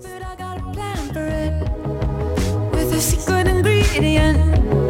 But I got a plan for it with a secret ingredient.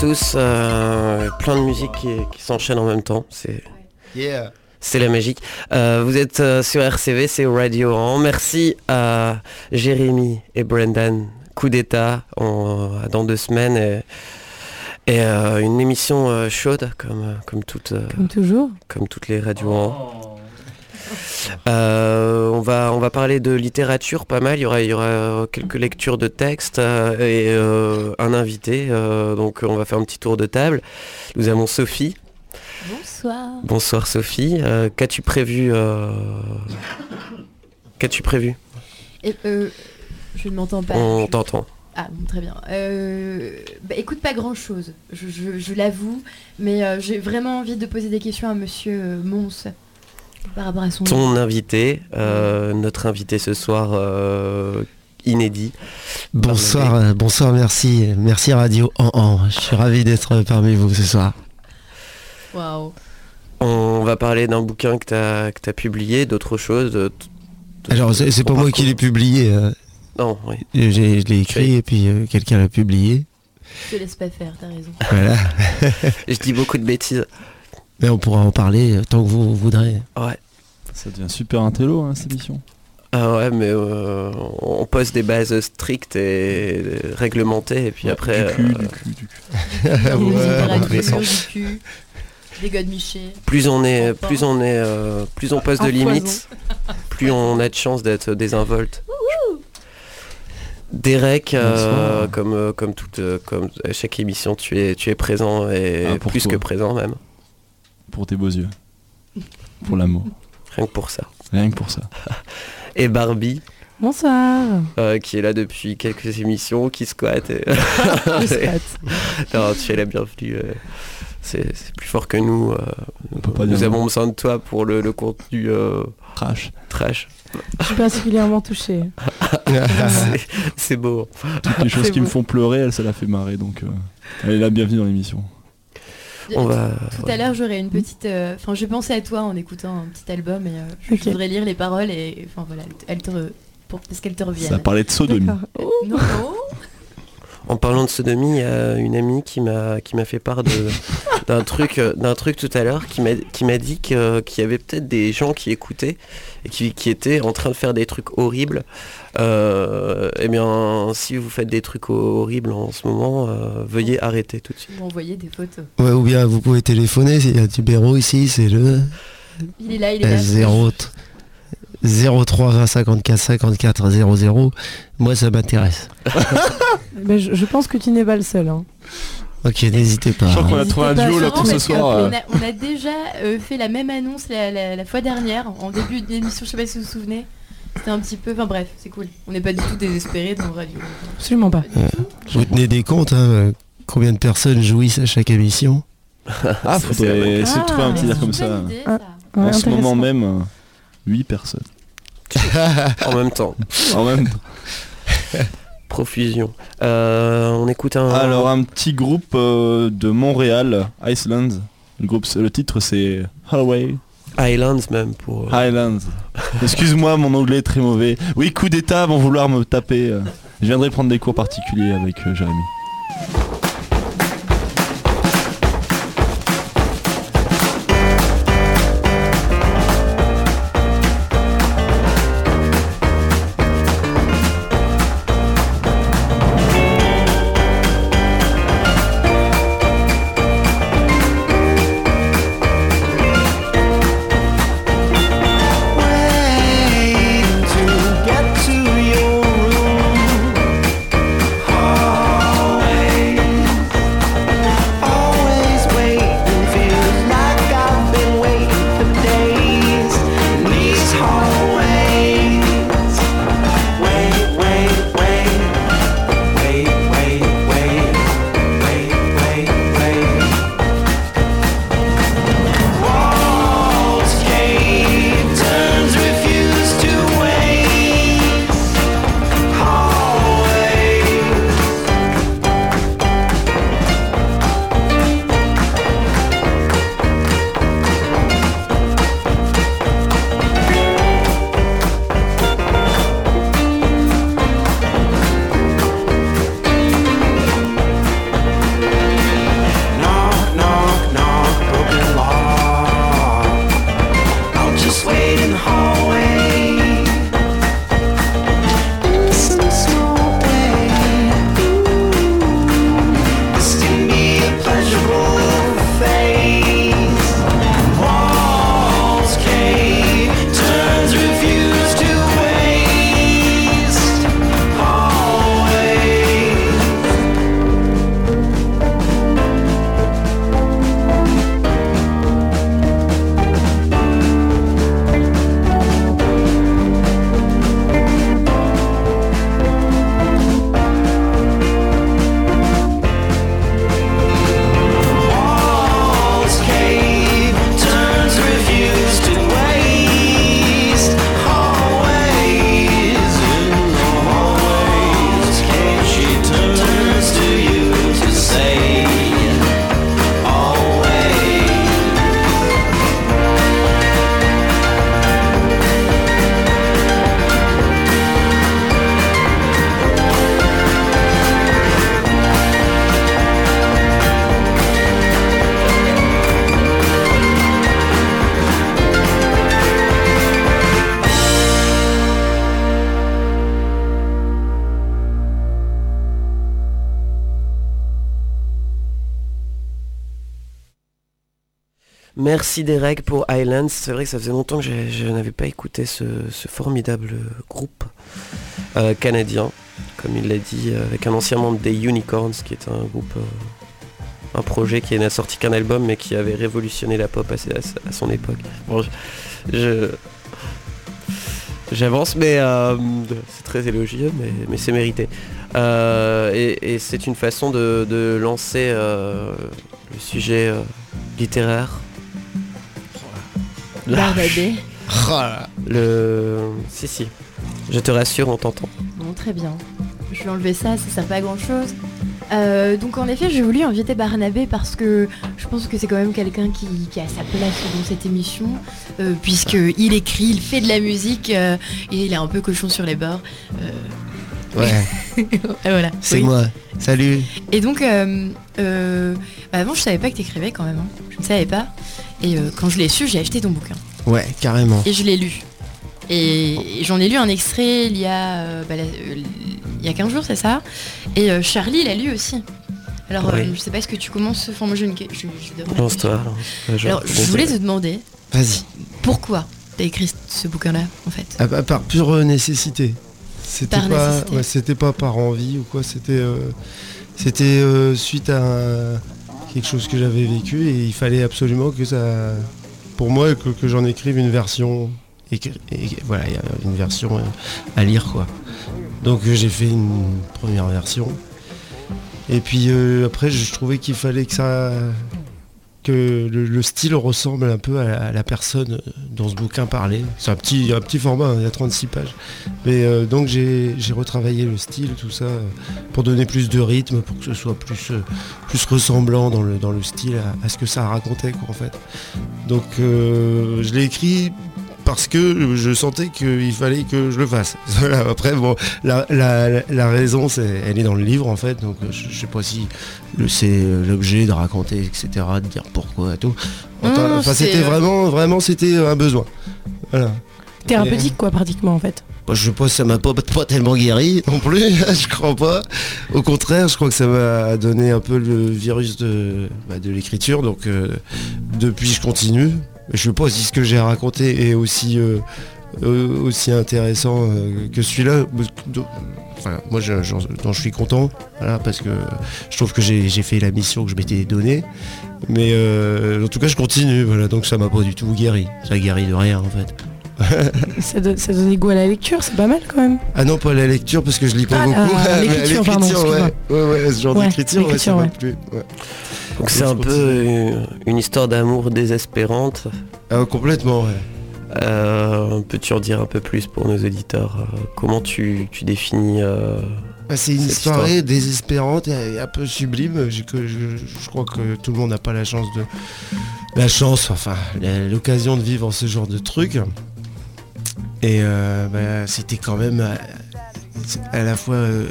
Tous. Euh, plein de musiques qui, qui s'enchaînent en même temps. C'est Yeah. c'est la magique. Euh, vous êtes euh, sur RCV, c'est Radio An. Merci à Jérémy et Brendan. Coup d'état dans deux semaines et, et, euh, une émission euh, chaude comme, comme, toutes, euh, Comme toujours. comme toutes les radios An. Euh, on, va, on va parler de littérature pas mal. Il y aura, il y aura quelques lectures de textes euh, et euh, un invité. donc on va faire un petit tour de table. Nous avons Sophie. Bonsoir. Bonsoir Sophie. Qu'as-tu prévu Qu'as-tu prévu? Et, je ne m'entends pas. On Je- t'entend. Ah bon, très bien. Euh, bah, écoute, pas grand-chose, je, je- je l'avoue, mais euh, j'ai vraiment envie de poser des questions à Monsieur Mons par rapport à son... Ton invité, euh, notre invité ce soir euh, inédit. Bonsoir, euh, bonsoir, merci. Merci Radio en en. Je suis ravi d'être parmi vous ce soir. Waouh. On va parler d'un bouquin que tu as, publié, d'autres choses. de- de- Alors, c'est pas moi qui l'ai publié. euh, Non, oui. j'ai- Je l'ai écrit et puis euh, quelqu'un l'a publié. Je te laisse pas faire, t'as raison. Voilà. Je dis beaucoup de bêtises. Mais on pourra en parler euh, tant que vous voudrez. Ouais. Ça devient super intello hein, cette émission. Ah ouais, mais euh, on pose des bases strictes et réglementées, et puis après, du cul, euh, du cul, du cul. Du des godemichés. plus on est, Enfin. plus on est, euh, plus on pose de limites, plus on a de chances d'être désinvolte. Derek, euh, comme euh, comme toute, euh, comme à chaque émission, tu es, tu es présent et Ah, plus toi. que présent même, Pour tes beaux yeux. Pour l'amour. rien que pour ça. Rien que pour ça. Et Barbie, Bonsoir. euh, qui est là depuis quelques émissions, qui squatte. et- Je squatte. non, tu es la bienvenue. euh, c'est plus fort que nous. euh, peut pas nous dire avons besoin de toi pour le, le contenu euh, Trash. trash. Je suis particulièrement touchée. C'est- beau. Toutes les choses qui me font pleurer, elle, ça la fait marrer. Donc, euh, elle est la bienvenue dans l'émission. On va. Tout à l'heure, j'aurais une petite... euh, Enfin, j'ai pensé à toi en écoutant un petit album et euh, je, je voudrais lire les paroles et... Enfin, voilà, elles te... re- Pour, parce qu'elles te reviennent. Ça parlait de sodomie. D'accord. Non, non. En parlant de sodomie, il y a une amie qui m'a qui m'a fait part de d'un truc euh, d'un truc tout à l'heure qui m'a qui m'a dit qu'il y avait peut-être des gens qui écoutaient et qui, qui étaient en train de faire des trucs horribles. Euh, eh bien, si vous faites des trucs horribles en ce moment, euh, veuillez arrêter tout de suite. Envoyé des photos. Ouais, ou bien vous pouvez téléphoner, il y a un numéro ici, c'est le Il est là, il est là. 0 03 20 54 54 00. Moi ça m'intéresse. Mais je, je pense que tu n'es pas le seul. hein. Ok, n'hésitez pas. Je crois qu'on a trouvé un duo là tout ce soir. euh. On a, on a déjà euh, fait la même annonce la, la- la fois dernière, en début d'émission, je sais pas si vous vous souvenez. C'était un petit peu. Enfin bref, c'est cool. On n'est pas du tout désespérés dans Radio. Absolument pas. Vous tenez des comptes, hein, euh, combien de personnes jouissent à chaque émission? Ah, essayer de trouver un Ah, petit dire une comme ça. idée, Ah. Ouais, En ce moment même, 8 personnes. En même temps, En même profusion. Euh, on écoute un. Alors un petit groupe euh, de Montréal, Iceland. Le groupe, le titre c'est Highway Highlands même pour. Highlands. Excuse-moi, mon anglais est très mauvais. Oui, coup d'état vont vouloir me taper. euh. Je viendrai prendre des cours particuliers avec euh, Jérémy. Merci Derek pour Islands. C'est vrai que ça faisait longtemps que je n'avais pas écouté ce, formidable groupe euh, canadien, comme il l'a dit, euh, avec un ancien membre des Unicorns, qui est un groupe, euh, un projet qui n'a sorti qu'un album, mais qui avait révolutionné la pop à, son époque. Bon, J'avance, mais c'est très élogieux, mais, c'est mérité. Et c'est une façon de, lancer le sujet littéraire. Barbadé. Oh là. Le... Si, si. Je te rassure, on t'entend. Bon, très bien. Je vais enlever ça, ça sert pas à grand chose. donc en effet, j'ai voulu inviter Barnabé parce que je pense que c'est quand même quelqu'un qui, qui a sa place dans cette émission, euh, puisqu'il écrit, il fait de la musique, euh, et il est un peu cochon sur les bords. Euh, Ouais, et voilà. c'est Oui. moi. Salut. Et donc, euh, euh, bah avant, je savais pas que t'écrivais quand même. hein. Je ne savais pas. Et euh, quand je l'ai su, j'ai acheté ton bouquin. Ouais, carrément. Et je l'ai lu. Et, et j'en ai lu un extrait il y a, euh, bah, la- euh, il y a 15 jours, c'est ça? Et euh, Charlie l'a lu aussi. Alors, Oui. euh, je sais pas, est-ce que tu commences... Enfin, moi, je, ne- je, je devrais- Lance-toi. alors. Alors, je voulais te demander Vas-y. pourquoi t'as écrit ce bouquin-là, en fait? Ah bah, par pure nécessité. C'était Par pas, nécessité. ouais, c'était pas par envie ou quoi. C'était, euh, c'était euh, suite à quelque chose que j'avais vécu et il fallait absolument que ça, pour moi, que, j'en écrive une version. Et, voilà, il y a une version à lire quoi. Donc euh, j'ai fait une première version. Et puis euh, après, je trouvais qu'il fallait que ça, le, le style ressemble un peu à la, personne euh, dont ce bouquin parlait. C'est un petit, un petit format, hein, il y a 36 pages. Mais euh, donc j'ai retravaillé le style, tout ça, euh, pour donner plus de rythme, pour que ce soit plus, plus ressemblant dans le, dans le style à, ce que ça racontait quoi, en fait. Donc je l'ai écrit parce que je sentais qu'il fallait que je le fasse. Voilà, après, bon, la, la- la raison, c'est, elle est dans le livre en fait, donc euh, je, je sais pas si le- c'est euh, l'objet de raconter, etc., de dire pourquoi et tout. Enfin, c'était euh, vraiment, vraiment, c'était un besoin. Voilà. Thérapeutique, quoi, pratiquement, en fait. Moi, je pense que ça m'a pas, pas tellement guéri non plus, je crois pas. Au contraire, je crois que ça m'a donné un peu le virus de, bah, de l'écriture, donc euh, depuis je continue. Je sais pas si ce que j'ai raconté est aussi, euh, euh, aussi intéressant euh, que celui-là. Enfin, moi, je, j'en- dont je suis content, voilà, parce que je trouve que j'ai fait la mission que je m'étais donnée. Mais euh, en tout cas, je continue, voilà, donc ça m'a pas du tout guéri. Ça guérit de rien, en fait. Ça, donne- ça donne goût à la lecture, c'est pas mal quand même. Ah non, pas la lecture parce que je lis pas Ah, beaucoup. la- Mais l'écriture, ouais. ouais, ouais, ce genre Ouais, d'écriture, ouais, ça m'a ouais. plu. Donc c'est un peu euh, une histoire d'amour désespérante. Ah, complètement, ouais. Euh, Peux-tu en dire un peu plus pour nos auditeurs euh, Comment tu, tu définis euh, Bah, c'est une histoire, histoire. désespérante et un peu sublime. Je, je crois que tout le monde n'a pas la chance de la chance, enfin l'occasion de vivre ce genre de truc. Et euh, bah, c'était quand même à, à la fois euh,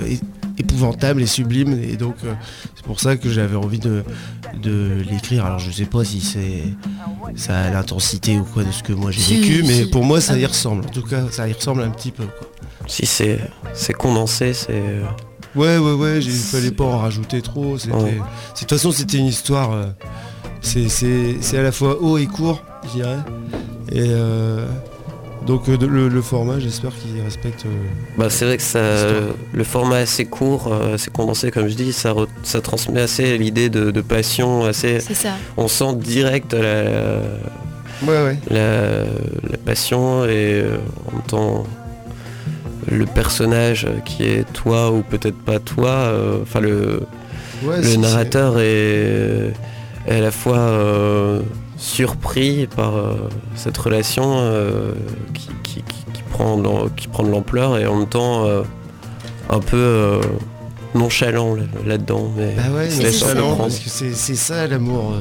épouvantable et sublime. Et donc euh, c'est pour ça que j'avais envie de, de l'écrire. Alors je sais pas si c'est ça a l'intensité ou quoi de ce que moi j'ai Si, vécu, mais si. pour moi ça y ressemble. En tout cas, ça y ressemble un petit peu. quoi. Si c'est c'est condensé, c'est... Ouais, ouais, ouais, il fallait pas en rajouter trop. Ouais. de toute façon, c'était une histoire. euh, c'est, c'est, c'est à la fois haut et court, je dirais. Et euh, donc euh, le, le format, j'espère qu'il respecte. euh, Bah, c'est vrai que ça, le format est assez court, euh, assez condensé comme je dis, ça, re- ça transmet assez l'idée de, de passion, assez, C'est ça. on sent direct la, Ouais, ouais. la, la passion et euh, en même temps le personnage qui est toi ou peut-être pas toi, euh, enfin le, ouais le narrateur est, est à la fois euh, surpris par euh, cette relation euh, qui, qui- qui- prend l'am- qui prend de l'ampleur et en même temps euh, un peu nonchalant là- là-dedans. Mais Bah ouais, se mais laisse c'est ça, ça, non, comprendre. parce que c'est, ça l'amour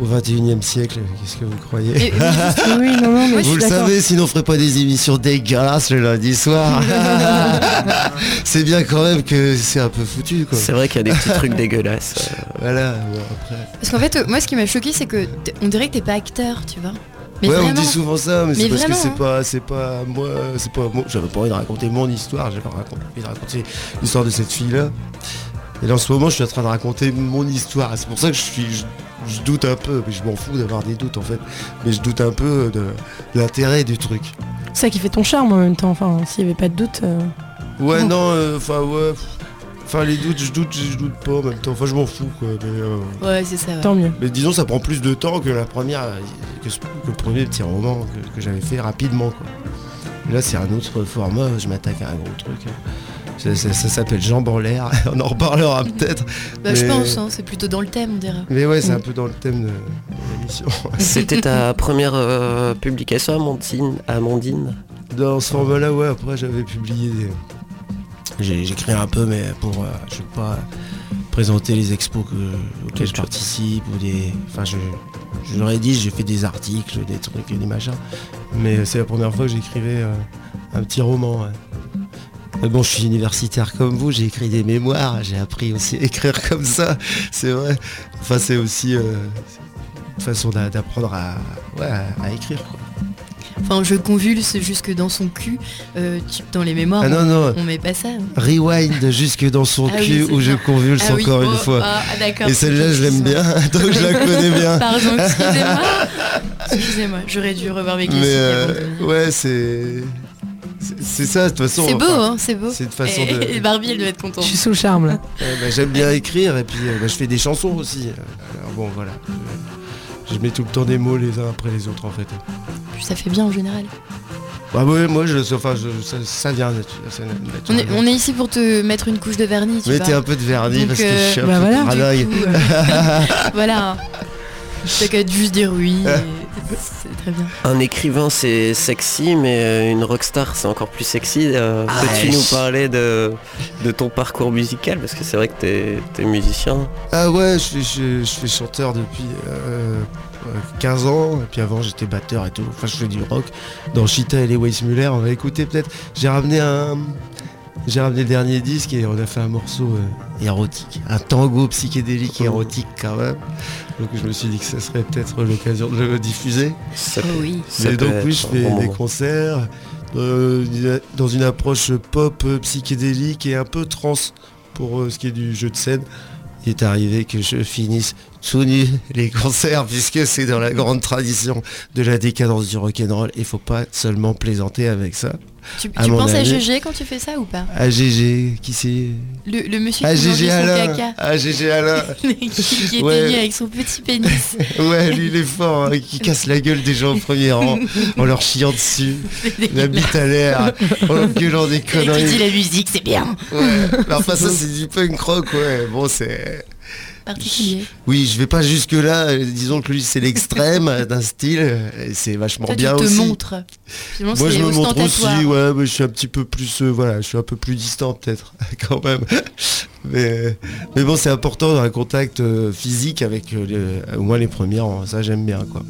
au 21 e siècle. Qu'est-ce que vous croyez Et- oui, juste- Oui, non, non, mais je Vous le savez, sinon on ferait pas des émissions dégueulasses le lundi soir. c'est bien quand même que c'est un peu foutu quoi. c'est vrai qu'il y a des petits trucs dégueulasses. euh, Voilà, bon, après. Parce qu'en fait, euh, moi, ce qui m'a choqué, c'est que on dirait que t'es pas acteur, tu vois. Mais ouais, on dit souvent ça, mais, c'est parce que c'est hein. pas, c'est pas moi, c'est pas moi. J'avais pas envie de raconter mon histoire, j'avais envie de raconter l'histoire de cette fille-là. Et là, en ce moment, je suis en train de raconter mon histoire. C'est pour ça que je suis, je, je doute un peu, mais je m'en fous d'avoir des doutes en fait. Mais je doute un peu de, de l'intérêt du truc. C'est ça qui fait ton charme en même temps. Enfin, s'il n'y avait pas de doute. euh, Ouais, non, euh, enfin ouais. Enfin les doutes, je doute, je doute pas en même temps. Enfin je m'en fous quoi. Mais, euh, Ouais, c'est ça. ouais. Tant mieux. mais disons ça prend plus de temps que la première, que, ce- que le premier petit roman que, que j'avais fait rapidement quoi. Là c'est un autre format, je m'attaque à un gros truc. Ça, ça- ça s'appelle Jambes en l'air, on en reparlera peut-être. Bah, je pense, hein, c'est plutôt dans le thème, on dirait. Mais ouais, c'est un Mm. peu dans le thème de, de l'émission. C'était ta première euh, publication, Amandine, Amandine Dans ce format-là, ouais, après j'avais publié des. J'ai j'écris un peu, mais pour, euh, je sais pas, présenter les expos que- auxquels je participe ou des. Enfin, je, je leur ai dit, j'ai fait des articles, des trucs, des machins. Mais c'est la première fois que j'écrivais euh, un petit roman. ouais. Mais bon, je suis universitaire comme vous, j'ai écrit des mémoires, j'ai appris aussi à écrire comme ça, c'est vrai. Enfin, c'est aussi euh, une façon d'a- d'apprendre à, ouais, à- à écrire. Quoi. Enfin, je convulse jusque dans son cul. Euh, dans les mémoires, Ah non, non, on, met pas ça. hein. Rewind jusque dans son Ah cul où je convulse Ah oui, encore une oh, fois. D'accord. Et celle-là, je l'aime bien, donc je la connais bien. Pardon, excusez-moi. Excusez-moi, j'aurais dû revoir mes classiques Mais euh, ouais, c'est. C'est- ça, de toute façon. C'est beau, enfin, hein, c'est beau. c'est une façon et, de- et Barbie, elle doit être contente. Je suis sous le charme là. ouais, bah, J'aime bien écrire et puis euh, bah, je fais des chansons aussi. Alors bon, voilà. Euh, Je mets tout le temps des mots les uns après les autres en fait. Puis ça fait bien en général. Bah ouais, moi, je, enfin, je- ça, ça vient natu- ça On est, naturellement. on est ici pour te mettre une couche de vernis, tu Mettez vois. un peu de vernis Donc, parce que euh, je suis un bah peu voilà, coup, euh, voilà. T'as qu'à juste dire oui. et C'est très bien. Un écrivain c'est sexy, mais euh, une rockstar c'est encore plus sexy. Euh, Ah Peux-tu ouais. nous parler de, de ton parcours musical? Parce que c'est vrai que t'es es musicien. Ah ouais, je fais, je, je fais chanteur depuis euh, euh, 15 ans, et puis avant j'étais batteur et tout. Enfin, je fais du rock. Dans Cheetah et les Weissmuller, on va écouter peut-être. J'ai ramené un. J'ai ramené le dernier disque et on a fait un morceau euh, érotique, un tango psychédélique érotique quand même. Donc je me suis dit que ça serait peut-être l'occasion de le diffuser. Ça peut- oui. ça Mais peut donc oui, je fais bon des concerts euh, dans une approche pop euh, psychédélique et un peu trans pour euh, ce qui est du jeu de scène. Il est arrivé que je finisse tout nu les concerts puisque c'est dans la grande tradition de la décadence du rock'n'roll. Il faut pas seulement plaisanter avec ça. Tu, À tu penses à GG quand tu fais ça ou pas AGG, qui c'est le, le monsieur qui AGG mangeait son Alain caca. AGG Alain qui, qui était Ouais. venu avec son petit pénis. Ouais, lui il est fort, hein, qui casse la gueule des gens au premier rang en leur chiant dessus. La bite à l'air, en leur gueulant des Et qui conneries. dit la musique, c'est bien. Ouais, enfin ça c'est du punk rock, ouais. Bon c'est... Particulier. Oui, je vais pas jusque là. Disons que lui c'est l'extrême d'un style. C'est vachement Toi, bien tu te aussi. montres. Moi je me montre aussi, ouais, mais je suis un petit peu plus, euh, voilà, je suis un peu plus distant peut-être, quand même. Mais, mais bon, c'est important dans un contact euh, physique avec euh, le- au moins les premières, hein, ça j'aime bien quoi.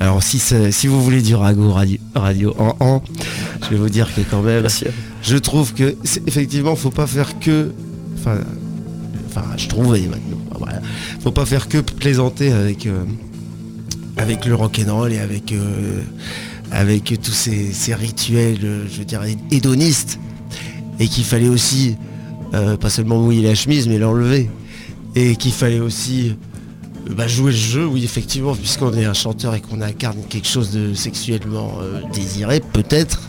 Alors si, si vous voulez du rago radio, radio en en, je vais vous dire que quand même, Merci. je trouve que c'est- effectivement faut pas faire que enfin enfin je trouve et maintenant voilà. Faut pas faire que plaisanter avec euh, avec le rock'n'roll et avec euh, avec tous ces, rituels euh, je hédonistes. Et qu'il fallait aussi pas seulement mouiller la chemise mais l'enlever. Et qu'il fallait aussi bah, jouer le jeu oui effectivement puisqu'on est un chanteur et qu'on incarne quelque chose de sexuellement désiré peut-être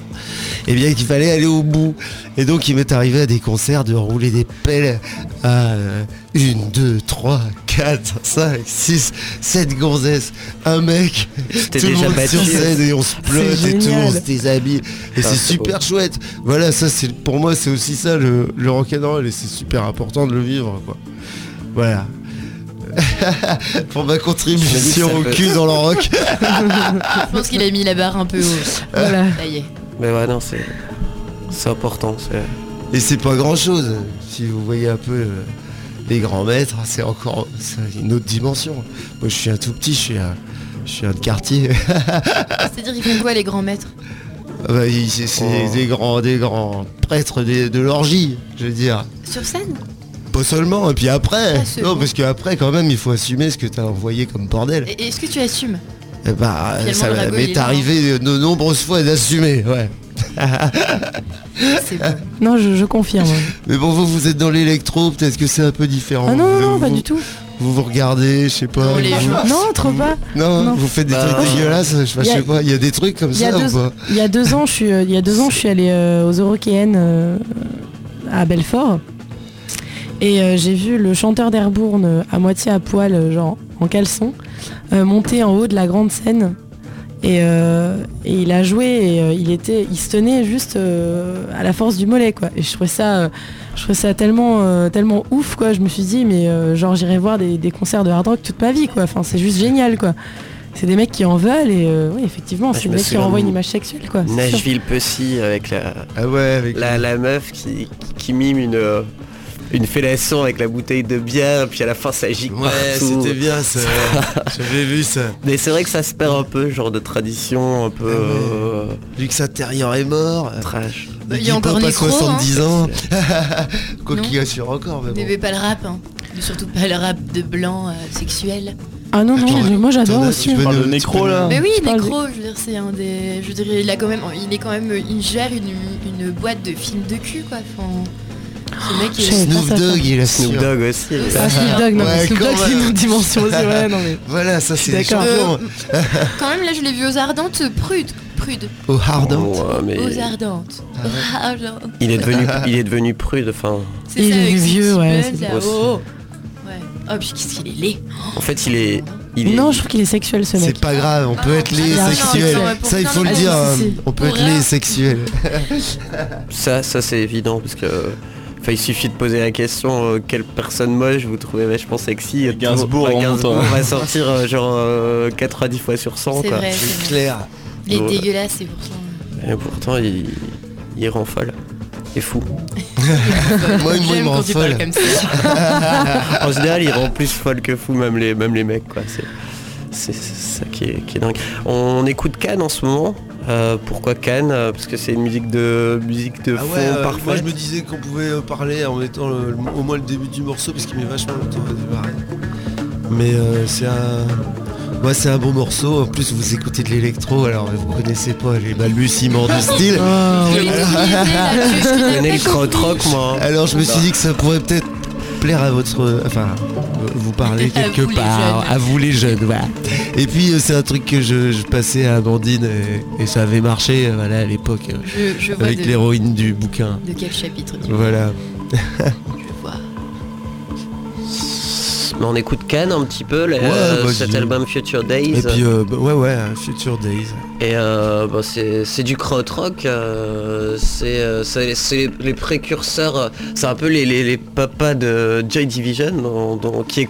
et bien qu'il fallait aller au bout. Et donc il m'est arrivé à des concerts de rouler des pelles à euh, une, deux, trois, quatre, cinq, six, sept gonzesses, un mec, tout le déjà monde battu. sur scène et on se plotte C'est et tout, on se déshabille. Et Ah, c'est super chouette. Voilà, ça c'est pour moi c'est aussi ça le, le rock'n'roll et c'est super important de le vivre quoi. Voilà. pour ma contribution au cul dans le rock. Je pense qu'il a mis la barre un peu haut. Voilà. Ça y est. Mais ouais, non, c'est c'est important. c'est- Et c'est pas grand chose. Si vous voyez un peu euh, les grands maîtres, c'est encore c'est une autre dimension. Moi je suis un tout petit, je suis un, je suis un de quartier. C'est-à-dire, ils font quoi les grands maîtres? Ah bah, c'est c'est Oh. des grands des grands prêtres de l'orgie, je veux dire. Sur scène? Pas seulement, et puis après. Seulement. Non, parce qu'après quand même il faut assumer ce que t'as envoyé comme bordel. Et- Est-ce que tu assumes? Bah ça m'est arrivé de nombreuses fois d'assumer, ouais. Non, je, je confirme. Mais bon vous vous êtes dans l'électro, peut-être que c'est un peu différent. Ah non, non, non, Vous- pas du tout. vous vous regardez, je sais pas. Non, les vous- gens- Non, trop pas. non, Non. vous faites des Bah, trucs dégueulasses, je, sais- pas, il y a des trucs comme Il y, a ça ou deux, pas il y a deux ans, je suis, euh, il y a deux ans, je suis allée euh, aux Eurokéennes euh, à Belfort. Et euh, j'ai vu le chanteur d'Airbourne euh, à moitié à poil, euh, genre en caleçon, euh, monter en haut de la grande scène. Et, euh, et il a joué et euh, il était, il se tenait juste euh, à la force du mollet quoi. Et je trouvais ça, euh, je trouvais ça tellement, euh, tellement ouf quoi. Je me suis dit mais euh, genre j'irai voir des, des concerts de hard rock toute ma vie quoi. Enfin c'est juste génial quoi. C'est des mecs qui en veulent et euh, oui effectivement Ah, c'est des me mecs qui renvoient une image sexuelle quoi. Nashville Pussy avec la, Ah ouais, avec la, la meuf qui, qui mime une, euh, une fellation avec la bouteille de bière, puis à la fin ça gicle Ouais, c'était bien ça. J'avais vu ça. Mais c'est vrai que ça se perd un peu, genre de tradition un peu Ah ouais. euh, Vu que sa terrier est mort. trash. Il y a encore Necro, 70 ans. Quoi Non. qu'il assure encore, mais bon. N'aimez pas le rap, hein. Mais Surtout pas le rap de blanc euh, sexuel. Ah non non Attends, mais moi j'adore aussi. tu peux Parle nous- de tu Necro, peux là. Mais oui, Necro, je veux dire, c'est un des. Je dirais, il a quand même. Il est quand même. Il gère une, une boîte de films de cul, quoi. Enfin, ce mec est. Snoop. Dogg, il a Snoop Dogg aussi. Ah Snoop Dogg, non Ouais, mais Snoop Dogg c'est une autre dimension aussi, ouais non mais. Voilà, ça c'est des D'accord. champions. Euh, quand même, là, je l'ai vu aux Ardentes, prude. Prude. Au Hardant. Ouais, mais Aux Ardentes. Ah Aux Ardentes. il est devenu, il est devenu prude. Enfin, C'est Il ça, est vieux, ouais. Oh, oh. Ouais. Oh, puis qu'est-ce qu'il est laid. en fait, il est, il est. Non je trouve qu'il est sexuel ce mec. C'est pas grave, on peut Ah, être laid non, sexuel. Ça, il faut de- le Ah, dire, on peut être laid sexuel. Ça, ça c'est évident parce que. Enfin, il suffit de poser la question euh, quelle personne moche vous trouvez vachement sexy. et tout- Gainsbourg, enfin, en Gainsbourg va sortir euh, genre euh, 90 fois sur 100 C'est vrai, C'est clair. Il est dégueulasse, c'est pour ça. Et pourtant, il, il rend folle. Et fou. Moi, il me rend folle. comme ça. en général, il rend plus folle que fou, même les, même les mecs, quoi. C'est, c'est, c'est ça qui est, qui est dingue. On écoute Cannes en ce moment. Euh, pourquoi Cannes Euh, Parce que c'est une musique de musique de Ah fond ouais, euh, parfaite. moi je me disais qu'on pouvait parler en mettant le- le- au moins le début du morceau parce qu'il met vachement longtemps à démarrer. Mais euh, c'est un. Ouais, c'est un bon morceau. En plus, vous écoutez de l'électro, alors vous connaissez pas les balbutiements du style. Oh, le pas krautrock, moi. Alors, je me suis dit que ça pourrait peut-être plaire à votre. Enfin, vous parler À quelque part. À vous les jeunes, voilà. Et puis, euh, c'est un truc que je, je passais à Amandine et, et ça avait marché euh, voilà, à l'époque euh, avec l'héroïne du bouquin. de quel chapitre tu Voilà. Mais on écoute Cannes un petit peu, Ouais, euh, cet album Future Days. Et puis, euh, bah, ouais, ouais, Future Days. Et euh, bah, c'est, du krautrock, euh, c'est, les, précurseurs, c'est un peu les, les, les papas de Joy Division, dont, dont- qui est,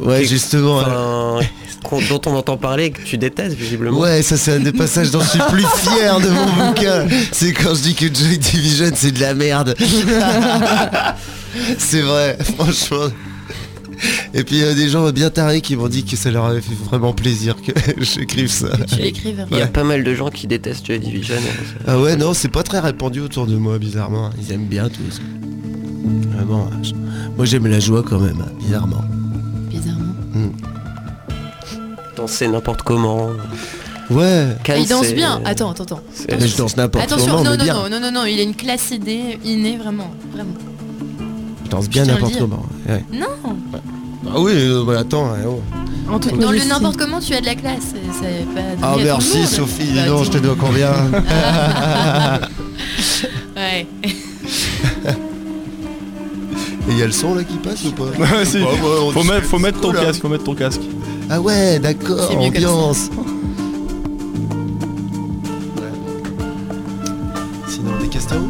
Ouais, justement. enfin, dont on entend parler et que tu détestes visiblement. Ouais, ça c'est un des passages dont je suis plus fier de mon bouquin. C'est quand je dis que Joy Division c'est de la merde. c'est vrai, franchement. Et puis il y a des gens bien tarés qui m'ont dit que ça leur avait fait vraiment plaisir que j'écrive ça. Tu l'écrives. Il y a pas mal de gens qui détestent Joy Division. hein. Ah ouais, non, c'est pas très répandu autour de moi, bizarrement. Ils aiment bien tous. Vraiment, je- moi j'aime la joie quand même, hein, bizarrement. Bizarrement. Danser n'importe comment. Ouais, Cannes, il danse bien. Attends, attends, attends. c'est- mais je danse n'importe Attention, comment, non, mais non, bien. non, non, non, non, il a une classe idée innée, vraiment, vraiment. Danse bien n'importe comment. ouais. Non, Ah oui, euh, bah, attends, ouais, oh. En toute dans le modestie. n'importe comment, tu as de la classe. c'est- c'est pas donné Ah à tout le merci monde. Sophie, dis Bah, donc, je te dois combien Ouais. Et il y a le son là qui passe ou pas? Ouais, si. On Faut, mettre, faut mettre ton Oula. casque, faut mettre ton casque. Ah ouais, d'accord, C'est mieux ambiance. Sinon, des questions?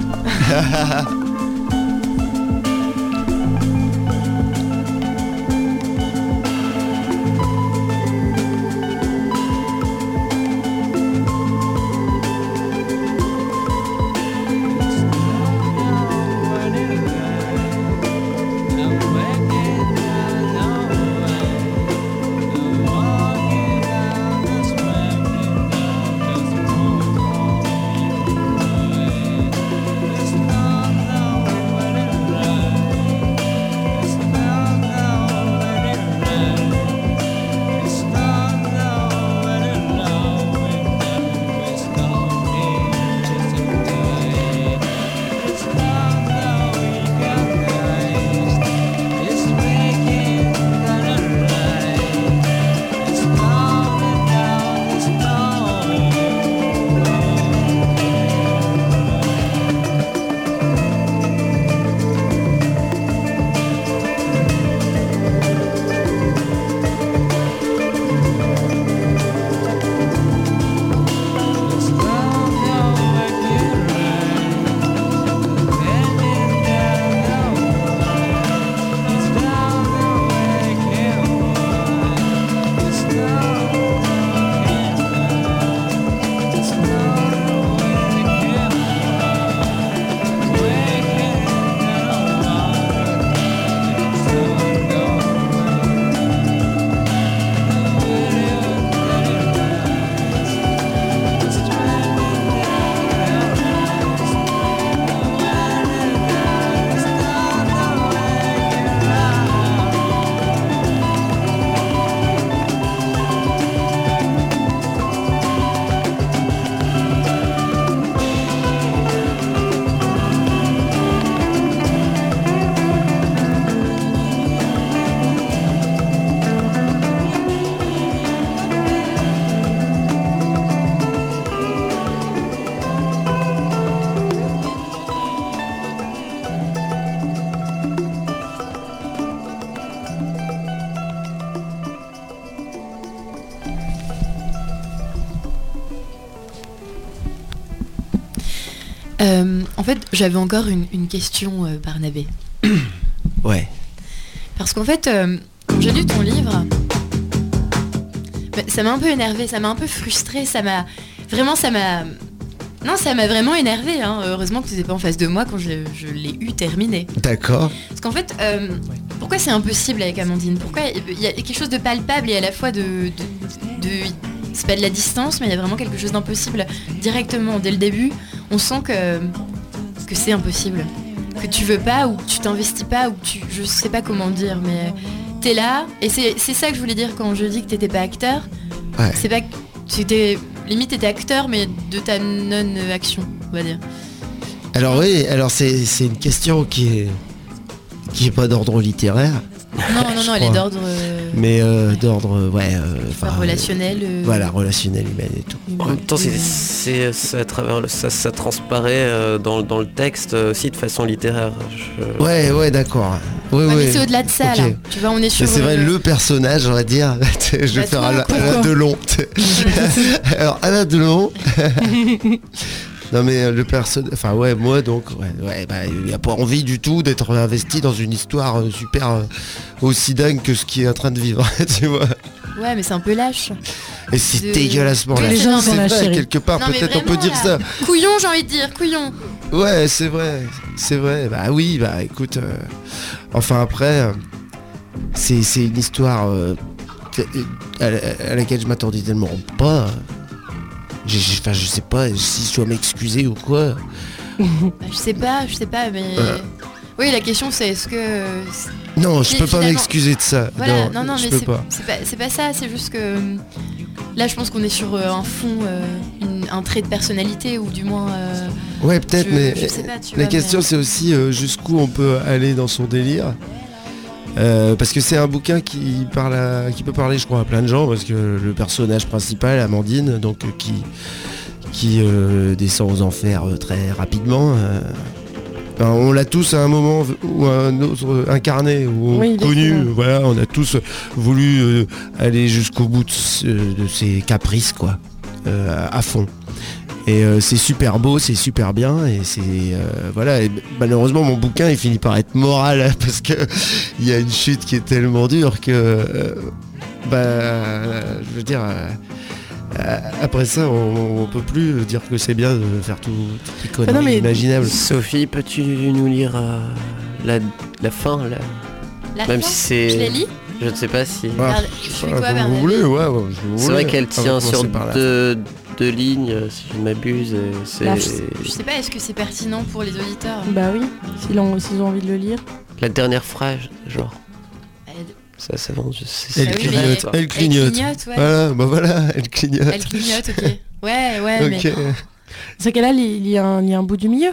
Fait, j'avais encore une, une question, euh, Barnabé. Ouais. Parce qu'en fait, euh, quand j'ai lu ton livre, bah, ça m'a un peu énervé, ça m'a un peu frustré, ça m'a... Vraiment, ça m'a... Non, ça m'a vraiment énervé. hein. Heureusement que tu n'étais pas en face de moi quand je, je l'ai eu terminé. D'accord. Parce qu'en fait, euh, pourquoi c'est impossible avec Amandine? Pourquoi il y a quelque chose de palpable et à la fois de... de- de- c'est pas de la distance, mais il y a vraiment quelque chose d'impossible directement dès le début. On sent que, que c'est impossible. Que tu veux pas ou que tu t'investis pas ou que tu... Je sais pas comment dire, mais t'es là. Et c'est c'est ça que je voulais dire quand je dis que t'étais pas acteur. Ouais. C'est pas que tu étais... Limite t'étais acteur, mais de ta non-action, on va dire. Alors oui, alors c'est c'est une question qui est qui est pas d'ordre littéraire, Non, non, non, elle est crois. d'ordre... euh, mais euh, d'ordre ouais, euh, enfin, relationnel. euh, voilà, relationnel humain et tout. En même temps, c'est, c'est- à travers le- ça, ça transparaît euh, dans, dans le texte euh, aussi de façon littéraire. Je- Ouais, ouais, d'accord. Oui, Ouais, oui. mais c'est au-delà de ça, là. Tu vois, on est sur... C'est vrai, le personnage, on va dire. je vais Bah, faire Alain, Delon. Alors, Alain Delon. non, mais euh, le personnage. Enfin, ouais, moi, donc, ouais, ouais, bah, il a pas envie du tout d'être investi dans une histoire super euh, aussi dingue que ce qui est en train de vivre, tu vois. Ouais, mais c'est un peu lâche. Et c'est De- dégueulassement Oui, là. les gens C'est vrai, chérie. quelque part, Non, peut-être on peut dire là. ça. Couillon, j'ai envie de dire, couillon. Ouais, c'est vrai, c'est vrai. Bah oui, bah écoute, euh, enfin après, euh, c'est c'est une histoire euh, à, la- à laquelle je m'attendais tellement pas. Enfin, je sais pas si je dois m'excuser ou quoi. Bah, je sais pas, je sais pas, mais... Euh. Oui, la question c'est est-ce que... Non, je peux pas finalement- m'excuser de ça. Voilà, non, non, je mais c'est pas. c'est pas, c'est pas ça, c'est juste que... Là, je pense qu'on est sur euh, un fond, euh, une- un trait de personnalité, ou du moins... euh, Ouais, peut-être, mais je sais pas, tu la vois, question mais- c'est aussi jusqu'où on peut aller dans son délire. Euh, parce que c'est un bouquin qui parle à- qui peut parler je crois à plein de gens parce que le personnage principal Amandine donc qui qui euh, descend aux enfers euh, très rapidement euh, on l'a tous à un moment ou à un autre euh, incarné ou Oui, connu. Voilà on a tous voulu euh, aller jusqu'au bout de, ses caprices quoi euh, à fond. Et euh, c'est super beau, c'est super bien et c'est euh, voilà. Et malheureusement mon bouquin il finit par être moral parce que il y a une chute qui est tellement dure que euh, bah je veux dire euh, euh, après ça on, on peut plus dire que c'est bien de faire tout, non, mais- imaginables. Sophie, peux-tu nous lire euh, la, la fin là? La Même fin, si c'est. Je la lis? Je ne sais pas si. Ah, Ah, vous voulez, ouais, C'est vrai qu'elle va tient sur deux, deux lignes, euh, si je ne m'abuse. La- Je sais pas, est-ce que c'est pertinent pour les auditeurs? Bah oui, s'ils ont, s'ils ont envie de le lire. la dernière phrase, genre. Elle, Ça, ça va, je sais. Elle Ah oui, c'est- clignote, elle elle clignote. clignote, ouais. Voilà, bah voilà, elle clignote. Elle clignote, ok. Ouais, ouais, mais... C'est qu'elle a, il y a un, il y a un bout du milieu.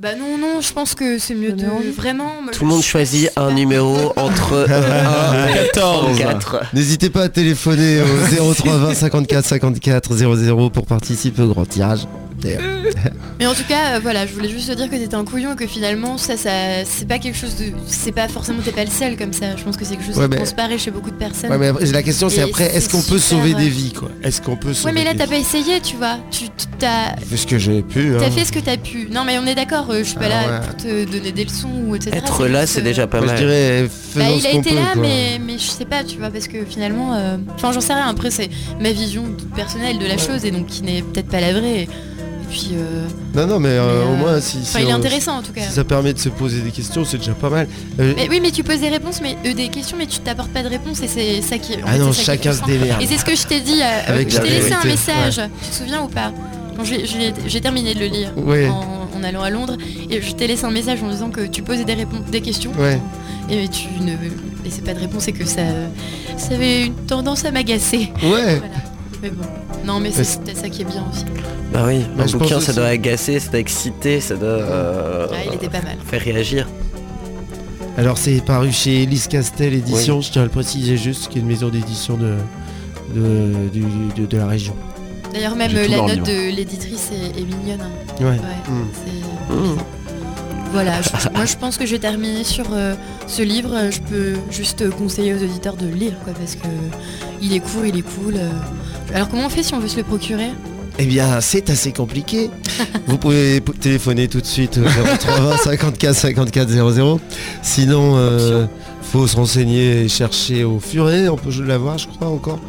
Bah non, non, je pense que c'est mieux de... Non. Vraiment... Tout le monde choisit un numéro entre 1 et 14. 4. N'hésitez pas à téléphoner au 0320 54 54 00 pour participer au grand tirage. D'ailleurs. Mais en tout cas, euh, voilà, je voulais juste te dire que t'étais un couillon et que finalement, ça, ça, c'est pas quelque chose de, c'est pas forcément, t'es pas le seul comme ça. Je pense que c'est quelque chose Ouais, qui mais- transparaît chez beaucoup de personnes. Ouais, mais après, la question c'est après, est-ce c'est qu'on peut sauver euh, des vies quoi? Est-ce qu'on peut sauver ouais, mais là, des t'as pas essayé, tu vois. Tu, t'as, fait ce que j'ai pu. t'as hein. fait ce que t'as pu. Non, mais on est d'accord. euh, je suis pas Ah là ouais. pour te donner des leçons ou etc. Être là, c'est euh, déjà pas Moi, je mal. dirais, Bah, il a été peut, là, quoi. mais, mais je sais pas, tu vois, parce que finalement, euh, enfin, j'en sais rien. Après, c'est ma vision personnelle de la chose et donc qui n'est peut-être pas la vraie. Puis, euh, Non, non, mais, euh, au euh, moins, si, enfin, si il est intéressant en tout cas. si ça permet de se poser des questions, c'est déjà pas mal. Mais oui, mais tu poses des réponses, mais euh, des questions, mais tu t'apportes pas de réponses et c'est ça qui. ah fait, non, est chacun se démerde. Et c'est ce que je t'ai dit. Avec je la t'ai laissé un message. Tu te souviens ou pas? Quand j'ai- terminé de le lire en, en allant à Londres et je t'ai laissé un message en disant que tu posais des réponses, des questions. Ouais. Et tu ne laissais pas de réponse et que ça, ça avait une tendance à m'agacer. Ouais. Voilà. Mais bon. Non, mais c'est peut-être ça qui est bien aussi. Bah oui, Bah, un bouquin ça doit agacer, ça doit exciter, ça doit euh, il était pas mal. faire réagir. Alors, c'est paru chez Elise Castel Édition, je tiens à le préciser juste, qui est une maison d'édition de, de, du- de, de la région. D'ailleurs, même la note de l'éditrice est, est mignonne. hein. Ouais. Ouais, Mm. c'est- Mmh. Voilà, je- moi je pense que j'ai terminé sur euh, ce livre. Je peux juste euh, conseiller aux auditeurs de le lire, quoi, parce que il est court, il est cool. euh. Alors comment on fait si on veut se le procurer? Eh bien, c'est assez compliqué. Vous pouvez téléphoner tout de suite au 080 54 54 00. Sinon, euh, faut se renseigner et chercher au furet. On peut l'avoir, je crois, encore.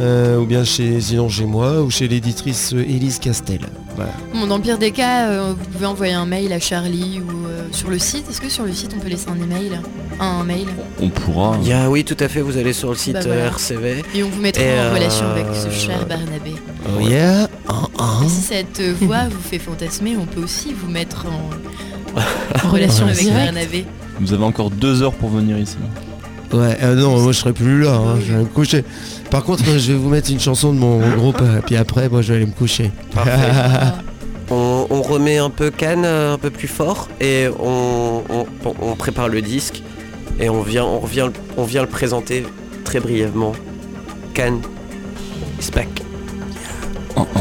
Euh, ou bien chez, sinon chez moi ou chez l'éditrice euh, Élise Castel. Voilà. Bon, dans le pire des cas, euh, vous pouvez envoyer un mail à Charlie ou euh, sur le site. Est-ce que sur le site on peut laisser un email Un mail? On pourra. Il y a, oui, tout à fait, vous allez sur le site Bah, voilà. euh, RCV. Et on vous mettra Et, en euh, relation avec ce cher Barnabé. Oh yeah Ah, ah. Et si cette euh, voix vous fait fantasmer, on peut aussi vous mettre en, en relation avec Direct. Barnabé. Vous avez encore deux heures pour venir ici. Ouais, euh, non, moi je serai plus là, hein, je vais me coucher. Par contre, moi, je vais vous mettre une chanson de mon groupe, euh, puis après, moi je vais aller me coucher. On, on remet un peu Cannes euh, un peu plus fort et on, on- on prépare le disque et on vient, on, revient, on vient le présenter très brièvement. Cannes is back. Oh, oh.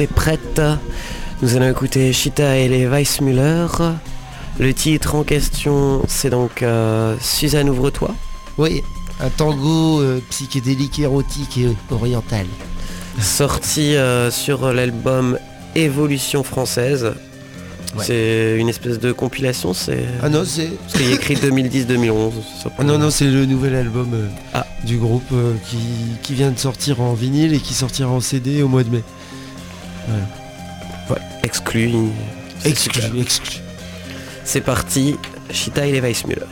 Est prête. Nous allons écouter Chita et les Weissmuller. Le titre en question, c'est donc euh, Suzanne Ouvre-toi. Oui, un tango euh, psychédélique, érotique et oriental. sorti euh, sur l'album Évolution française. Ouais. C'est une espèce de compilation, c'est Ah non, c'est. écrit 2010-2011. ça Ah non, non, c'est le nouvel album euh, Ah. du groupe qui, qui vient de sortir en vinyle et qui sortira en CD au mois de mai. Exclu. c'est Exclu, super. exclu. C'est parti, Chita et les Weissmuller.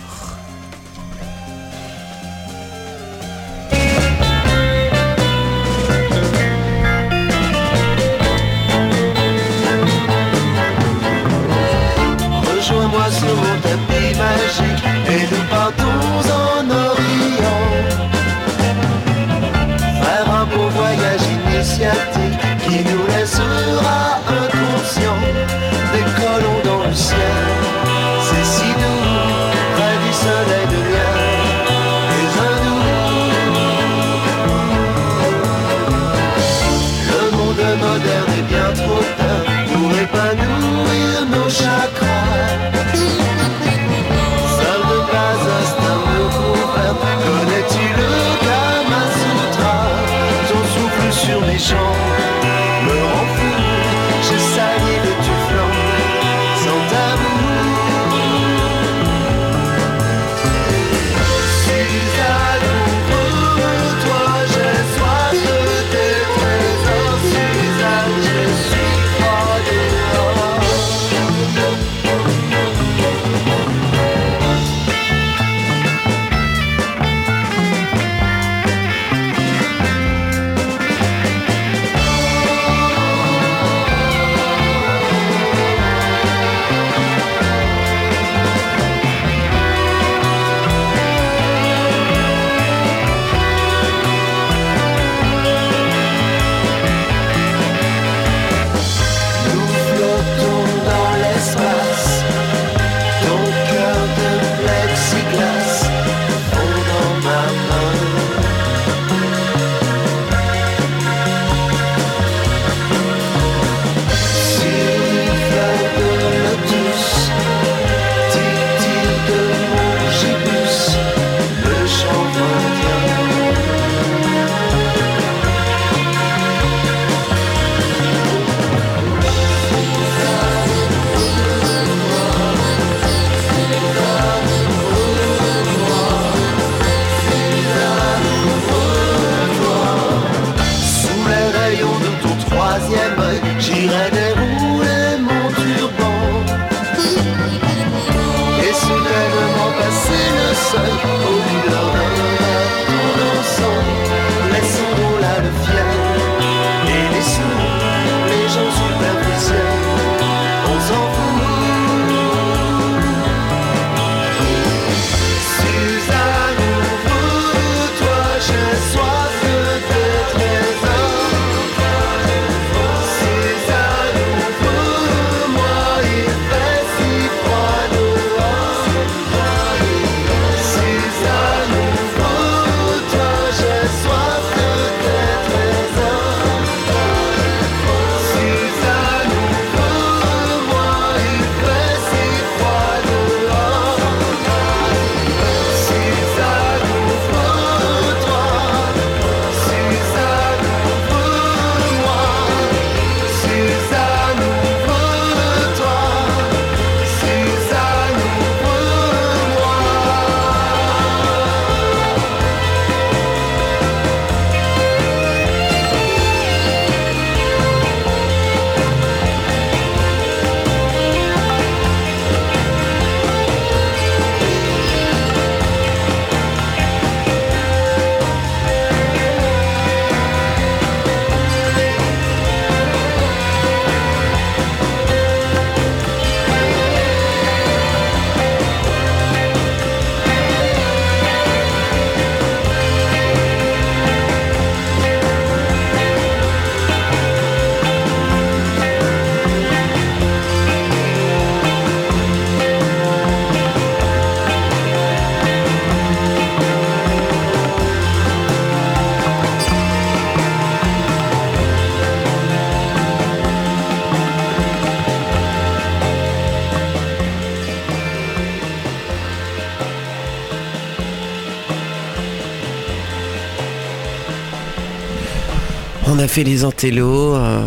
On a fait les intellos. euh,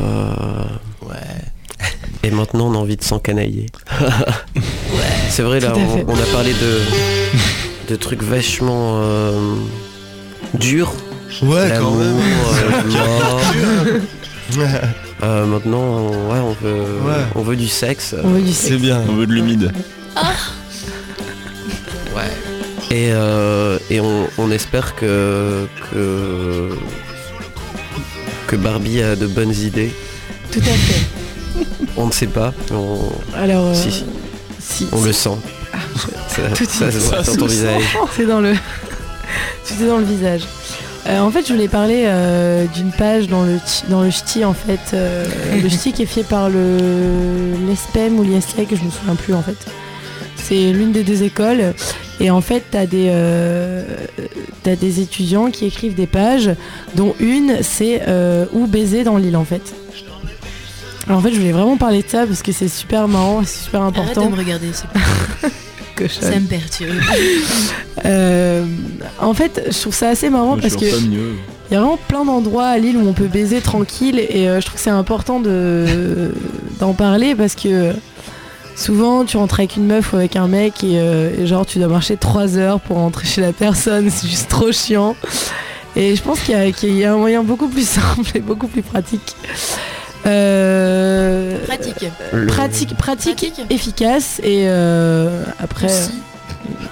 Et maintenant on a envie de s'encanailler. C'est vrai là, on, a parlé de, de trucs vachement euh, durs. Ouais, quand L'amour, même. euh, le mort. Euh, maintenant, on- ouais, on veut, Ouais. on veut du sexe. On veut du C'est sexe. bien. On veut de l'humide. Ouais. Et, euh, et on, on espère que, que que Barbie a de bonnes idées. Tout à fait. On ne sait pas, on, Alors, euh, si, si, si, on le sent. Ça, Tout de ça se suite. voit Ça sur ton se visage. c'est dans le, dans le visage. Euh, en fait, je voulais parler euh, d'une page dans le dans le ch'ti en fait, euh, le ch'ti qui est fait par le l'ESPEM ou l'ISEC, je me souviens plus en fait. C'est l'une des deux écoles et en fait t'as des euh, t'as des étudiants qui écrivent des pages, dont une c'est euh, où baiser dans l'île en fait. Alors en fait, je voulais vraiment parler de ça parce que c'est super marrant, c'est super Arrête de important. me regarder, ça me perturbe. Euh, en fait, je trouve ça assez marrant Moi, parce que il y a vraiment plein d'endroits à Lille où on peut baiser tranquille et euh, je trouve que c'est important de d'en parler parce que souvent tu rentres avec une meuf ou avec un mec et, euh, et genre tu dois marcher 3 heures pour rentrer chez la personne, c'est juste trop chiant. Et je pense qu'il y, a- qu'il y a un moyen beaucoup plus simple et beaucoup plus pratique. Euh, Pratique. Le- pratique, pratique, Pratique. efficace et euh, après Aussi.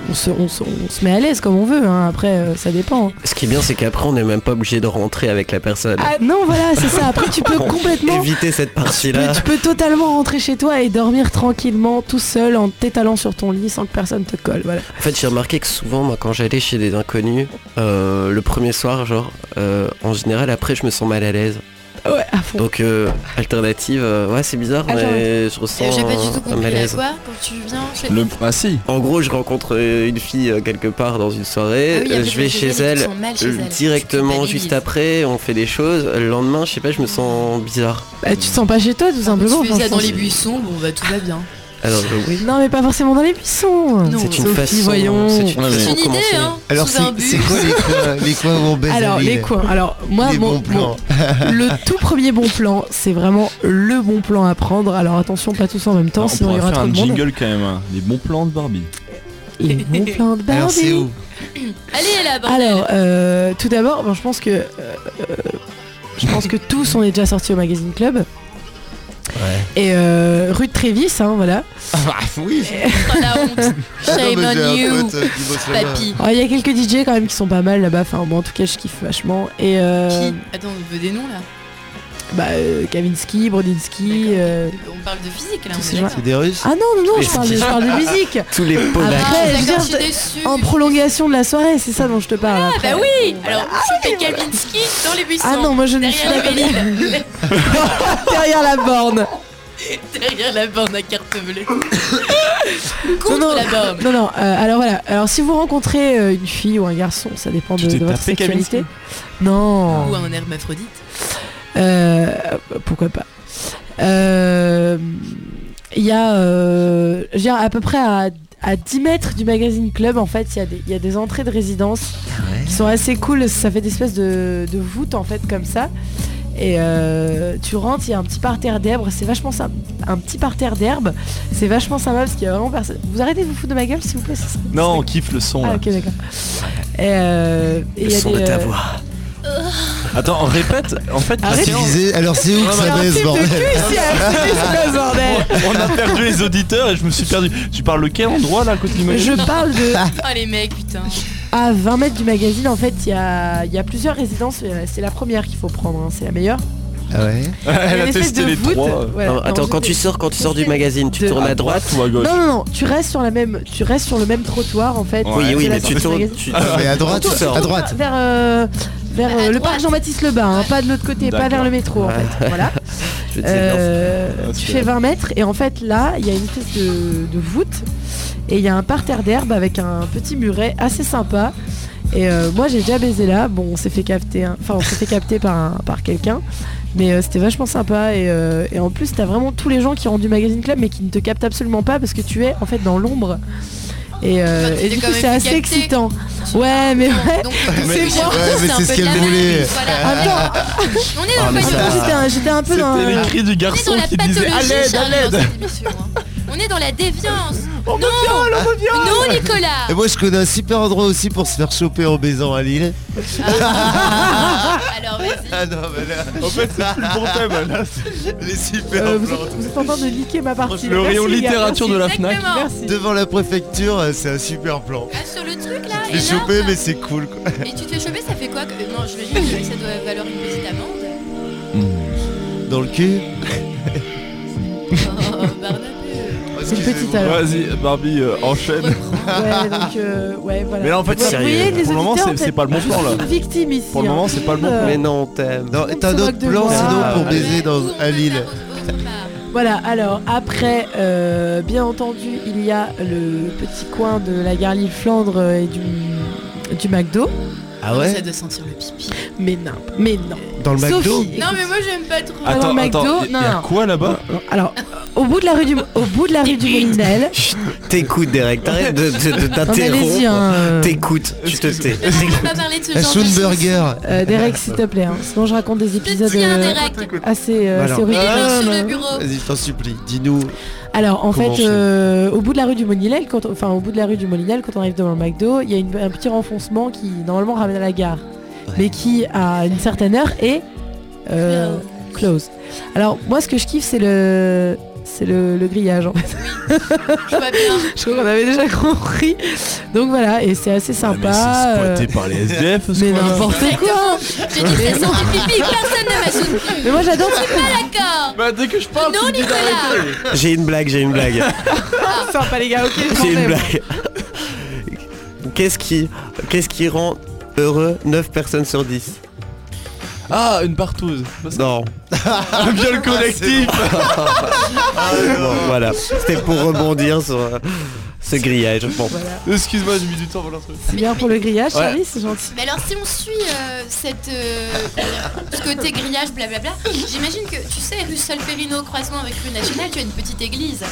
On se, on se- on se met à l'aise comme on veut. hein. Après euh, ça dépend. Ce qui est bien, c'est qu'après, on n'est même pas obligé de rentrer avec la personne. Ah non, voilà, c'est ça. Après, tu peux complètement. éviter cette Tu partie-là. tu peux totalement rentrer chez toi et dormir tranquillement, tout seul, en t'étalant sur ton lit sans que personne te colle. Voilà. En fait, j'ai remarqué que souvent, moi, quand j'allais chez des inconnus, euh, le premier soir, genre, euh, en général, après, je me sens mal à l'aise. Ouais, à fond. Donc, euh, alternative, euh, ouais, c'est bizarre, Ah, mais je ressens J'ai pas du un- tout un compris malaise. quoi quand tu viens chez Le... Ah si. En gros, je rencontre euh, une fille euh, quelque part dans une soirée, Ah euh, je vais chez elle, trucs qui sont mal chez elle. Tu directement culpabilises. juste après, on fait des choses. Le lendemain, je sais pas, je me sens bizarre. Bah, tu te sens pas chez toi, tout simplement. Tu fais Enfin, ça dans les buissons, bon bah tout va bien. Alors, euh, oui. Non, mais pas forcément dans les buissons. C'est une Sophie, façon. voyons. C'est une façon idée hein Alors c'est quoi les coins, les coins où on baise à Alors, les coins. Alors, moi, Les mon, bons plans. mon- le tout premier bon plan, c'est vraiment le bon plan à prendre. Alors, attention, pas tous en même temps, on sinon il y aura faire trop un de monde. jingle quand même. hein. Les bons plans de Barbie. Et bon plan de Alors c'est Barbie. où Allez là bordel Alors, euh, tout d'abord, bon, je pense que euh, euh, je pense que tous on est déjà sortis au magazine club. Et euh, rue de Trévis, hein, voilà. Ah oui. Oh la honte. Shame Non, mais j'ai on un you, pote, euh, qui bosse là-bas. papy. Alors, Il y a quelques DJ quand même qui sont pas mal là-bas. Enfin bon, en tout cas, je kiffe vachement. Et euh, Qui? Attends, on veut des noms là bah, euh, Kavinsky, Brodinski. euh, On parle de physique là, on ces. C'est des Russes Ah non, non, non, je parle, de, je parle de musique. Tous les Polacks. Ah, Après, je veux dire, je. En prolongation de la soirée, c'est ça dont je te parle. Ah bah oui Alors, choper Kavinsky dans les buissons. Ah non, moi je ne suis pas derrière la borne. Derrière la borne à carte bleue. Non, Contre non, la borne. non, non. euh, alors voilà. Alors si vous rencontrez euh, une fille ou un garçon, ça dépend Tu de, votre sexualité. Non. Ou un hermaphrodite. Euh, pourquoi pas. Euh, Il y a, euh, dire, à peu près à, à 10 mètres du magazine club, en fait, il y, a des- il y a des entrées de résidence qui sont assez cool. Ça fait des espèces de, de voûtes, en fait, comme ça. Et euh, tu rentres, il y a un petit parterre d'herbe, c'est vachement sympa. Un petit parterre d'herbe, c'est vachement sympa parce qu'il y a vraiment personne. Vous arrêtez de vous foutre de ma gueule, s'il vous plaît, Non, on kiffe le son Ah là. ok d'accord. Et, euh, et Le y a son des, de ta voix. Attends, répète. En fait, Arrête. Disais, alors c'est où que ça baisse, bordel on a perdu les auditeurs et je me suis perdu. Tu parles de quel endroit là, à côté du magazine Je parle de Oh les mecs, putain. à 20 mètres du magazine. En fait, il y a, il y a plusieurs résidences. euh, C'est la première qu'il faut prendre, hein, c'est la meilleure. Ah ouais Elle une a espèce testé de les voûte. trois. Non, attends, quand tu sors, quand tu sors du magazine, tu de- tournes à droite. ou à gauche Non non non, tu restes sur la même, tu restes sur le même trottoir en fait. Ouais. Oui, oui, mais tu tournes. tu- Ah, Mais à droite, tu sors. à droite. Vers, euh, vers À euh, le parc Jean-Baptiste Lebas, hein, pas de l'autre côté, pas vers le métro en fait. Voilà. Je Euh, tu fais 20 mètres et en fait là, il y a une espèce de, de voûte et il y a un parterre d'herbe avec un petit muret assez sympa. Et euh, moi j'ai déjà baisé là. Bon, on s'est fait capter, hein. enfin on s'est fait capter par un, par quelqu'un, mais euh, c'était vachement sympa et, euh, et en plus t'as vraiment tous les gens qui ont du magazine club mais qui ne te captent absolument pas parce que tu es en fait dans l'ombre. Et, euh, et du coup c'est assez excitant. Ouais, mais ouais. Donc, Mais- C'est moi. ouais, c'est ce qu'elle la voulait. voilà. Attends, On est Ah, dans le j'étais un, peu dans. C'était les cris du On est dans garçon la qui disait à l'aide, à l'aide. hein. On est dans la déviance. non, non, Nicolas. Et moi je connais un super endroit aussi pour se faire choper en baisant à Lille. Vas-y. Ah non mais là, En fait, c'est plus le bon thème là. les super Euh, vous, plans. êtes, vous êtes en train de liquer ma partie. Le rayon littérature de la Fnac. Merci. Devant la préfecture, euh, c'est un super plan. Ah, sur le truc là. Je l'ai énorme. chopé mais c'est cool quoi. Et tu te fais choper, ça fait quoi que... Non, j'imagine que ça doit valoir une petite amende. Dans le cul. Oh, Barnabé. C'est une petite alors. Vas-y, Barbie, euh, enchaîne. Ouais, donc euh, ouais, voilà. Mais là, en fait, vous, sérieux. voyez, les Pour le moment, auditeurs, c'est- pas le bon plan, là. victime ici. Pour le hein. moment, c'est pas le bon Euh, Mais non, on t'aime. Non, t'as se un moque autre de plan moi. sinon Ah, pour ouais. baiser dans, à Lille. Voilà, alors après, euh, bien entendu, il y a le petit coin de la gare Lille-Flandre et du, du McDo. Ah Ça ouais doit sentir le pipi. Mais non, mais non. Dans le McDo Sophie, Non, mais moi j'aime pas trop. Dans Attends, le attends, McDo, il y a non, quoi là-bas Alors, au bout de la rue du, au bout de la rue du. T'écoutes, Derek. T'arrêtes de, de, de- hein, euh, T'écoutes, tu te tais. Pas parler de ce Un genre de euh, Derek, s'il te plaît. hein. Sinon, je raconte des Je épisodes tiens, euh, assez, euh, assez est Ah. Vas-y, je t'en supplie, dis-nous. Alors en Comment fait, euh, au bout de la rue du Molinel, quand on- enfin au bout de la rue du Molinel, quand on arrive devant le McDo, il y a une- un petit renfoncement qui normalement ramène à la gare, mais qui à une certaine heure est euh, close. Alors moi, ce que je kiffe, c'est le c'est le, le grillage. En fait. Je vois bien. je crois qu'on avait déjà compris. Donc voilà, et c'est assez Ah, mais sympa. c'est euh, par les SDF ce mais n'importe quoi. J'ai dit sent le pipi, personne ne m'a soutenu. Mais moi j'adore. Pas d'accord. Bah dès que je parle, Non, tu me. J'ai une blague, j'ai une blague. sympa les gars. Ok. je J'ai une blague. Qu'est-ce qui, qu'est-ce qui rend heureux 9 personnes sur 10 Ah, une partouze. Non. Un viol collectif. Bon, voilà. C'était pour rebondir sur euh, ce grillage. Bon. Voilà. Excuse-moi, j'ai mis du temps pour l'instruire. C'est bien pour le grillage, Ouais. Charlie, c'est gentil. Mais alors si on suit euh, cette, euh, ce côté grillage, blablabla, j'imagine que, tu sais, rue Solferino, croisement avec rue Nationale, tu as une petite église.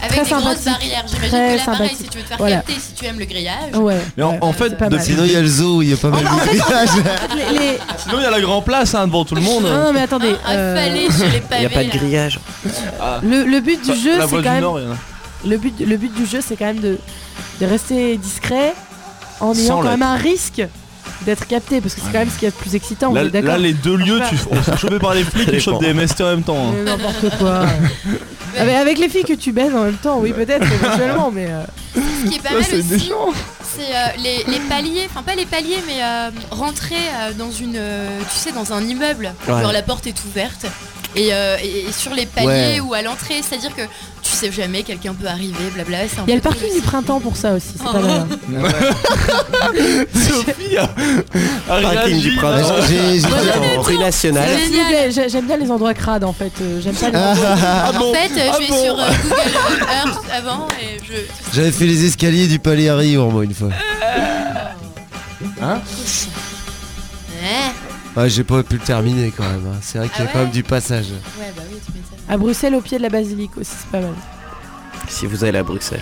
Avec Très des grosses barrières. J'imagine que là, pareil, si tu veux te faire Voilà. capter, si tu aimes le grillage. Ouais. Mais en, ouais, en fait, pas depuis- mal. Sinon il y a le zoo, il y a pas mal de. Les- les- sinon il y a la grand place hein, devant tout le monde. Non, non, mais attendez. Ah, euh, affalé sur les Il n'y a pas de grillage. Ah. le, le but du jeu, c'est quand même. Nord. Le but, le but du jeu, c'est quand même de, de rester discret en Sans ayant quand même un risque d'être capté parce que c'est quand même ce qu'il y a de plus excitant. Là, on est d'accord. là, les deux lieux, tu on se fait choper par les flics, ils chopent des. MST en même temps. hein. N'importe quoi. Ah, mais avec les filles que tu baises en même temps, oui peut-être éventuellement, mais euh, Ce qui est pas Ça, mal c'est aussi, méchant. c'est euh, les, les paliers, enfin pas les paliers, mais euh, rentrer euh, dans une, euh, tu sais, dans un immeuble, Ouais. genre la porte est ouverte. Et, euh, et- et sur les paliers Ouais. ou à l'entrée, c'est-à-dire que tu sais jamais, quelqu'un peut arriver, blabla. il y a le parking du printemps pour ça aussi, c'est pas Oh. mal. Sophie a, a Parking du printemps. j'ai-. Euh, plaît, j'ai- J'aime bien les endroits crades en fait, euh, j'aime pas les endroits- Ah, En fait, euh, Ah je vais bon sur euh, Google Earth avant et je. J'avais fait les escaliers du palais à Rio moi une fois. Ouais, Ouais, j'ai pas pu le terminer quand même. hein. C'est vrai qu'il y a Ah quand ouais même du passage. ouais, bah oui, tu m'étonnes. À Bruxelles, au pied de la basilique aussi, c'est pas mal. Si vous allez à Bruxelles.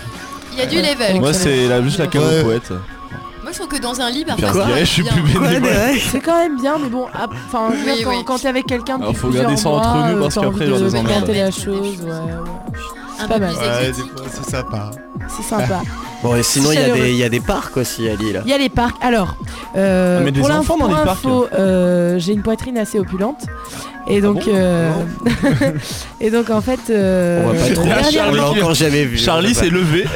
Il y a du level. Moi, c'est là, juste la cave Ouais. aux poètes. Moi, je trouve que dans un lit, Puis parfois, inspiré, ça je suis plus bénévole. C'est quand même bien, mais bon, ap- enfin, je veux Oui, dire, quand, oui. quand t'es avec quelqu'un Alors, depuis faut plusieurs garder ça mois, entre nous, euh, parce t'as qu'après, envie genre, de des emmerdes. gratter la Des chose, ouais, ouais. Un pas peu mal. plus Ouais, des exotique. fois, c'est sympa. c'est sympa. Bon, et sinon, il y, a Chaleureux. des- il y a des parcs aussi à Lille. Il y a les parcs. Alors, euh, Ah, mais des pour enfants l'info, dans les pour parcs. info, euh, j'ai une poitrine assez opulente. Et donc, bon euh, et donc en fait, euh, On va pas trop. Charlie. On l'a encore jamais vu. Charlie s'est levé.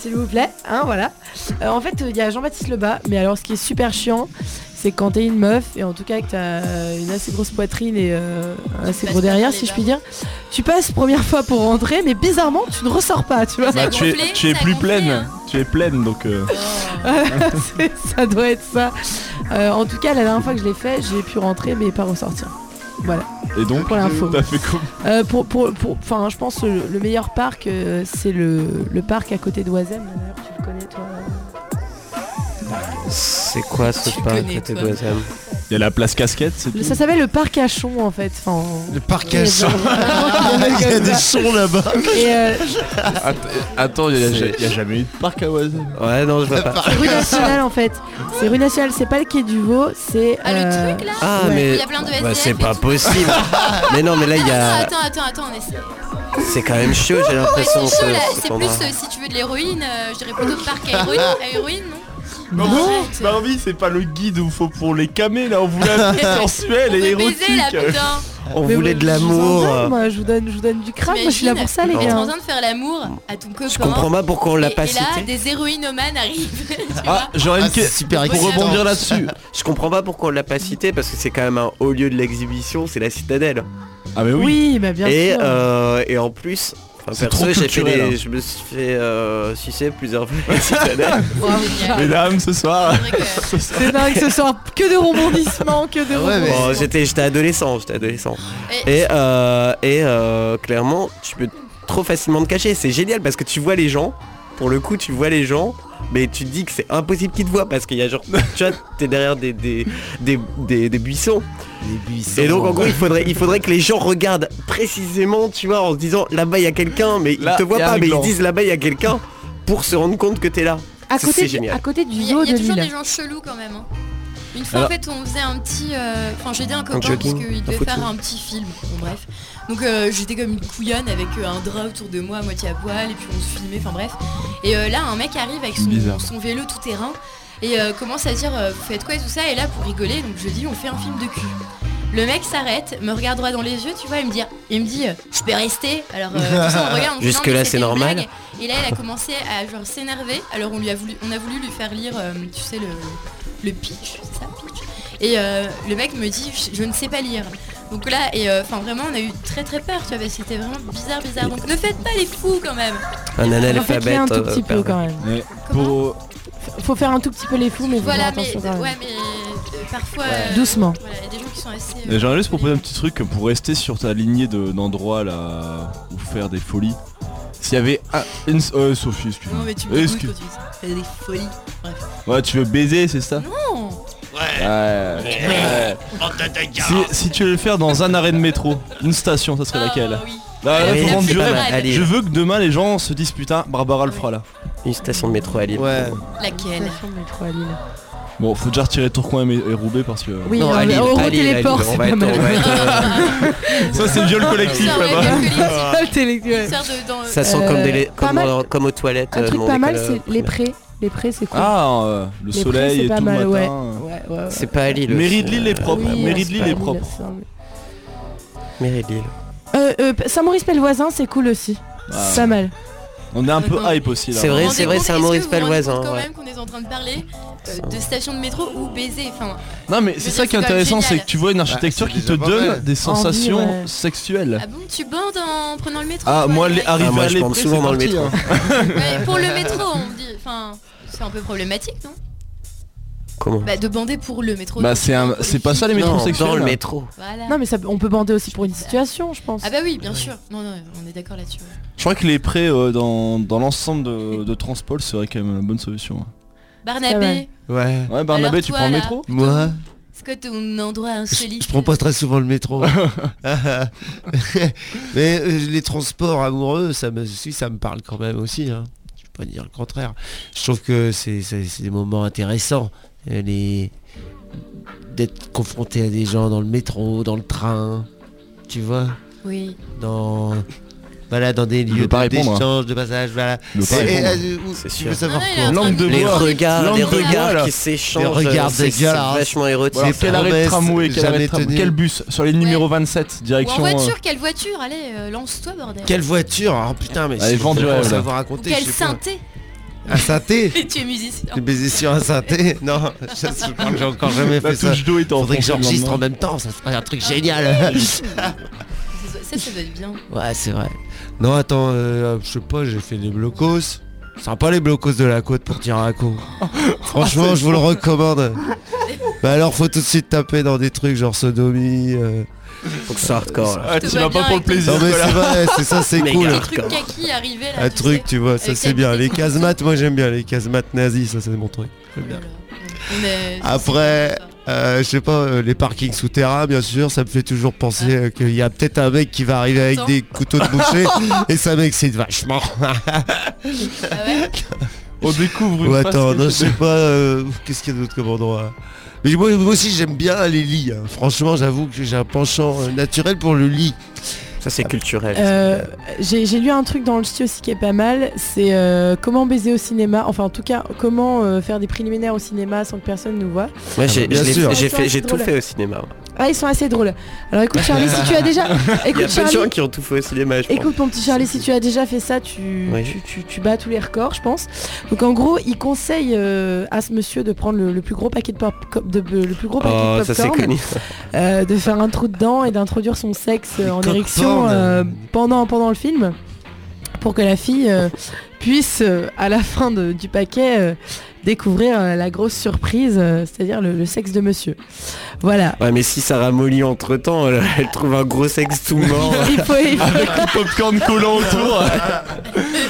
s'il vous plaît, hein, voilà. Euh, en fait, il y a Jean-Baptiste Lebas, mais alors ce qui est super chiant, c'est quand t'es une meuf et en tout cas que t'as une assez grosse poitrine et euh, un assez passes gros derrière, si je puis dire, tu passes première fois pour rentrer, mais bizarrement, tu ne ressors pas, tu vois. Bah, tu es, tu es plus gonflé, pleine. hein. Tu es pleine, donc. euh, ça doit être ça. Euh, en tout cas, la dernière fois que je l'ai fait, j'ai pu rentrer mais pas ressortir. Voilà. Et donc, Pour l'info. t'as fait quoi Euh, pour, pour, pour- enfin, je pense que le, le meilleur parc, euh, c'est le, le parc à côté d'Oisem. D'ailleurs, tu le connais, toi. C'est quoi ce Tu parc connais, côté toi. d'Oisem Il y a la place casquette, c'est tout. Ça s'appelle le parc à Chon, en fait. Enfin, Le parc il y a à chant. Il y a des sons là-bas. Et euh, Attends, il C'est- y, a jamais eu de parc à Oisem. Ouais, non, je vois pas. c'est rue nationale, en fait. C'est rue nationale, c'est pas le quai du Vau, c'est. Ah, le euh, truc là Ah, Ouais. mais. Il y a plein de Bah, c'est et pas tout. possible. mais non, mais là, il y a. Attends, attends, attends, on essaie. C'est quand même chaud, j'ai Ouais, l'impression. c'est chaud ce- là, cet c'est plus endroit. euh, si tu veux de l'héroïne, euh, je dirais plutôt parc à héroïne, à héroïne, non Non, Arrête. Barbie, c'est pas le guide où faut pour les camés là, on voulait un truc sensuel et érotique. baiser là, putain On mais voulait moi, de je vous en l'amour. donne, Moi, je vous donne, je vous donne du crâne. Moi, je suis là pour ça, les gars. en train de faire l'amour à ton copain. Je comprends pas pourquoi on l'a et, pas et là, cité. des héroïnomanes arrivent. tu Ah, vois j'aurais Ah, une c'est question super pour rebondir là-dessus. Je comprends pas pourquoi on l'a pas cité parce que c'est quand même un haut lieu de l'exhibition, c'est la citadelle. Ah, mais oui. Oui, bah bien et, sûr. euh, et en plus, enfin, perso, j'ai fait des- hein. je me suis fait euh, sucer plusieurs fois. Mesdames, ce soir. C'est vrai que- C'est dingue ce soir. Que de rebondissements, que de Ah ouais, mais- rebondissements. Bon, j'étais j'étais adolescent, j'étais adolescent. Et- Et, euh, et euh, clairement, tu peux trop facilement te cacher. C'est génial parce que tu vois les gens. Pour le coup, tu vois les gens, mais tu te dis que c'est impossible qu'ils te voient parce qu'il y a genre, tu vois, t'es derrière des, des, des, des- des buissons. Et donc en gros, il faudrait, il faudrait que les gens regardent précisément, tu vois, en se disant là-bas il y a quelqu'un, mais Là, ils te voient il y a pas, mais ils disent là-bas il y a quelqu'un pour se rendre compte que t'es là. À C'est- côté, c'est du, génial. à côté du Il y a, zoo il y a de toujours des gens chelous quand même. hein. Une fois Alors- en fait on faisait un petit... euh, Enfin j'ai aidé un copain parce jogging, qu'il un devait footing. faire un petit film. Bon bref. Donc euh, j'étais comme une couillonne avec euh, un drap autour de moi à moitié à poil et puis on se filmait, enfin bref. Et euh, là un mec arrive avec son, vélo tout terrain et euh, commence à dire euh, vous faites quoi et tout ça? Et là pour rigoler donc je dis on fait un film de cul. Le mec s'arrête, me regarde droit dans les yeux, tu vois, il me dit, il me dit, je peux rester? Alors, euh, de toute façon, on regarde, Jusque là, c'est normal. blague. Et là, il a commencé à genre s'énerver. Alors, on lui a voulu, on a voulu lui faire lire, euh, tu sais, le, le pitch, c'est ça, pitch. Et euh, le mec me dit, je, je ne sais pas lire. Donc là, et euh, enfin vraiment, on a eu très très peur, tu vois, c'était vraiment bizarre, bizarre. Donc ne faites pas les fous quand même. Un analphabète. un tout euh, petit peu quand même. Mais Comment pour. Faut faire un tout petit peu les fous, mais Voilà, mais ouais, mais euh, parfois. euh, Doucement. Voilà, il y a des gens qui sont assez. Euh, euh, J'aimerais juste proposer un petit truc pour rester sur ta lignée de- d'endroits là où faire des folies. S'il y avait un, une, euh, Sophie, excuse-moi. Non mais tu me dégoûtes Excuse- quand tu dis ça. Fais des folies. Bref. Ouais, tu veux baiser, c'est ça? Non. Ouais. ouais. Si, si tu veux le faire dans un arrêt de métro, une station, ça serait Ah, laquelle oui. Là, là, Oui, faut du rêve. Je veux que demain les gens se disent putain, Barbara le fera là. une station de métro à Lille. Ouais. Laquelle Station de métro à Lille. Bon, faut déjà retirer Tourcoing et, et Roubaix parce que. Oui, Non, Lille, on ports, On c'est va pas être- mal. être, Ça, c'est viol collectif là-bas. Ça sent Euh, comme, des, pas comme, mal. dans- comme aux toilettes. Un euh, truc pas mal, c'est euh, les prés. Les prés, c'est cool. Ah, euh, le Les soleil c'est et pas tout mal, le ouais. matin. Ouais, ouais, ouais. C'est pas à Lille. Mairie de Lille est euh, propre. Oui, Mairie de c'est Lille est propre. Mairie de Lille. Euh, euh, Saint-Maurice-Pelvoisin, c'est cool aussi. Ah. Pas mal. On est un peu hype aussi là. C'est vrai, c'est vrai, c'est un Maurice Pelvoisin, quand ouais. même qu'on est en train de parler euh, de station de métro ou baiser. Enfin, Non mais c'est ça qui est c'est intéressant, c'est que tu vois une architecture c'est qui te donne des sensations sexuelles. ah bon, tu bandes en prenant le métro Ah moi arriver Ah, moi, à c'est souvent dans le métro. hein. Pour le métro, on me dit. Enfin, c'est un peu problématique, non Comment Bah, de bander pour le métro. Bah c'est un, c'est pas ça les Non, métrosexuels. dans le métro. Voilà. Non, mais ça, on peut bander aussi pour une situation, je pense. Ah bah oui, bien sûr. Non, non, on est d'accord là-dessus. ouais. Je crois que les prêts euh, dans, dans l'ensemble de, de Transpol serait quand même une bonne solution. Barnabé, Ouais. Ouais Barnabé Alors, tu toi, prends le là, métro Moi, c'est quoi ton endroit je, insolite je prends pas très souvent le métro. Mais euh, les transports amoureux, ça me, si, ça me parle quand même aussi. Hein. Pas dire le contraire. Je trouve que c'est des moments intéressants. Euh, Les... D'être confronté à des gens dans le métro, dans le train, tu vois, Oui. dans... Voilà, dans des lieux répondre, hein. d'échange, de passage, voilà. Répondre. euh, C'est tu sûr. veux savoir Ah quoi Langue de Les bois. regards, les regards qui s'échangent. Les regards c'est- c'est dégueulasses. vachement érotique. Quel arrêt de tramway, quel, bus Sur les numéros 27, Ou en direction... euh, voiture, quelle voiture Allez, euh, lance-toi, bordel. Quelle voiture Oh putain, mais là. savoir raconter. quelle synthé Un synthé Et tu es musicien. Baiser sur un synthé Non, je, je crois que j'ai encore jamais fait ça. touche d'eau est en Faudrait que j'enregistre en même temps, ça serait un truc génial. Ça, ça doit être bien. ouais, c'est vrai. Non, attends, euh, je sais pas, j'ai fait des blocos. Sympa les blocos de la côte pour tirer un coup. Franchement, je vous le recommande. Bah alors, faut tout de suite taper dans des trucs genre sodomie. euh. Faut que ça hardcore là. Ah, tu vas pas pour le plaisir. Non mais c'est vrai, c'est ça, c'est cool. Un truc kaki arrivé là. Un tu truc, sais. tu vois, ça c'est bien. Les casemates, moi j'aime bien les casemates nazis, ça c'est mon truc. J'aime bien. Après, euh, je sais pas, euh, les parkings souterrains, bien sûr, ça me fait toujours penser euh, qu'il y a peut-être un mec qui va arriver avec des couteaux de boucher et ça m'excite vachement. Ah ouais On découvre une Ou face attends, non, je sais pas, euh, qu'est-ce qu'il y a d'autre comme endroit? Mais moi, moi aussi j'aime bien les lits. hein. Franchement, j'avoue que j'ai un penchant euh, naturel pour le lit. Ça c'est culturel. Euh, J'ai lu un truc dans le style aussi qui est pas mal, c'est euh, comment baiser au cinéma, enfin en tout cas comment euh, faire des préliminaires au cinéma sans que personne nous voit. J'ai tout fait au cinéma. Ah ils sont assez drôles. Alors écoute Charlie, si tu as déjà... Il y a Écoute de gens qui ont tout fait au cinéma, je pense. Écoute mon petit Charlie, si tu as déjà fait ça, tu, Oui. tu, tu- tu bats tous les records, je pense. Donc en gros, il conseille euh, à ce monsieur de prendre le, le plus gros paquet de pop, de, le plus gros paquet Oh, de ça c'est popcorn, connu. euh, de faire un trou dedans et d'introduire son sexe en popcorn. Euh, pendant pendant le film, pour que la fille euh, puisse euh, à la fin de- du paquet euh, découvrir euh, la grosse surprise, euh, c'est-à-dire le, le sexe de monsieur. Voilà. Ouais mais si ça ramollit entre temps, elle, elle trouve un gros sexe tout mort. Il faut, il faut- Avec le popcorn collant autour.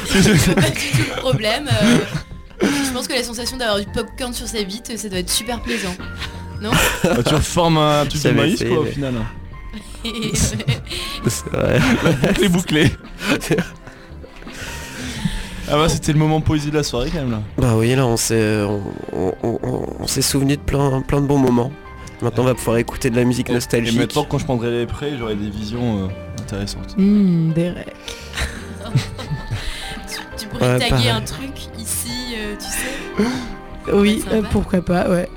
C'est pas du tout le problème. euh, Je pense que la sensation d'avoir du popcorn sur sa bite, ça doit être super plaisant. Bah, tu reformes un truc de maïs quoi au mais- final. Et- C'est vrai. Bouclé bouclé. Ah bah c'était le moment poésie de la soirée quand même là. Bah oui là on s'est on, on- on- on s'est souvenu de plein, plein de bons moments. Maintenant on va pouvoir écouter de la musique Et nostalgique. maintenant quand je prendrai les prêts j'aurai des visions euh, intéressantes. Hmm, des rêves. tu, tu pourrais Ouais, taguer pareil. un truc ici, euh, tu sais? Oui, euh, pourquoi pas, ouais.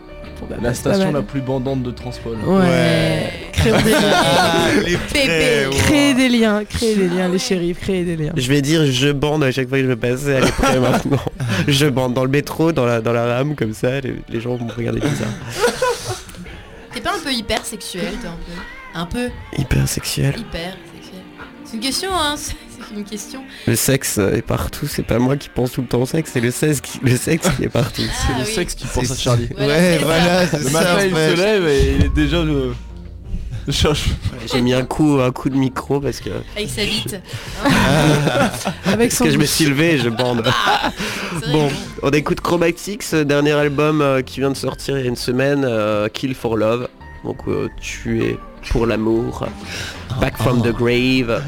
La station la plus bandante de Transpol. Ouais. Ouais. Créer des liens. les Pépé. Créer des liens, créer des liens, les shérifs, créer des liens. Je vais dire je bande à chaque fois que je vais passer à l'épreuve maintenant. Je bande dans le métro, dans la, dans la rame comme ça, les, les gens vont me regarder bizarre. T'es pas un peu hyper sexuel, toi, un peu? Un peu Hyper sexuel. hyper sexuel. C'est une question, hein une question. Le sexe est partout, c'est pas moi qui pense tout le temps au sexe, c'est le sexe qui, le sexe qui est partout. C'est Ah le oui. sexe qui pense à Charlie. Voilà, ouais, c'est ça. voilà, c'est Le ça. il se lève et il est déjà le... J'ai mis un coup, un coup de micro parce que, Avec sa bite. Avec parce son que je me suis levé et je bande. Bon, on écoute Chromatics, dernier album euh, qui vient de sortir il y a une semaine, euh, Kill for Love. Donc euh, tuer pour l'amour. Back from the grave.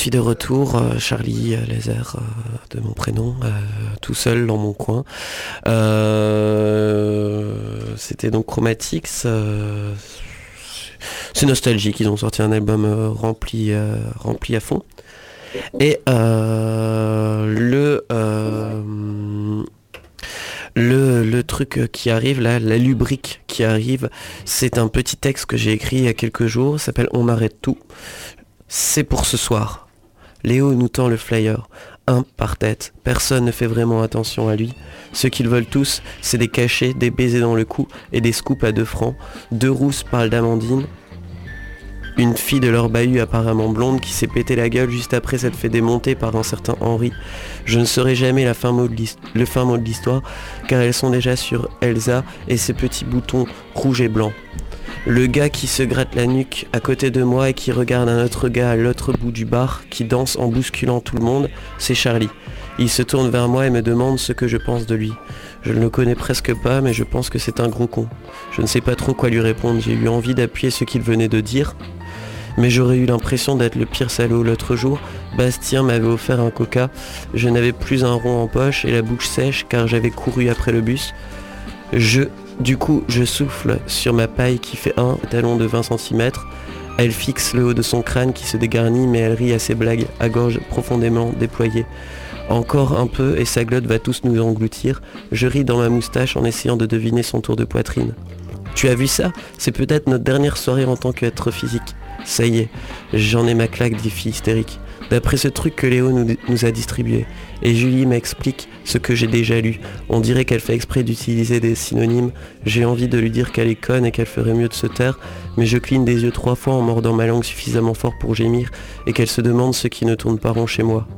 Suis de retour, euh, Charlie euh, Laser euh, de mon prénom, tout seul dans mon coin. C'était donc Chromatics. c'est nostalgique, ils ont sorti un album rempli, rempli à fond. Et le, le, le truc qui arrive la lubrique qui arrive, c'est un petit texte que j'ai écrit il y a quelques jours, s'appelle On arrête tout. C'est pour ce soir. Léo nous tend le flyer. Un par tête. Personne ne fait vraiment attention à lui. Ce qu'ils veulent tous, c'est des cachets, des baisers dans le cou et des scoops à deux francs. Deux rousses parlent d'Amandine. Une fille de leur bahut apparemment blonde qui s'est pété la gueule juste après s'être fait démonter par un certain Henri. Je ne saurai jamais le fin mot de l'histoire car elles sont déjà sur Elsa et ses petits boutons rouges et blancs. Le gars qui se gratte la nuque à côté de moi et qui regarde un autre gars à l'autre bout du bar qui danse en bousculant tout le monde, c'est Charlie. Il se tourne vers moi et me demande ce que je pense de lui. Je ne le connais presque pas mais je pense que c'est un gros con. Je ne sais pas trop quoi lui répondre, j'ai eu envie d'appuyer ce qu'il venait de dire. Mais j'aurais eu l'impression d'être le pire salaud l'autre jour. Bastien m'avait offert un coca. Je n'avais plus un rond en poche et la bouche sèche car j'avais couru après le bus. Je, du coup, je souffle sur ma paille qui fait un talon de 20 cm. Elle fixe le haut de son crâne qui se dégarnit mais elle rit à ses blagues, à gorge profondément déployée. Encore un peu et sa glotte va tous nous engloutir. Je ris dans ma moustache en essayant de deviner son tour de poitrine. Tu as vu ça? C'est peut-être notre dernière soirée en tant qu'être physique. Ça y est, j'en ai ma claque des filles hystériques. D'après ce truc que Léo nous, a distribué. Et Julie m'explique ce que j'ai déjà lu. On dirait qu'elle fait exprès d'utiliser des synonymes. J'ai envie de lui dire qu'elle est conne et qu'elle ferait mieux de se taire, mais je cligne des yeux trois fois en mordant ma langue suffisamment fort pour gémir et qu'elle se demande ce qui ne tourne pas rond chez moi.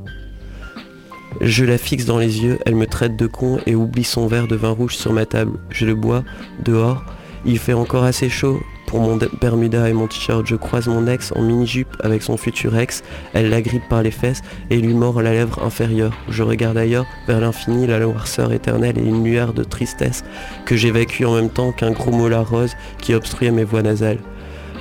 Je la fixe dans les yeux, elle me traite de con et oublie son verre de vin rouge sur ma table. Je le bois, dehors. Il fait encore assez chaud pour mon Bermuda et mon t-shirt. Je croise mon ex en mini-jupe avec son futur ex. Elle la grippe par les fesses et lui mord la lèvre inférieure. Je regarde ailleurs, vers l'infini, la noirceur éternelle et une lueur de tristesse que j'évacue en même temps qu'un gros molar rose qui obstruait mes voies nasales.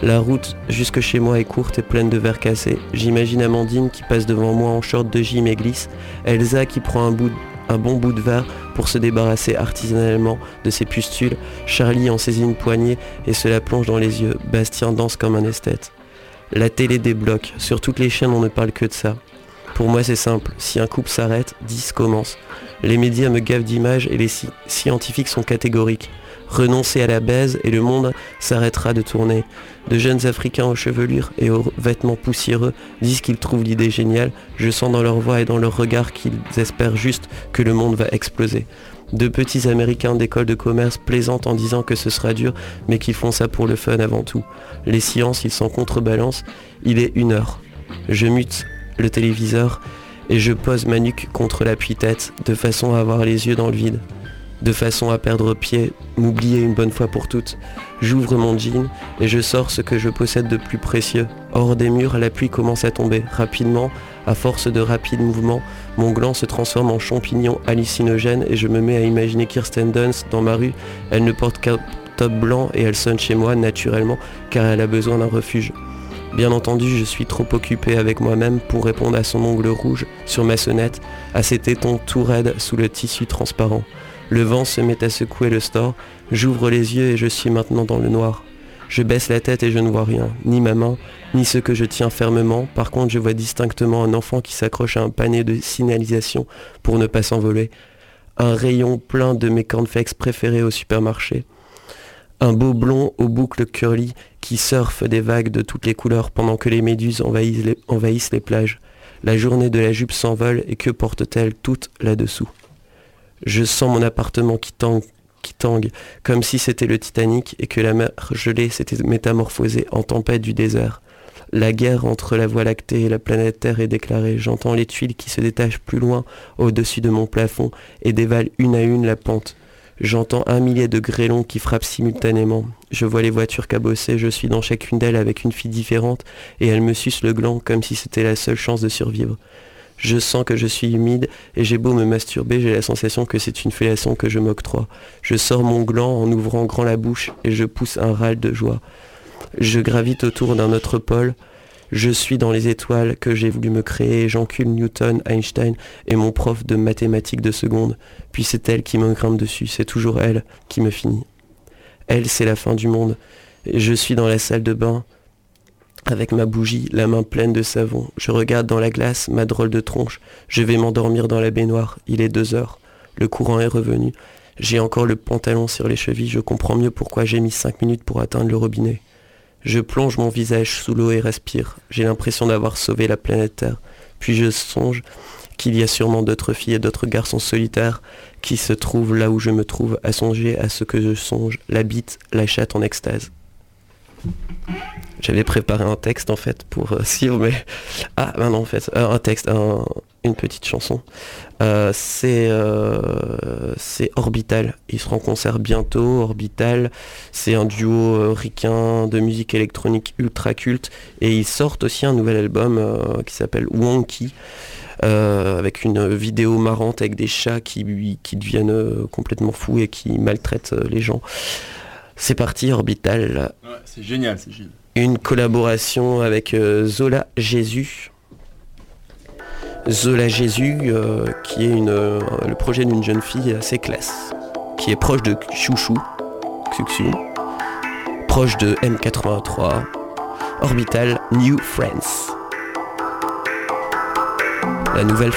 La route jusque chez moi est courte et pleine de verres cassés. J'imagine Amandine qui passe devant moi en short de gym et glisse. Elsa qui prend un, bout un bon bout de verre pour se débarrasser artisanalement de ses pustules. Charlie en saisit une poignée et se la plonge dans les yeux. Bastien danse comme un esthète. La télé débloque. Sur toutes les chaînes, on ne parle que de ça. Pour moi, c'est simple. Si un couple s'arrête, 10 commence. Les médias me gavent d'images et les sci- scientifiques sont catégoriques. Renoncer à la baise et le monde s'arrêtera de tourner. De jeunes Africains aux chevelures et aux vêtements poussiéreux disent qu'ils trouvent l'idée géniale. Je sens dans leur voix et dans leur regard qu'ils espèrent juste que le monde va exploser. De petits Américains d'école de commerce plaisantent en disant que ce sera dur, mais qu'ils font ça pour le fun avant tout. Les sciences, ils s'en contrebalancent. Il est une heure. Je mute le téléviseur et je pose ma nuque contre l'appui-tête de façon à avoir les yeux dans le vide. De façon à perdre pied, m'oublier une bonne fois pour toutes. J'ouvre mon jean et je sors ce que je possède de plus précieux. Hors des murs, la pluie commence à tomber. Rapidement, à force de rapides mouvements, mon gland se transforme en champignon hallucinogène et je me mets à imaginer Kirsten Dunst dans ma rue. Elle ne porte qu'un top blanc et elle sonne chez moi naturellement car elle a besoin d'un refuge. Bien entendu, je suis trop occupé avec moi-même pour répondre à son ongle rouge sur ma sonnette, à ses tétons tout raides sous le tissu transparent. Le vent se met à secouer le store, j'ouvre les yeux et je suis maintenant dans le noir. Je baisse la tête et je ne vois rien, ni ma main, ni ce que je tiens fermement. Par contre, je vois distinctement un enfant qui s'accroche à un panier de signalisation pour ne pas s'envoler. Un rayon plein de mes cornflakes préférés au supermarché. Un beau blond aux boucles curly qui surfe des vagues de toutes les couleurs pendant que les méduses envahissent les, envahissent les plages. La journée de la jupe s'envole et que porte-t-elle toute là-dessous? Je sens mon appartement qui tangue, qui tangue, comme si c'était le Titanic et que la mer gelée s'était métamorphosée en tempête du désert. La guerre entre la Voie lactée et la planète Terre est déclarée. J'entends les tuiles qui se détachent plus loin au-dessus de mon plafond et dévalent une à une la pente. J'entends un millier de grêlons qui frappent simultanément. Je vois les voitures cabossées, je suis dans chacune d'elles avec une fille différente et elle me suce le gland comme si c'était la seule chance de survivre. Je sens que je suis humide et j'ai beau me masturber, j'ai la sensation que c'est une fellation que je m'octroie. Je sors mon gland en ouvrant grand la bouche et je pousse un râle de joie. Je gravite autour d'un autre pôle. Je suis dans les étoiles que j'ai voulu me créer, j'encule Newton, Einstein et mon prof de mathématiques de seconde. Puis c'est elle qui me grimpe dessus, c'est toujours elle qui me finit. Elle, c'est la fin du monde. Je suis dans la salle de bain, avec ma bougie, la main pleine de savon. Je regarde dans la glace ma drôle de tronche. Je vais m'endormir dans la baignoire. Il est deux heures. Le courant est revenu. J'ai encore le pantalon sur les chevilles. Je comprends mieux pourquoi j'ai mis cinq minutes pour atteindre le robinet. Je plonge mon visage sous l'eau et respire. J'ai l'impression d'avoir sauvé la planète Terre. Puis je songe qu'il y a sûrement d'autres filles et d'autres garçons solitaires qui se trouvent là où je me trouve à songer à ce que je songe, la bite, en extase. J'avais préparé un texte en fait pour euh, suivre, mais ah ben non en fait euh, un texte, un- une petite chanson. Euh, c'est euh, c'est Orbital. Ils seront en concert bientôt. Orbital, c'est un duo ricain de musique électronique ultra culte et ils sortent aussi un nouvel album qui s'appelle Wonky. avec une vidéo marrante avec des chats qui, qui deviennent complètement fous et qui maltraitent les gens. C'est parti, Orbital. Ouais, c'est génial, c'est génial. Une collaboration avec euh, Zola Jésus. Zola Jésus, euh, qui est une, euh, le projet d'une jeune fille assez classe, qui est proche de Chouchou, Xuxu, proche de M83, Orbital New France. La nouvelle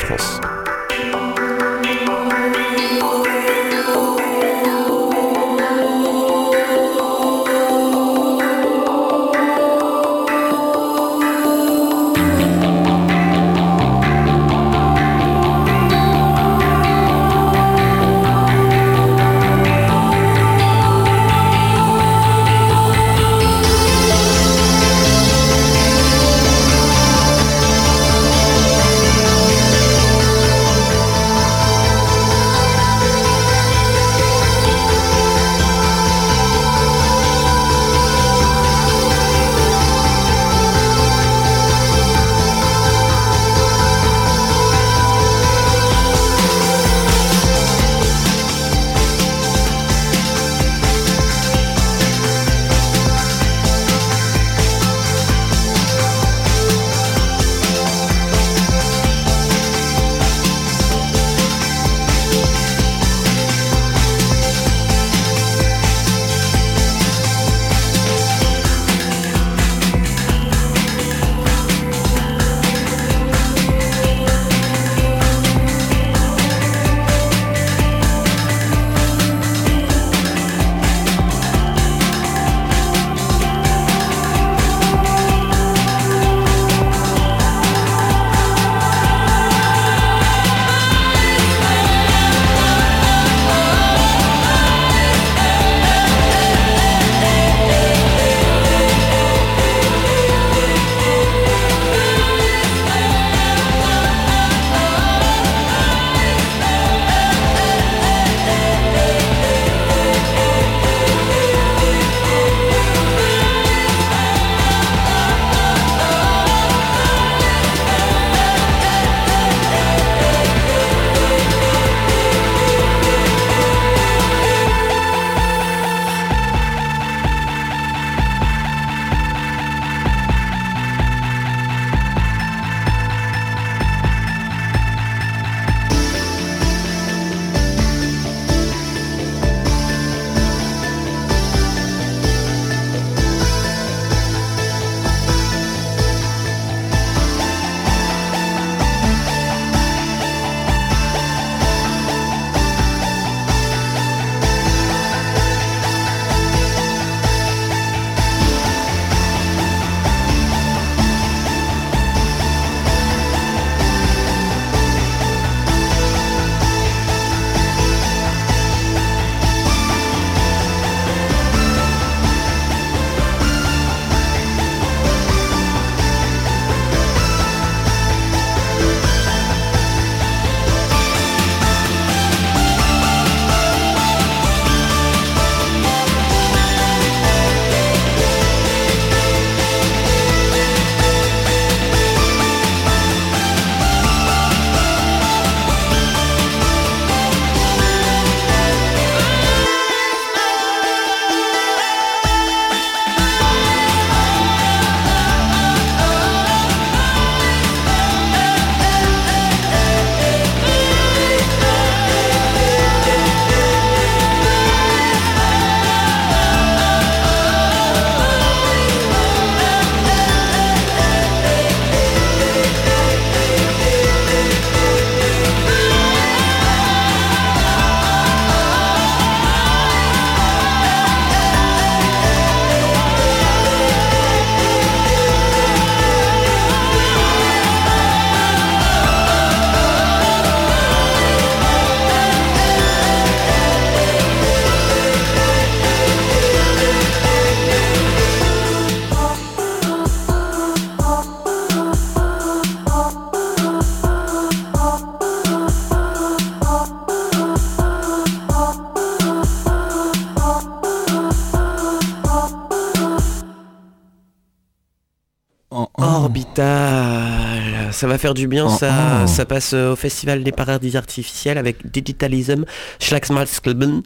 ça va faire du bien, Oh, ça, oh. ça passe euh, au Festival des paradis artificiels avec Digitalism, Schlagsmalsklubben,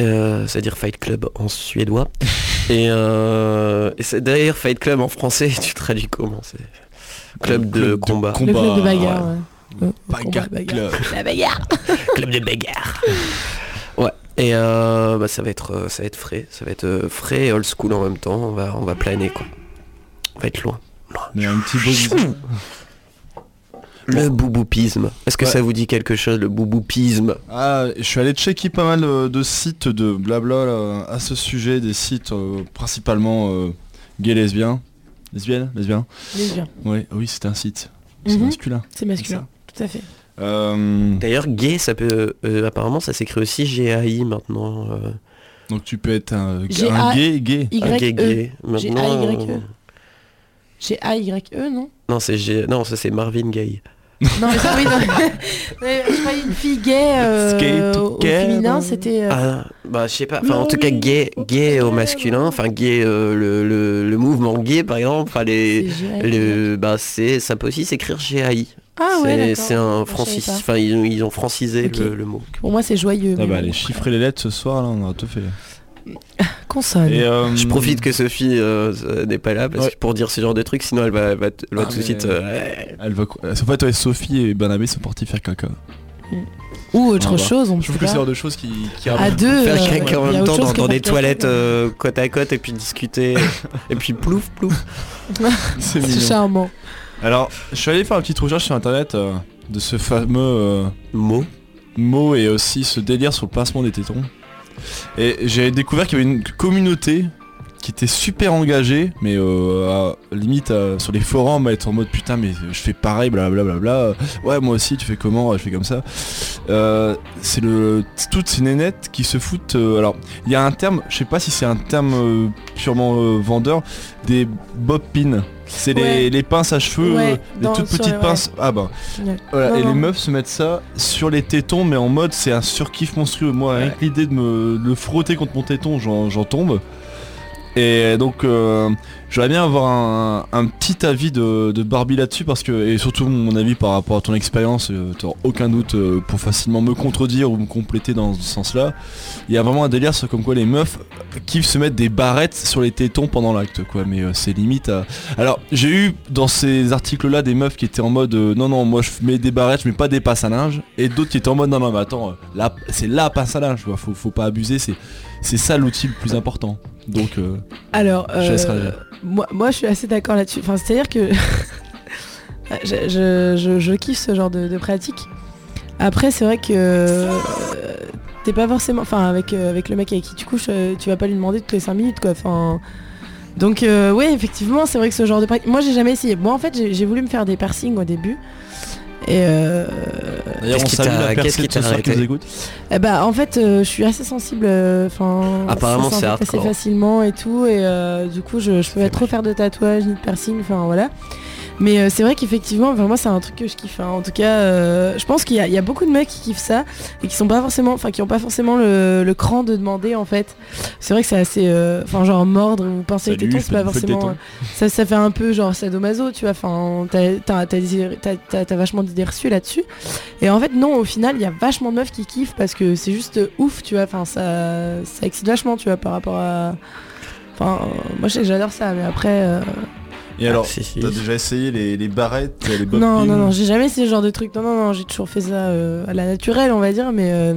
euh, c'est-à-dire Fight Club en suédois. et euh, et c'est d'ailleurs Fight Club en français, tu traduis comment c'est Club de combat. Le club de bagarre. ouais. Euh, Bagarre combat, Club. La bagarre. Club de bagarre. Ouais. Et euh, bah, ça va être euh, ça va être frais, ça va être euh, frais et old school en même temps. On va on va planer quoi. On va être loin. Mais un petit beau Le bouboupisme. Est-ce que Ouais. ça vous dit quelque chose le bouboupisme Ah, je suis allé checker pas mal euh, de sites de blabla là, à ce sujet, des sites euh, principalement euh, gays lesbiens. Lesbiennes Lesbiens Lesbien. Ouais, oui, c'est un site. C'est Mhm. masculin. C'est masculin. Tout à fait. Euh, D'ailleurs, gay, ça peut. euh, apparemment, ça s'écrit aussi GAI maintenant. euh, donc tu peux être un, un gay, gay. Y un gay E. gay. G Maintenant, A Y E. euh, G A Y E non? Non, c'est G... non, ça c'est Marvin Gay. Non mais ça oui. non. Je croyais une fille gay euh, Skate au, féminin c'était. euh, Ah, bah je sais pas. Enfin, en tout cas, gay, gay au masculin. Enfin, gay, euh, le, le, le mouvement gay, par exemple. Enfin, les. A. Le, bah, c'est, ça peut aussi s'écrire GAI. Ah ouais c'est, un Je francis. Enfin, ils, ont- ils ont francisé le, le mot. Pour moi c'est joyeux. Ah bah bon. les chiffres et les lettres ce soir là, on aura tout fait. Consonne. Et, euh, Je profite que Sophie euh, n'est pas là parce Ouais. que pour dire ce genre de trucs, sinon elle va, elle va, t- elle va Ah, tout de suite. euh, Elle va... En fait, ouais, Sophie et Banabé sont partis faire caca. Ou autre Ah bah. chose on Je trouve que c'est genre de choses qui, qui À deux. faire euh, caca en même temps dans, des toilettes euh, côte à côte et puis discuter et puis plouf plouf. C'est charmant. Alors, je suis allé faire une petite recherche sur internet euh, de ce fameux euh, Mot. mot et aussi ce délire sur le placement des tétons. Et j'ai découvert qu'il y avait une communauté qui était super engagée, mais euh, à- limite euh, sur les forums à être en mode putain mais je fais pareil blablabla. Bla, ouais moi aussi tu fais comment? Je fais comme ça. Euh, c'est le toutes ces nénettes qui se foutent. euh, alors il y a un terme, je sais pas si c'est un terme euh, purement euh, vendeur, des bob pins. C'est les, Ouais. les pinces à cheveux, Ouais, les dans- toutes petites les- ouais. pinces. Ah bah Ouais. voilà, Non, et non. les meufs se mettent ça sur les tétons, mais en mode c'est un surkiff monstrueux. Moi, que l'idée de me de le frotter contre mon téton, j'en j'en tombe. Et donc, euh, j'aimerais bien avoir un, petit avis de, Barbie là-dessus, parce que, et surtout mon avis par rapport à ton expérience, euh, t'auras aucun doute euh, pour facilement me contredire ou me compléter dans ce sens-là. Il y a vraiment un délire sur comme quoi les meufs kiffent se mettre des barrettes sur les tétons pendant l'acte, quoi. Mais euh, c'est limite à, alors j'ai eu dans ces articles là des meufs qui étaient en mode euh, non non moi je mets des barrettes je mets pas des passes à linge et d'autres qui étaient en mode non non mais attends là c'est la passe à linge quoi. faut, faut pas abuser c'est c'est ça l'outil le plus important donc euh, Alors, Je euh, moi, moi je suis assez d'accord là-dessus. Enfin, c'est-à-dire que je, je, je- je kiffe ce genre de, de pratique. Après, c'est vrai que euh, t'es pas forcément, enfin, avec avec le mec avec qui tu couches, tu vas pas lui demander toutes les 5 minutes, quoi. Enfin, donc euh, oui, effectivement, c'est vrai que ce genre de pratique. Moi, j'ai jamais essayé. Moi, en fait, j'ai j'ai voulu me faire des piercings au début. Et euh, d'ailleurs Qu'est-ce on qui salue t'a- la qu'est-ce personne qui ce nous écoute Eh bah en fait euh, je suis assez sensible euh, enfin Apparemment, c'est s'infecte assez facilement et tout et euh, du coup je, je peux pas trop faire de tatouage ni de piercing enfin voilà mais euh, c'est vrai qu'effectivement enfin, moi c'est un truc que je kiffe hein. en tout cas euh, je pense qu'il y, a- il y a beaucoup de mecs qui kiffent ça et qui sont pas forcément enfin qui ont pas forcément le, le cran de demander en fait. C'est vrai que c'est assez euh, enfin genre mordre ou pincer les tétons c'est pas forcément ça, ça fait un peu genre sadomaso tu vois. Enfin t'as vachement d'idées reçues là-dessus. Et en fait non au final il y a vachement de meufs qui kiffent parce que c'est juste ouf tu vois. Enfin ça ça excite vachement tu vois par rapport à enfin moi je sais que j'adore ça mais après et alors si, si. t'as déjà essayé les, les barrettes les bob non non non j'ai jamais essayé ce genre de truc non non non j'ai toujours fait ça euh, à la naturelle on va dire mais euh,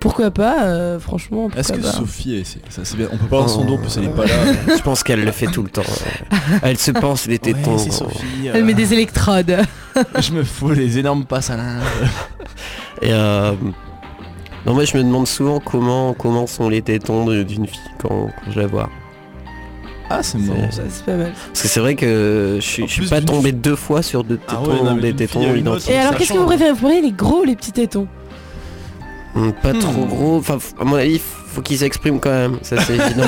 pourquoi pas euh, franchement est-ce que pas. Sophie ça, c'est bien. on peut pas avoir son dos parce qu'elle est pas là Je pense qu'elle le fait tout le temps. Elle se pense les tétons. Ouais, c'est Sophie elle met des électrodes je me fous les énormes passes à linge Et euh, non, moi je me demande souvent comment comment sont les tétons d'une fille quand, quand je la vois. Ah c'est marrant c'est pas mal Parce que c'est vrai que je suis, je pas tombé deux fois sur deux Ah tétons, ouais, non, mais des tétons une identiques. et alors qu'est-ce que vous change. préférez vous préférez les gros ou les petits tétons? Hum, Pas Hmm. trop gros. Enfin, à mon avis, faut qu'ils s'expriment quand même. Ça c'est évident.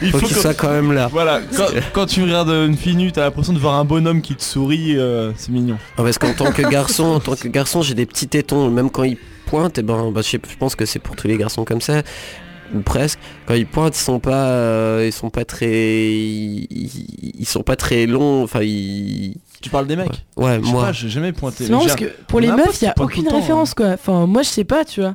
il faut faut qu'ils que- soient quand même là. Voilà, quand, quand tu regardes une fille nue, t'as l'impression de voir un bonhomme qui te sourit, euh, c'est mignon. Ah, parce qu'en tant que garçon, en tant que garçon, j'ai des petits tétons. Même quand ils pointent, et ben, bah, je pense que c'est pour tous les garçons comme ça. Ou presque. Quand ils pointent, ils sont pas, euh, ils sont pas très, ils, sont pas très longs. Enfin, ils. Tu parles des mecs Ouais, Je moi. j'ai jamais pointé. Parce que pour les meufs, il y a aucune temps, référence quoi. Enfin, moi je sais pas, tu vois.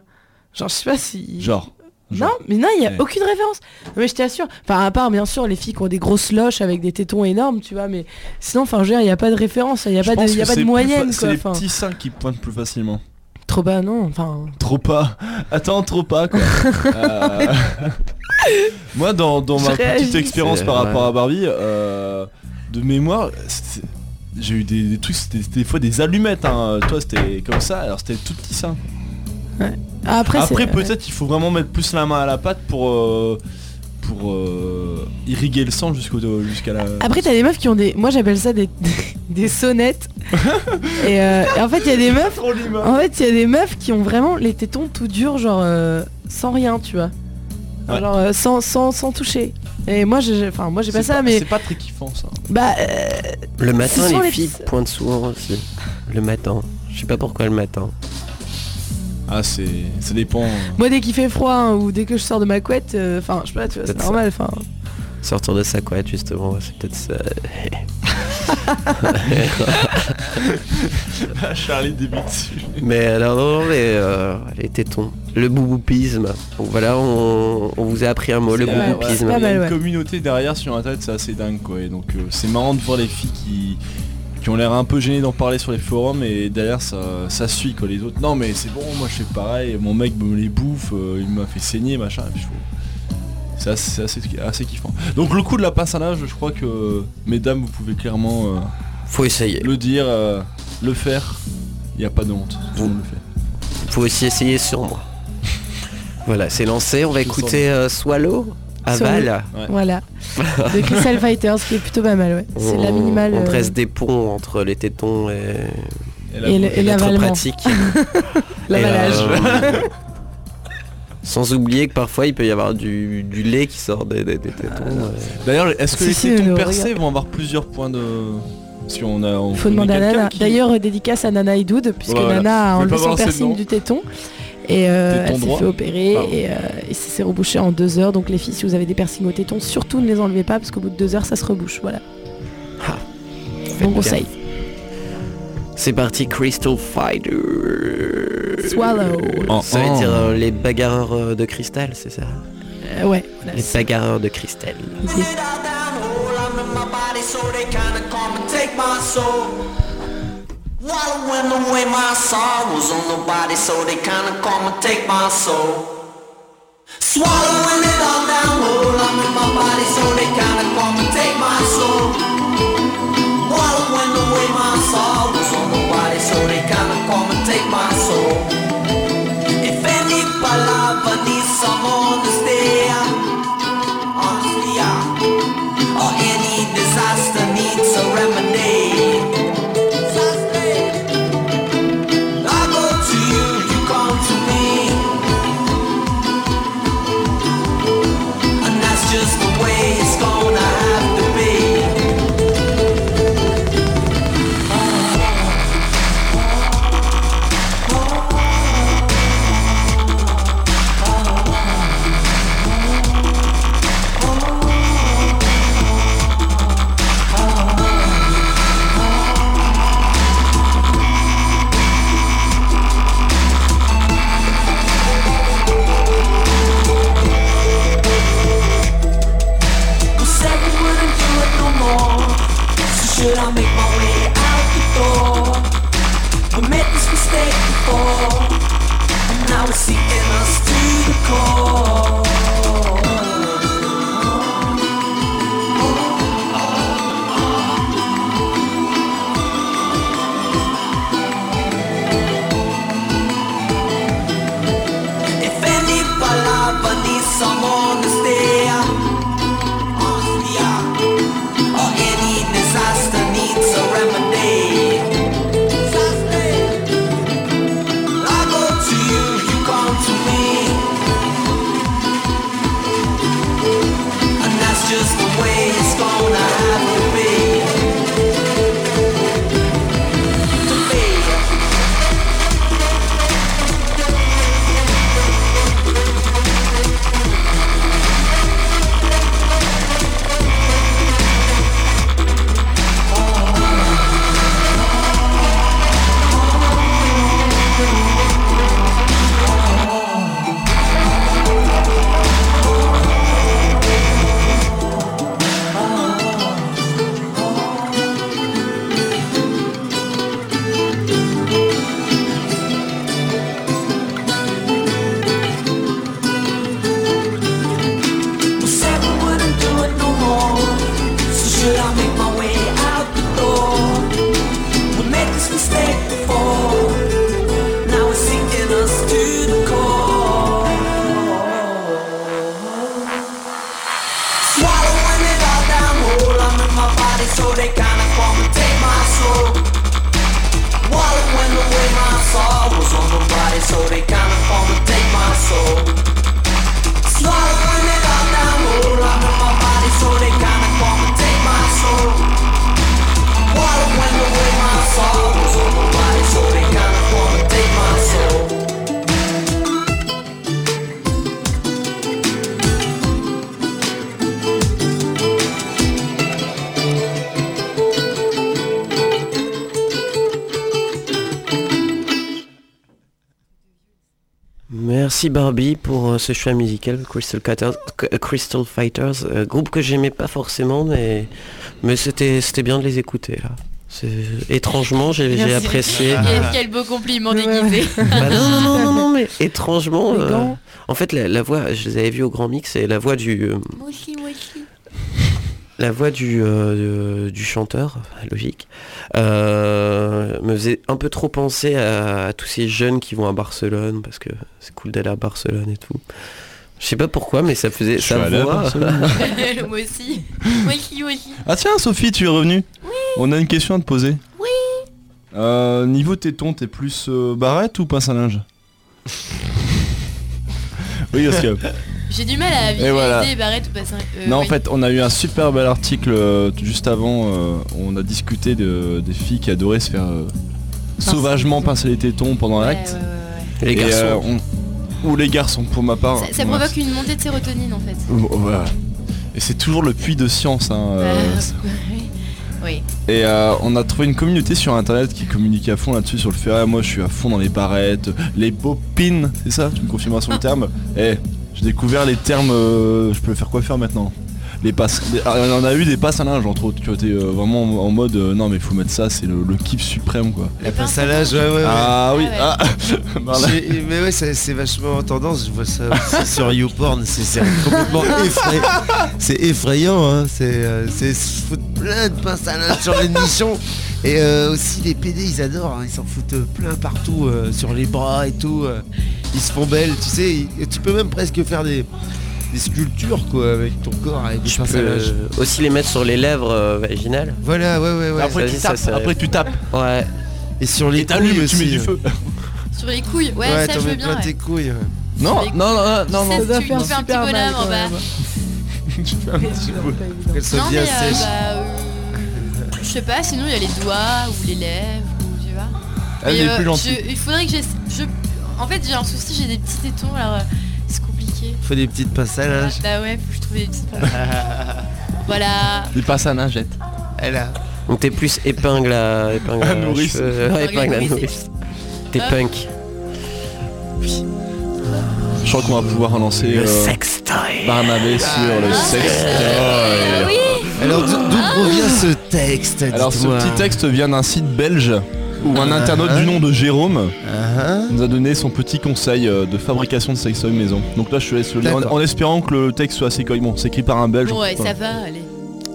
Genre, je sais pas si. Genre. Non, mais non, il y a Ouais. aucune référence. Mais je t'assure. Enfin, à part bien sûr les filles qui ont des grosses loches avec des tétons énormes, tu vois. Mais sinon, enfin, je veux dire, il n'y a pas de référence, il n'y a pas de, y a pas de moyenne fa- quoi. C'est les Enfin, petits seins qui pointent plus facilement. Trop bas, non. Enfin, Trop pas. Attends, trop pas quoi. Euh, Moi, dans, dans ma petite expérience par rapport ouais. à Barbie, euh, de mémoire, j'ai eu des, des trucs, c'était des fois des allumettes. Hein. Toi, c'était comme ça, alors c'était tout petit ah, après, Après, peut-être il faut vraiment mettre plus la main à la pâte pour euh, pour euh, irriguer le sang jusqu'au jusqu'à la. Après, t'as des meufs qui ont des. Moi, j'appelle ça des, des sonnettes. et, euh, et en fait, il y a des meufs. En fait, il y a des meufs qui ont vraiment les tétons tout durs, genre euh, sans rien, tu vois. Ouais. Genre euh, sans, sans, sans toucher. Et moi, j'ai, enfin, moi, j'ai pas ça, mais C'est pas très kiffant ça. bah, euh, Le matin, les les filles pointent souvent aussi. Le matin. Je sais pas pourquoi le matin. Ah, c'est. Ça dépend. moi, dès qu'il fait froid hein, ou dès que je sors de ma couette, euh, enfin, je sais pas, tu vois, c'est normal. Enfin, Sortir de sa couette, justement, c'est peut-être ça. Charlie débute dessus. Mais alors, non, non, mais euh, les tétons. Le bouboupisme. Donc voilà, on, on vous a appris un mot, le ouais, bouboupisme. ouais, Il y a mal, une ouais. communauté derrière sur internet, c'est assez dingue quoi. Et donc euh, c'est marrant de voir les filles qui qui ont l'air un peu gênées d'en parler sur les forums et derrière ça, ça suit quoi les autres. Non mais c'est bon, moi je fais pareil, mon mec me les bouffe, euh, il m'a fait saigner machin. Et puis je c'est assez, c'est assez, assez kiffant. Donc le coup de la pince à linge, je crois que mesdames vous pouvez clairement euh, Faut essayer. le dire, euh, le faire. Il n'y a pas de honte, tout le monde le fait. Faut aussi essayer sur moi. voilà, c'est lancé. On va Je écouter Swallow, Aval. Ouais. voilà. de Crystal Fighters, qui est plutôt pas mal, ouais. C'est la On- minimale. On euh, dresse des ponts entre les tétons et, la Et le- l'avalement. pratique. L'avalage. Euh, Sans oublier que parfois il peut y avoir du, du lait qui sort des, des- des tétons. euh. D'ailleurs, est-ce que Si, les si, tétons le- percés regarde. vont avoir plusieurs points de... A... on Il faut demander à Nana. qui- D'ailleurs, euh, dédicace à Nana Idoud, puisque Voilà. Nana a enlevé son le piercing du téton. Et euh, elle s'est fait opérer et, euh, et ça s'est rebouché en deux heures. Donc les filles, si vous avez des piercings au téton, surtout ne les enlevez pas parce qu'au bout de deux heures, ça se rebouche. Voilà. Ah, Bon conseil. C'est parti, Crystal Fighter. Swallow. Oh, Ça veut oh. dire euh, les bagarreurs euh, de cristal, c'est ça? Euh, ouais, voilà. Les bagarreurs de cristal. Wallowing away my sorrows on the body so they kinda come and take my soul. Swallowing it all down whole, I'm in my body so they kinda come and take my soul. Wallowing away my sorrows on the body so they kinda come and take my soul. Merci Barbie pour euh, ce choix musical Crystal, Cutters- K- Crystal Fighters, euh, groupe que j'aimais pas forcément mais, mais c'était c'était bien de les écouter là. Étrangement j'ai apprécié. Quel, quel beau compliment déguisé. Bah non, non, non, non, non, mais étrangement. Euh, en fait, la, la voix, je les avais vus au Grand Mix, et la voix du, euh, Moi aussi, moi aussi. La voix du, euh, du chanteur, logique, euh, me faisait un peu trop penser à, à tous ces jeunes qui vont à Barcelone, parce que c'est cool d'aller à Barcelone et tout. Je sais pas pourquoi, mais ça faisait sa voix. Moi aussi. Moi aussi, moi aussi. Ah tiens Sophie, tu es revenue Oui. On a une question à te poser. Oui. Euh, niveau téton, t'es plus euh, barrette ou pince à linge? Oui parce que... J'ai du mal à visualiser voilà. Barrett ou pas ça. euh, non en fait on a eu un super bel article euh, juste avant, euh, on a discuté de, des filles qui adoraient se faire euh, sauvagement pincer les tétons pendant Ouais, l'acte. ouais, ouais, ouais. Les Et, garçons. euh, on- Ou les garçons pour ma part. Ça, provoque une montée de sérotonine en fait. Et c'est toujours le puits de science. hein, oui. Et euh, on a trouvé une communauté sur internet qui communique à fond là-dessus sur le fait. Ah, moi je suis à fond dans les barrettes, les popines, c'est ça? Tu me confirmeras sur le terme Eh, j'ai découvert les termes. euh, je peux faire quoi faire maintenant? Les passes. les- ah, on a eu des passes à linge entre autres. Tu vois, t'es euh, vraiment en, en mode euh, non mais faut mettre ça, c'est le, le kiff suprême quoi. La passe à l'âge, ouais, ouais, ouais. Ah oui, Ah ouais. ah, Mais ouais, c'est c'est vachement en tendance, je vois ça aussi sur YouPorn, c'est c'est complètement effrayant. C'est effrayant, hein. c'est euh, c'est se foutre plein de pinces à linge sur les nichons. Et euh, aussi les PD, ils adorent, hein, ils s'en foutent plein partout, euh, sur les bras et tout. euh. Ils se font belles, tu sais, ils- tu peux même presque faire des, des sculptures quoi avec ton corps, avec des Je pinces peux euh, aussi les mettre sur les lèvres euh, vaginales. Voilà, ouais, ouais, ouais. après, tu tapes, c'est- après tu tapes. Ouais. Et sur les Et t'allumes, couilles tu mets du euh. feu. Sur les couilles, ouais, Ouais, ça je veux mets bien. plein ouais. tes couilles. ouais. Non, non, non, non, Tu non. doit tu- faire tu fais un petit bonhomme en bas. Tu fais un petit peu. Qu'elles soient Non bien euh, bah, euh, je sais pas, sinon il y a les doigts ou les lèvres ou tu vois. Elle Mais, est euh, plus gentille. je- il faudrait que j'ai, je, en fait j'ai un souci, j'ai des petits tétons alors euh, compliqué. Faut des petites à linge. Bah ouais, faut que je trouve des petites. voilà. Des passes à lingette. Elle a. Donc t'es plus épingle à épingle À à nourrice. cheveux. Ouais, épingle à nourrice. nourrice. T'es punk. Je crois qu'on va pouvoir relancer Le euh, sextoy. Barnabé sur le Ah, euh, oui. Alors d'o- d'où provient ce texte Alors ce petit texte vient d'un site belge où un internaute du nom de Jérôme Ah, nous a donné son petit conseil euh, de fabrication de sextoy maison. Donc là je te laisse le lire en, D'accord. en espérant que le texte soit assez cohérent. Bon, c'est écrit par un belge. Bon ouais, ça va, allez.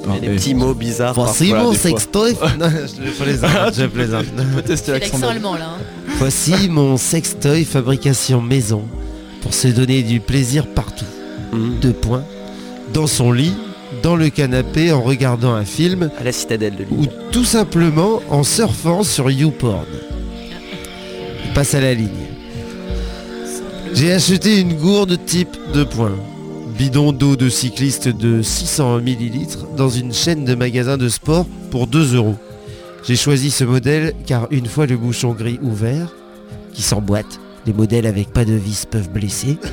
Ah, Des et- petits mots bizarres. Voici mon des fois. sextoy. non, je plaisante, je plaisante. Tu peux tester C'est l'accent l'accent belge. allemand là. hein. Voici mon sextoy fabrication maison pour se donner du plaisir partout. Mhm. Deux points. Dans son lit, dans le canapé en regardant un film À la citadelle de ou tout simplement en surfant sur YouPorn. Il passe à la ligne. J'ai acheté une gourde type 2 points. Bidon d'eau de cycliste de 600 ml dans une chaîne de magasins de sport pour 2 euros. J'ai choisi ce modèle car une fois le bouchon gris ouvert, qui s'emboîte, les modèles avec pas de vis peuvent blesser,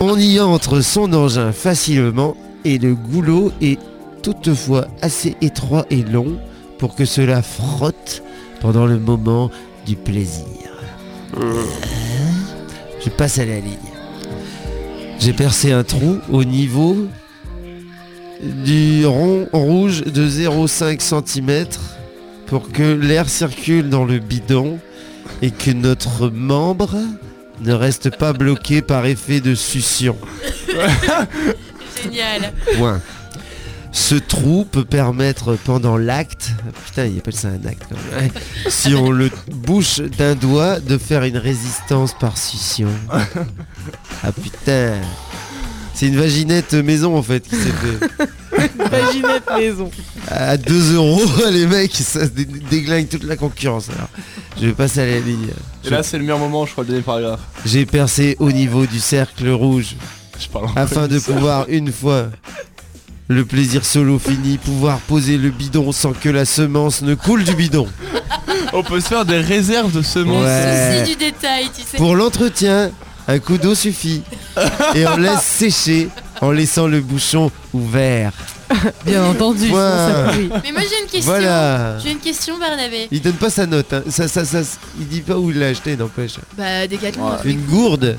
on y entre son engin facilement et le goulot est toutefois assez étroit et long pour que cela frotte pendant le moment du plaisir. Je passe à la ligne. J'ai percé un trou au niveau du rond rouge de 0,5 cm pour que l'air circule dans le bidon et que notre membre ne reste pas bloqué par effet de succion. Génial. Point. Ce trou peut permettre pendant l'acte, putain il appelle ça un acte quand même, si on le bouche d'un doigt de faire une résistance par succion. Ah putain, c'est une vaginette maison en fait qui s'est fait. Vaginette maison. À 2 euros, les mecs, ça dé- déglingue toute la concurrence. Alors, je vais passer à la ligne. Et là, c'est le meilleur moment, je crois, le dernier paragraphe. J'ai percé au niveau du cercle rouge Je parle en afin de ça. pouvoir une fois le plaisir solo fini, pouvoir poser le bidon sans que la semence ne coule du bidon. On peut se faire des réserves de semences. Ouais. Souci du détail, tu sais. Pour l'entretien, un coup d'eau suffit et on laisse sécher en laissant le bouchon ouvert. Bien entendu. Sinon ça pourrit. Mais moi j'ai une question. Voilà. J'ai une question, Barnabé. Il donne pas sa note, hein. ça, ça, ça, il dit pas où il l'a acheté, n'empêche. Bah. Ouais. on fait Une des gourde.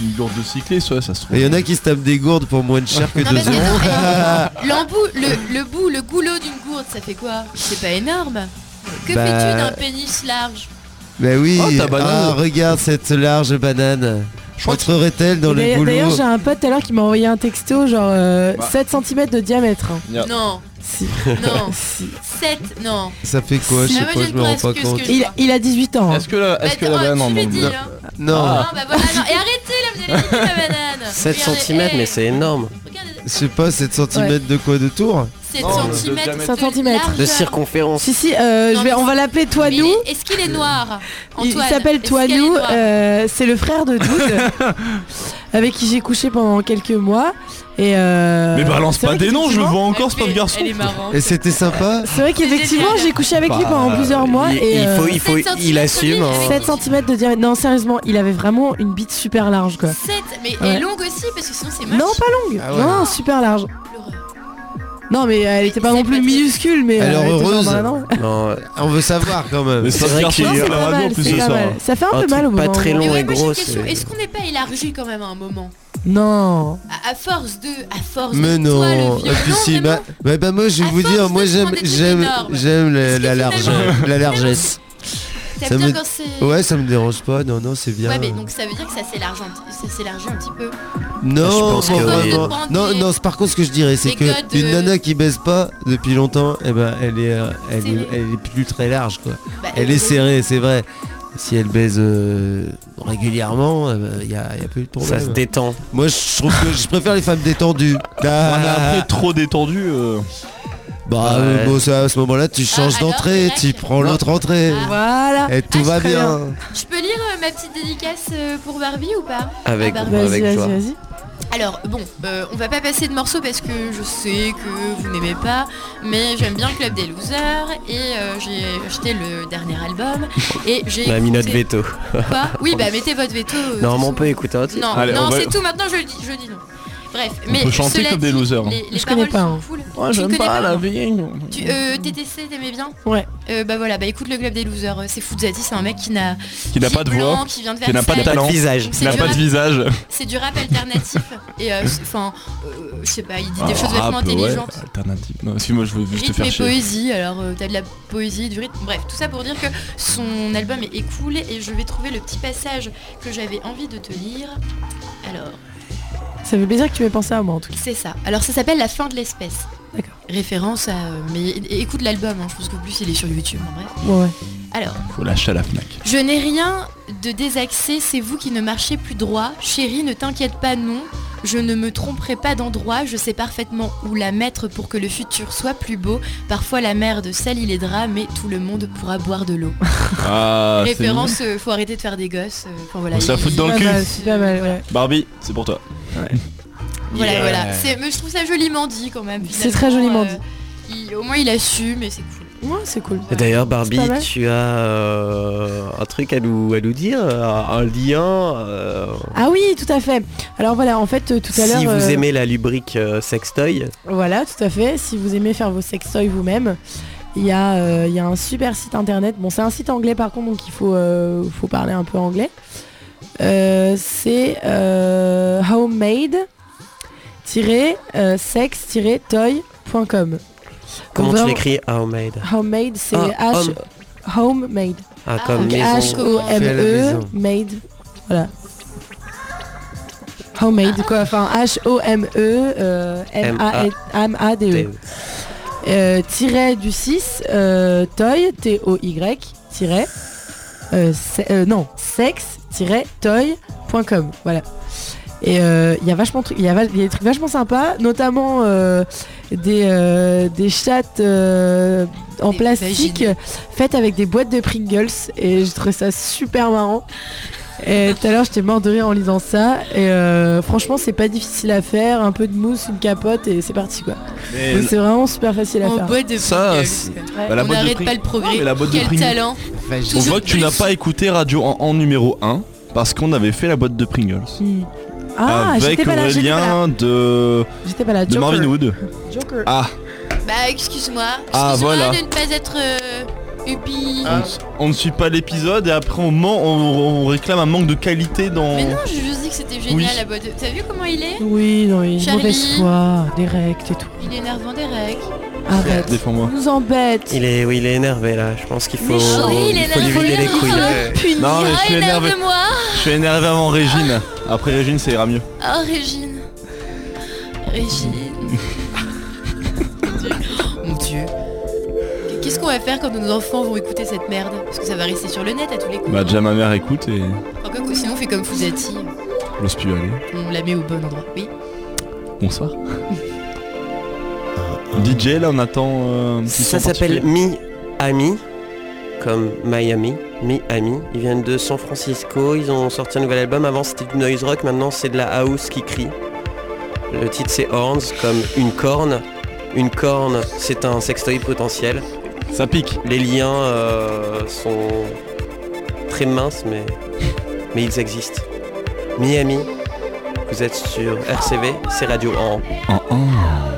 Une gourde de cycliste, ouais, ça se trouve. Il y en a qui se tapent des gourdes pour moins de cher que Non, 2 parce que euros. L'embout, le, le bout, le goulot d'une gourde, ça fait quoi? C'est pas énorme. Que Bah, fais-tu d'un pénis large? Bah oui, Oh, ta banane. ah, regarde cette large banane. Entrerait-elle dans le D'ailleurs, d'ailleurs, j'ai un pote tout à l'heure qui m'a envoyé un texto genre euh, Bah. 7 cm de diamètre. hein. Yeah. Non, Si. non. Si. 7, non. Ça fait quoi Je Ah, sais moi, pas, je je ne me rends pas compte. que- Il, il a 18 ans. hein. Est-ce que la, est-ce que Bah, la oh, banane en dis, hein. Non, Ah, bah voilà, non. Et arrêtez là, vous allez niquer ma banane 7 Regardez, cm, hey, mais c'est énorme. regardez, sais pas, 7 cm de quoi de tour 7 Non, de cm. diamètre. 5 centimètres. De circonférence. Si si, euh, Non, je vais, on va l'appeler Toinou. Est-ce qu'il est noir Il s'appelle Toinou, euh, c'est le frère de Doud, avec qui j'ai couché pendant quelques mois. Et euh, Mais balance pas des noms, je le vois encore ce pauvre garçon. Et c'était sympa C'est vrai qu'effectivement j'ai couché avec lui Bah, pendant plusieurs mois il, et il faut, il faut, 7 il assume. hein. 7 cm de diamètre. Non sérieusement, il avait vraiment une bite super large quoi. 7, mais Ouais. et longue aussi, parce que sinon c'est moche. Non pas longue, Ah ouais. non super large. Non mais elle était pas non plus minuscule mais Alors, elle était genre heureuse. Non, euh, On veut savoir quand même. C'est vrai qu'il y a- la radio en plus ce soir. Ça fait un, peu mal au bout pas très moment. long et et- est-ce qu'on n'est pas élargi quand même à un moment? Non. à, à force de. À force Mais de. non, Toi, le vieux. puis Non, si, vraiment. bah, bah, bah, moi je vais vous force dire, de moi j'aime, j'aime, la, la, large, la largesse. T'aimes ça bien me- quand c'est. Ouais, ça me dérange pas, non, non, c'est bien. Ouais, mais donc ça veut dire que ça s'élargit un, petit- ça s'élargit un petit peu. Non, Je pense pas que oui. vraiment. Prendre Non, non, c'est par contre ce que je dirais, c'est que codes, une euh, nana qui baisse pas depuis longtemps, eh ben, elle est, euh, elle est, vrai. elle est plus très large, quoi. Bah, Elle est serrée, c'est vrai. Si elle baise euh, régulièrement, il y, a, y a peu de problème. ça se détend. Moi, je trouve que je préfère les femmes détendues. On est Ah, après trop détendu. euh, bah, Ouais. euh, bon, ça, à ce moment-là, tu changes Ah, alors, d'entrée, tac. tu prends l'autre entrée. Ah. Voilà. Et tout Ah, va bien. Je peux lire euh, ma petite dédicace euh, pour Barbie ou pas? Avec, Ah, bah, Vas-y, avec vas-y, joie. vas-y. Alors bon, euh, on va pas passer de morceaux parce que je sais que vous n'aimez pas, mais j'aime bien le Club des Losers et euh, j'ai acheté le dernier album et j'ai. On a mis notre veto. Quoi? Oui, bah mettez votre veto. euh, Non, mais on peut écouter un titre. Non, Allez, non, on va- c'est tout. Maintenant, je le dis, je dis non. Bref, On mais peut chanter comme des dit, losers. Les, les Je connais pas, sont hein. cool. Moi Tu connais pas pas, la non vie. Tu, euh, TTC, t'aimais bien Ouais. Euh, Bah voilà, bah écoute le club des losers. euh, C'est Foudzati, c'est un mec qui n'a Qui n'a pas de blanc, voix, qui vient de qui n'a pas de talent, visage. Qui c'est n'a du pas de rap- visage. C'est du rap alternatif et euh, enfin, euh, je sais pas, il dit des choses Ah, vachement peu, ouais, intelligentes. Alternative. Non, excuse-moi, je veux juste te faire chier. poésie, alors t'as de la poésie, du rythme, bref, tout ça pour dire que son album est, est cool et je vais trouver le petit passage que j'avais envie de te lire. Alors, Ça fait plaisir que tu m'aies pensé à moi en tout cas. c'est ça. Alors ça s'appelle La fin de l'espèce. D'accord. Référence à... euh, mais écoute l'album, hein, je pense que plus il est sur YouTube en vrai. Ouais, ouais. Alors, Faut lâcher à la Fnac. je n'ai rien de désaxé, c'est vous qui ne marchez plus droit. Chérie, ne t'inquiète pas, non. Je ne me tromperai pas d'endroit, je sais parfaitement où la mettre pour que le futur soit plus beau. Parfois la merde salit les draps, mais tout le monde pourra boire de l'eau. Ah, Référence, euh, faut arrêter de faire des gosses. euh, Enfin voilà. On se la il- fout dans le Pas cul. mal, c'est pas mal, ouais. Barbie, c'est pour toi. Voilà, Yeah. voilà. C'est- Mais je trouve ça joliment dit quand même. C'est très joliment euh, dit. il- au moins il assume et c'est cool. Ouais, c'est cool. D'ailleurs, Barbie, tu as euh, un truc à nous, à nous dire, un, lien. euh, Ah oui, tout à fait. Alors voilà, en fait, euh, tout à l'heure. si vous euh, aimez la lubrique sextoy, Voilà, tout à fait. Si vous aimez faire vos sextoys vous-même, il y, a, il y a un super site internet. Bon, c'est un site anglais par contre, donc il faut, faut parler un peu anglais. C'est homemade-sex-toy.com. comment Over- tu l'écris? Homemade Homemade, c'est Ah, H. Homemade. Ah, comme maison. H-O-M-E. E, made. Voilà. Homemade, quoi. Enfin, H-O-M-E, euh, M-A-D-E. Euh, tiret du 6, euh, toy, T-O-Y, tiret, euh, euh, non, sex-toy.com, voilà. Et euh, il y a vachement de trucs- il y, a y des trucs vachement sympas, notamment euh, des, euh, des chattes euh, en Des plastique faites avec des boîtes de Pringles et je trouve ça super marrant. Et tout à l'heure j'étais mort de rire en lisant ça et euh, franchement c'est pas difficile à faire, un peu de mousse, une capote et c'est parti quoi. Mais Donc c'est vraiment super facile à En faire. boîte de Ça, c'est- bah, la On boîte de Pring- pas le progrès. Non, mais la boîte de Quel Pringles- talent on voit que tu n'as pas écouté Radio en, en numéro 1 parce qu'on avait fait la boîte de Pringles. Hmm. Ah, avec pas là, j'étais pas là. Aurélien de, J'étais pas là, de Joker. Marvin Wood. Joker. Ah, Bah excuse-moi. Ah, Excuse-moi voilà. de ne pas être euh, Ubi. on, s- on ne suit pas l'épisode et après on, ment- on, on réclame un manque de qualité dans... Mais non, je juste dis que c'était génial Oui. la boîte de... T'as vu comment il est Oui, non, il Charlie. mauvaise foi, direct et tout. Il est énervant Derek. Arrête. Défends-moi. Il nous embête. Il est, oui, il est énervé là. Je pense qu'il faut, Mais chérie, il est il faut lui vider les couilles. Punir. Non, mais je suis Ah, énervé. énerve-moi Je suis énervé avant Régine. Après Régine ça ira mieux. Oh Régine. Régine. Qu'est-ce qu'on va faire quand nos enfants vont écouter cette merde Parce que ça va rester sur le net à tous les coups. Bah déjà ma mère écoute et Enfin, quoi que sinon on fait comme Fusati. j'ose plus aller. On la met au bon endroit. Oui. Bonsoir. DJ là on attend euh, un petit Ça son s'appelle particulier. Miami, comme Miami, Miami. Ils viennent de San Francisco, ils ont sorti un nouvel album. Avant c'était du noise rock, maintenant c'est de la house qui crie. Le titre c'est Horns, comme une corne. Une corne, c'est un sextoy potentiel. Ça pique. Les liens euh, sont très minces, mais, mais ils existent. Miami, vous êtes sur RCV, c'est Radio en. En en.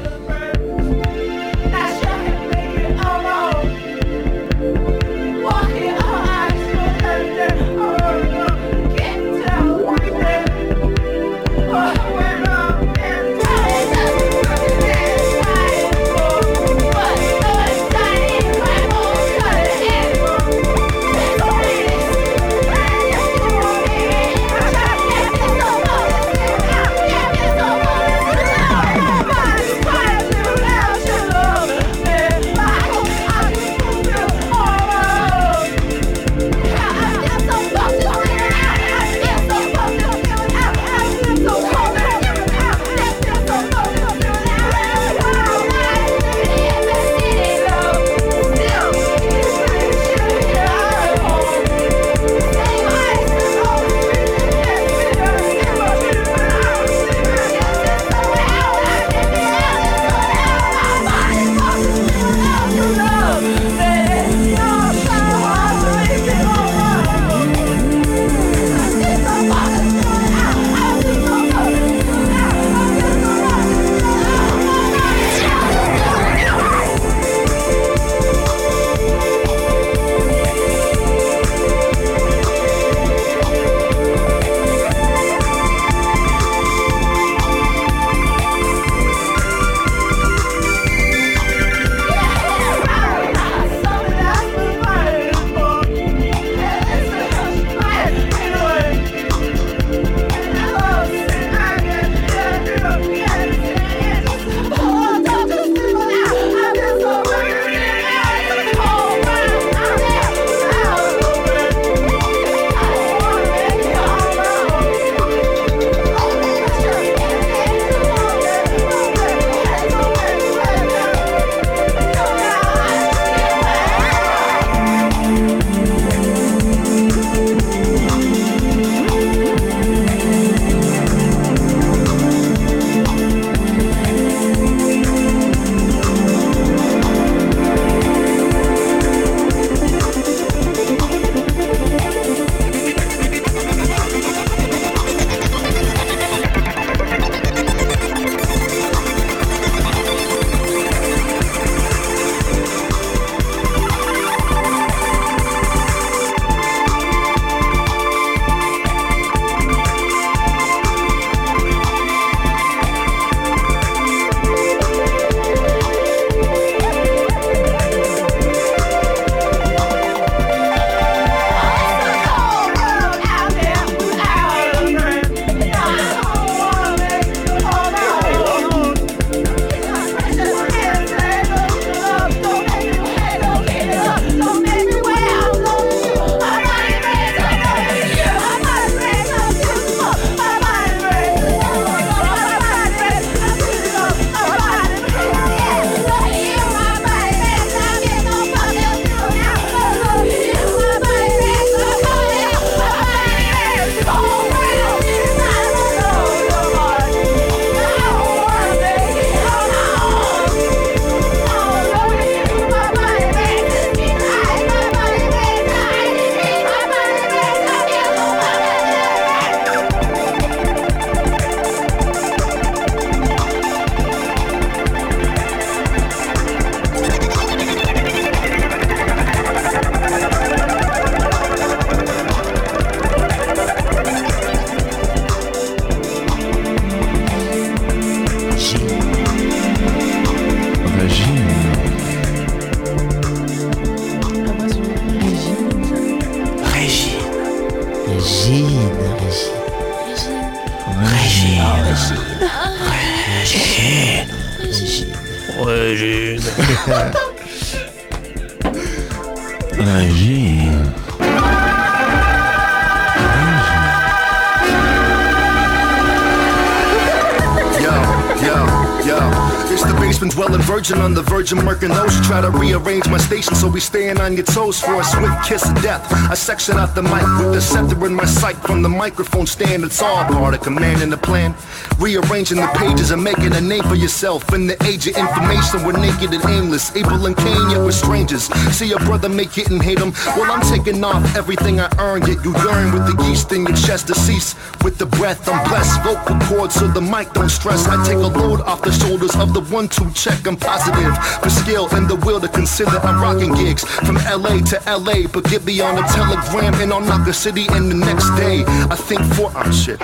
We staying on your toes for a swift kiss of death. I section out the mic with the scepter in my sight from the microphone stand. It's all part of commanding the plan. Rearranging the pages and making a name for yourself. In the age of information, we're naked and aimless. Abel and Cain, yet we're strangers. See your brother make it and hate him. Well, I'm taking off everything I earned. Yet you yearn with the yeast in your chest to. With the breath, I'm blessed. Vocal cords so the mic don't stress. I take a load off the shoulders of the one-two check. I'm positive for skill and the will to consider I'm rocking gigs from LA to LA. But get me on a telegram and I'll knock the city in the next day. I think for oh shit.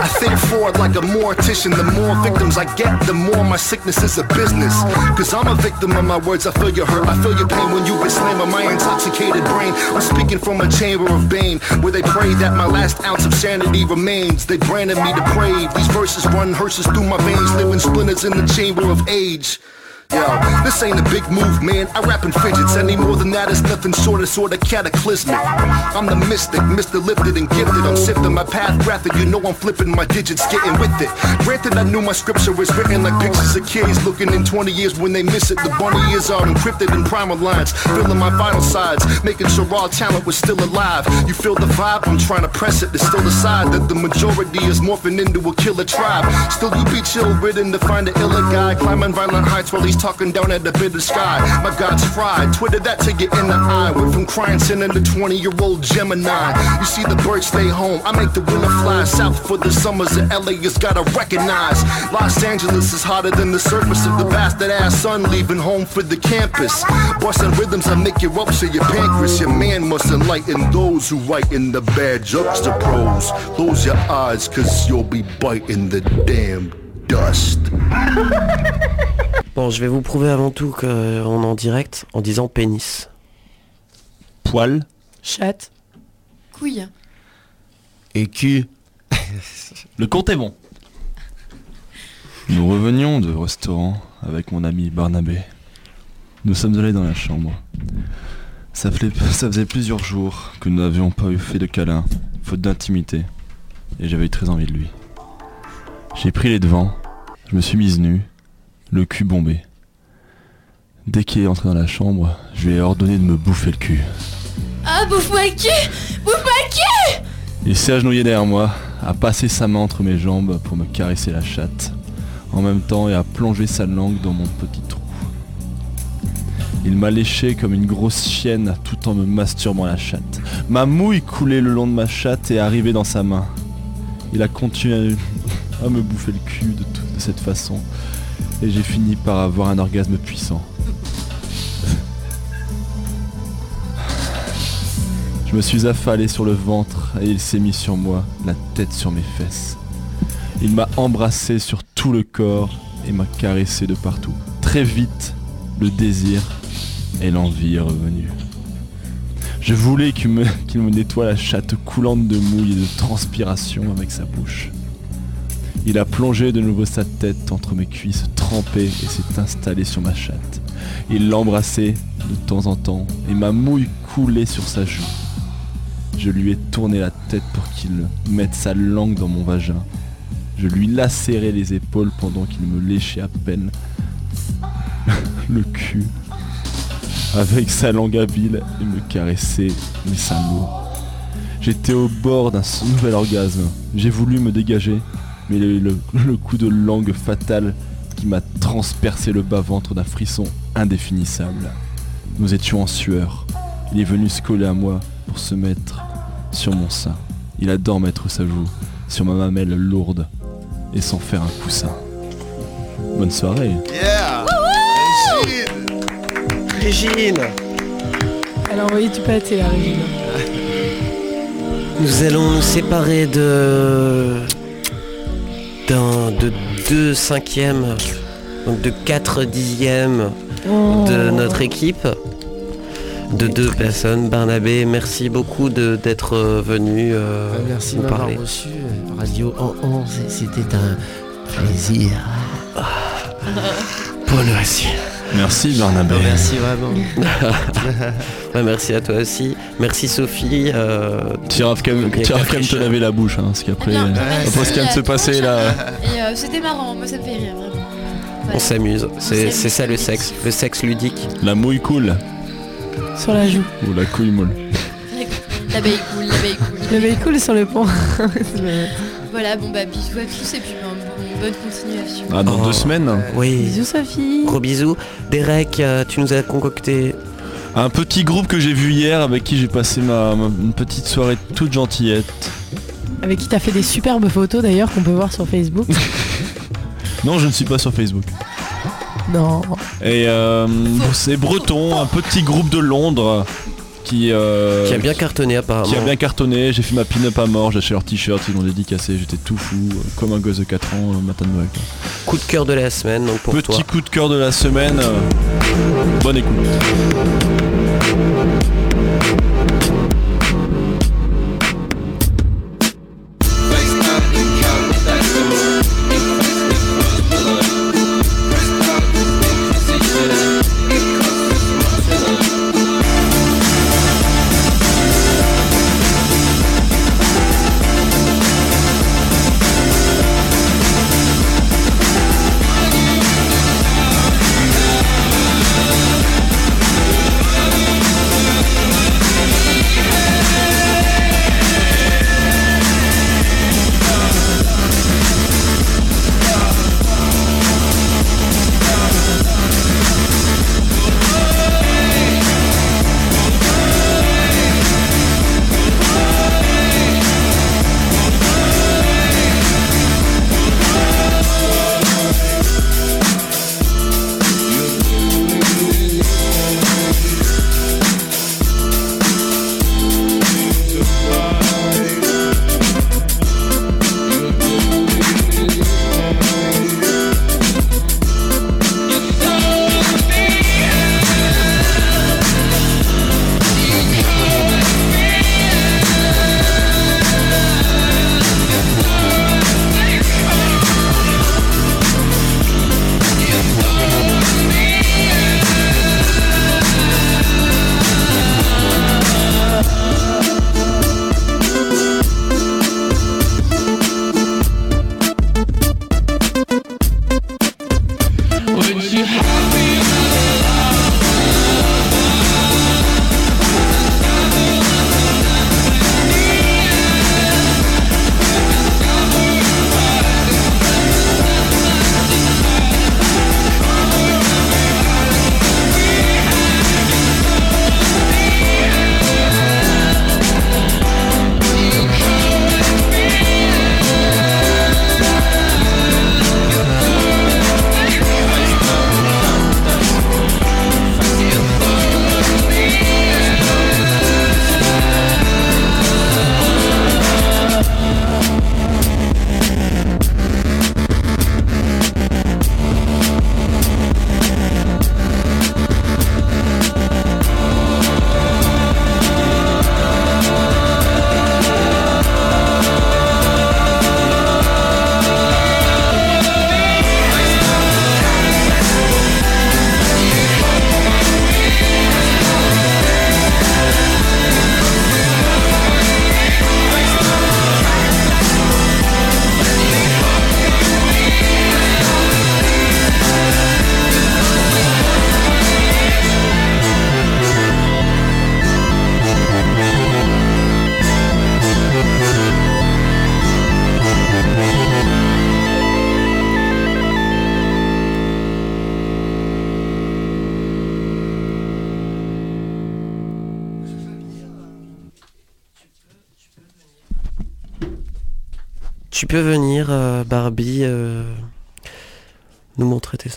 I think forward like a mortician. The more victims I get, the more my sickness is a business. Cause I'm a victim of my words. I feel your hurt. I feel your pain when you get slammed my intoxicated brain. I'm speaking from a chamber of bane where they pray that my last ounce of sanity remains. They branded me depraved. These verses run hearses through my veins, living splinters in the chamber of age. Yo, this ain't a big move, man. I rap in fidgets. Any more than that is nothing short of sort of cataclysmic. I'm the mystic, Mr. Lifted and gifted. I'm sifting my path graphic. You know I'm flipping my digits, getting with it. Granted, I knew my scripture was written like pictures of kids looking in 20 years when they miss it. The bunny ears are encrypted in primal lines, filling my vital sides, making sure raw talent was still alive. You feel the vibe? I'm trying to press it. It's still a side that the majority is morphing into a killer tribe. Still, you be chill ridden to find a iller guy climbing violent heights while he's talking down at the bitter sky. My God's fried. Twitter that to get in the eye. Went from crying sinning to 20 year old Gemini. You see the birds stay home. I make the winter fly south for the summers. And LA has gotta recognize. Los Angeles is hotter than the surface of the bastard ass sun leaving home for the campus. Busting rhythms I make you up rupture your pancreas. Your man must enlighten those who write in the bad juxtapose. Close your eyes, cause you'll be biting the damn dust. Bon, je vais vous prouver avant tout qu'on est en direct en disant pénis. Poil. Chatte. Couille. Et cul. Le compte est bon. Nous revenions de restaurant avec mon ami Barnabé. Nous sommes allés dans la chambre. Ça faisait plusieurs jours que nous n'avions pas eu fait de câlin, faute d'intimité. Et j'avais eu très envie de lui. J'ai pris les devants, je me suis mise nue, le cul bombé. Dès qu'il est entré dans la chambre, je lui ai ordonné de me bouffer le cul. Ah, bouffe-moi le cul Bouffe-moi le cul Il s'est agenouillé derrière moi, a passé sa main entre mes jambes pour me caresser la chatte, en même temps et a plongé sa langue dans mon petit trou. Il m'a léché comme une grosse chienne tout en me masturbant la chatte. Ma mouille coulait le long de ma chatte et arrivait dans sa main. Il a continué à me bouffer le cul de, tout- de cette façon et j'ai fini par avoir un orgasme puissant. Je me suis affalé sur le ventre et il s'est mis sur moi, la tête sur mes fesses. Il m'a embrassé sur tout le corps et m'a caressé de partout. Très vite, le désir et l'envie est revenu. Je voulais qu'il me, me nettoie la chatte coulante de mouille et de transpiration avec sa bouche. Il a plongé de nouveau sa tête entre mes cuisses trempées et s'est installé sur ma chatte. Il l'embrassait de temps en temps et ma mouille coulait sur sa joue. Je lui ai tourné la tête pour qu'il mette sa langue dans mon vagin. Je lui lacérais les épaules pendant qu'il me léchait à peine le cul avec sa langue habile et me caressait mes seins lourds. J'étais au bord d'un nouvel orgasme. J'ai voulu me dégager, mais le, le- le coup de langue fatal qui m'a transpercé le bas-ventre d'un frisson indéfinissable. Nous étions en sueur. Il est venu se coller à moi pour se mettre sur mon sein. Il adore mettre sa joue sur ma mamelle lourde et s'en faire un coussin. Bonne soirée. Yeah! Régine Elle a envoyé du pâté à Régine. Nous allons nous séparer de d'un de deux cinquièmes, donc de quatre dixièmes Oh. de notre équipe, de deux personnes. Barnabé, merci beaucoup de- d'être euh, venu euh, Ah, merci de nous m'avoir parler. reçu. euh, Radio en c'était un plaisir. Pour nous aussi. Merci Barnabé. Non, merci vraiment. Bah, merci à toi aussi. Merci Sophie. euh, Tu iras quand même, te laver la bouche, hein, parce qu'après, euh, après ce qui vient de se passer là. Et euh, c'était marrant, moi ça me fait rire vraiment. Voilà. On s'amuse. C'est ça le sexe. Le sexe ludique. La mouille cool. Sur la joue. Ou la couille molle. L'abeille cool, l'abeille cool. Le véhicule sur le pont. Voilà, bon bah bisous à tous et puis bon- bonne continuation. Ah, dans Oh. deux semaines. Oui. Bisous Sophie. Gros bisous. Derek, euh, tu nous as concocté. Un petit groupe que j'ai vu hier avec qui j'ai passé ma, ma- une petite soirée toute gentillette. Avec qui t'as fait des superbes photos d'ailleurs qu'on peut voir sur Facebook. Non, je ne suis pas sur Facebook. non. Et euh, c'est Breton, un petit groupe de Londres qui, euh, Qui a bien cartonné apparemment. qui a bien cartonné. J'ai fait ma pin-up à mort, j'ai acheté leur t-shirt, ils l'ont dédicacé, j'étais tout fou, comme un gosse de 4 ans, euh, matin de Noël. quoi. Coup de cœur de la semaine donc pour Petit toi. coup de cœur de la semaine. bonne écoute.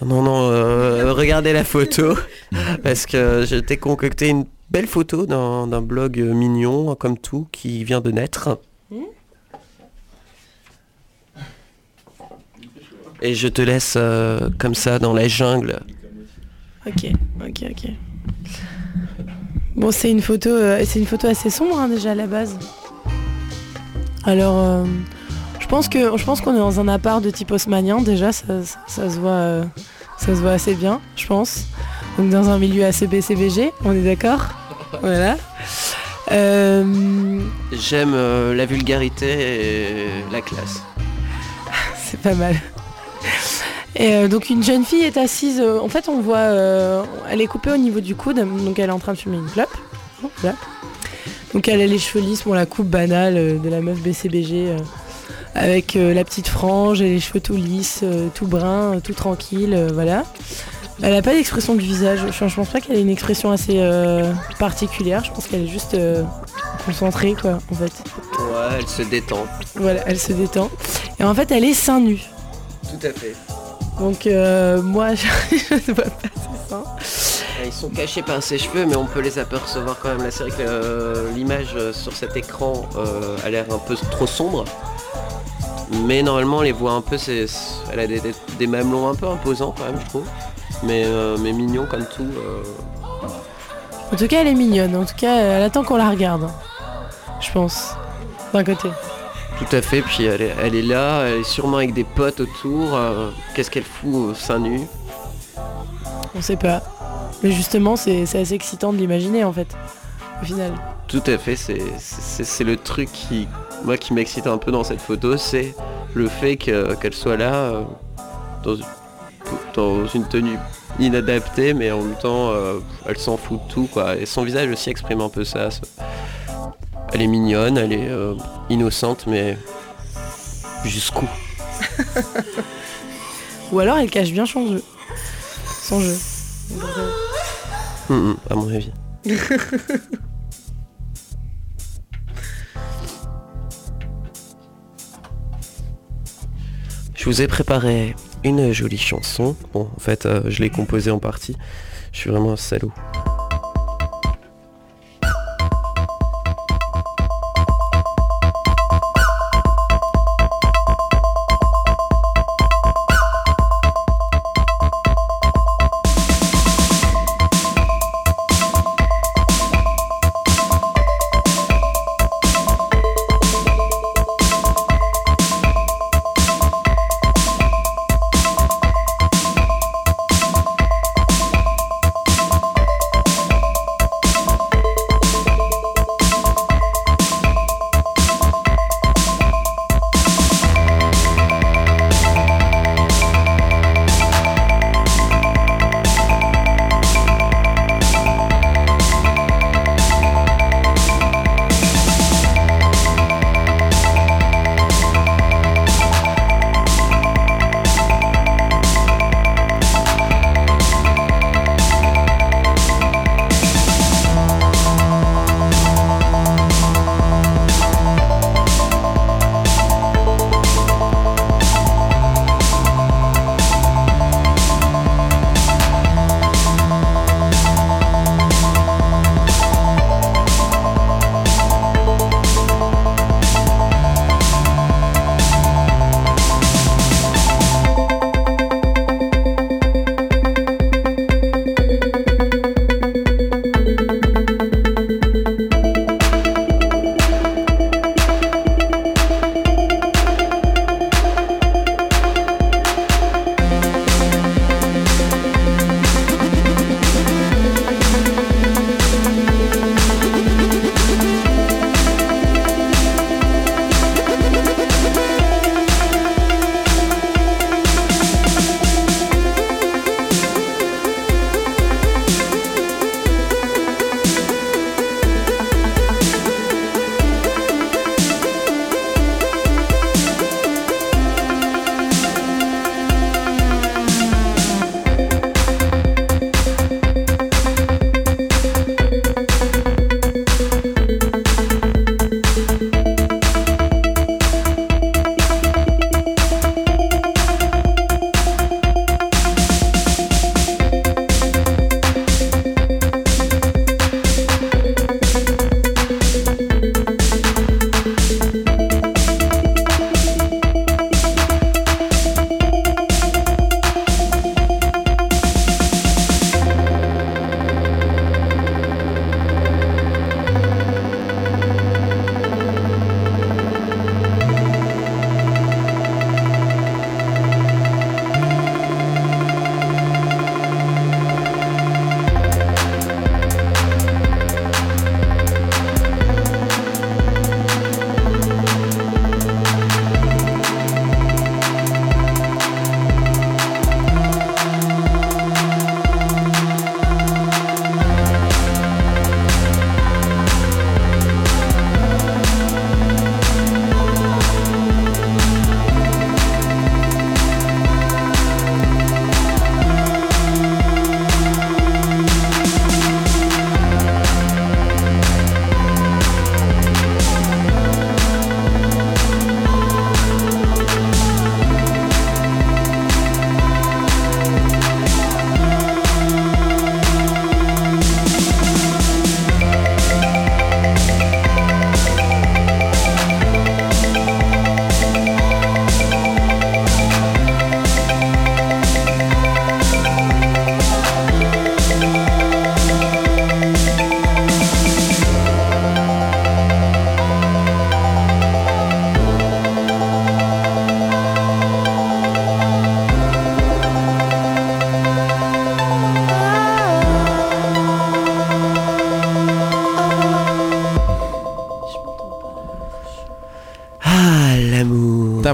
Non, non, euh, regardez la photo. parce que je t'ai concocté une belle photo d'un blog mignon, comme tout, qui vient de naître. Et je te laisse euh, comme ça dans la jungle. Ok, ok, ok. Bon, c'est une photo, euh, c'est une photo assez sombre hein, déjà à la base. Alors, euh, pense que, je pense qu'on est dans un appart de type haussmanien déjà, ça, ça- ça se voit, euh, ça se voit assez bien, je pense. Donc dans un milieu assez BCBG, on est d'accord? Voilà. Euh, J'aime euh, la vulgarité et la classe. c'est pas mal. Et euh, donc une jeune fille est assise, en fait on voit, elle est coupée au niveau du coude, donc elle est en train de fumer une clope. Oh. Donc elle a les cheveux lisses, bon la coupe banale de la meuf BCBG, avec euh, la petite frange et les cheveux tout lisses, euh, tout bruns, euh, tout tranquille, voilà. Elle a pas d'expression du visage, je, je pense pas qu'elle ait une expression assez euh, particulière, je pense qu'elle est juste euh, concentrée quoi en fait. Ouais, elle se détend. Voilà, elle se détend. Et en fait elle est seins nus. Tout à fait. Donc euh, moi je, je ne vois pas ses seins. Ils sont cachés par ses cheveux, mais on peut les apercevoir quand même. Là, c'est vrai que euh, l'image euh, sur cet écran euh, a l'air un peu trop sombre. Mais normalement, on les voit un peu. c'est- Elle a des, des- des mamelons un peu imposants quand même, je trouve. Mais, euh, mais mignon comme tout. En tout cas elle est mignonne, en tout cas elle attend qu'on la regarde. Je pense. D'un côté. Tout à fait. Puis elle est, elle est là, elle est sûrement avec des potes autour. Qu'est-ce qu'elle fout au sein nu? On sait pas. Mais justement c'est assez excitant de l'imaginer en fait. Au final. Tout à fait, c'est le truc qui, moi, qui m'excite un peu dans cette photo, c'est le fait que- qu'elle soit là euh, dans, une- dans une tenue inadaptée, mais en même temps, euh, elle s'en fout de tout, quoi. Et son visage aussi exprime un peu ça. Elle est mignonne, elle est euh, innocente, mais jusqu'où? Ou alors elle cache bien son jeu. Son jeu. Hum, hum, À mon avis. Je vous ai préparé une jolie chanson. Bon, en fait, euh, je l'ai composée en partie. Je suis vraiment un salaud.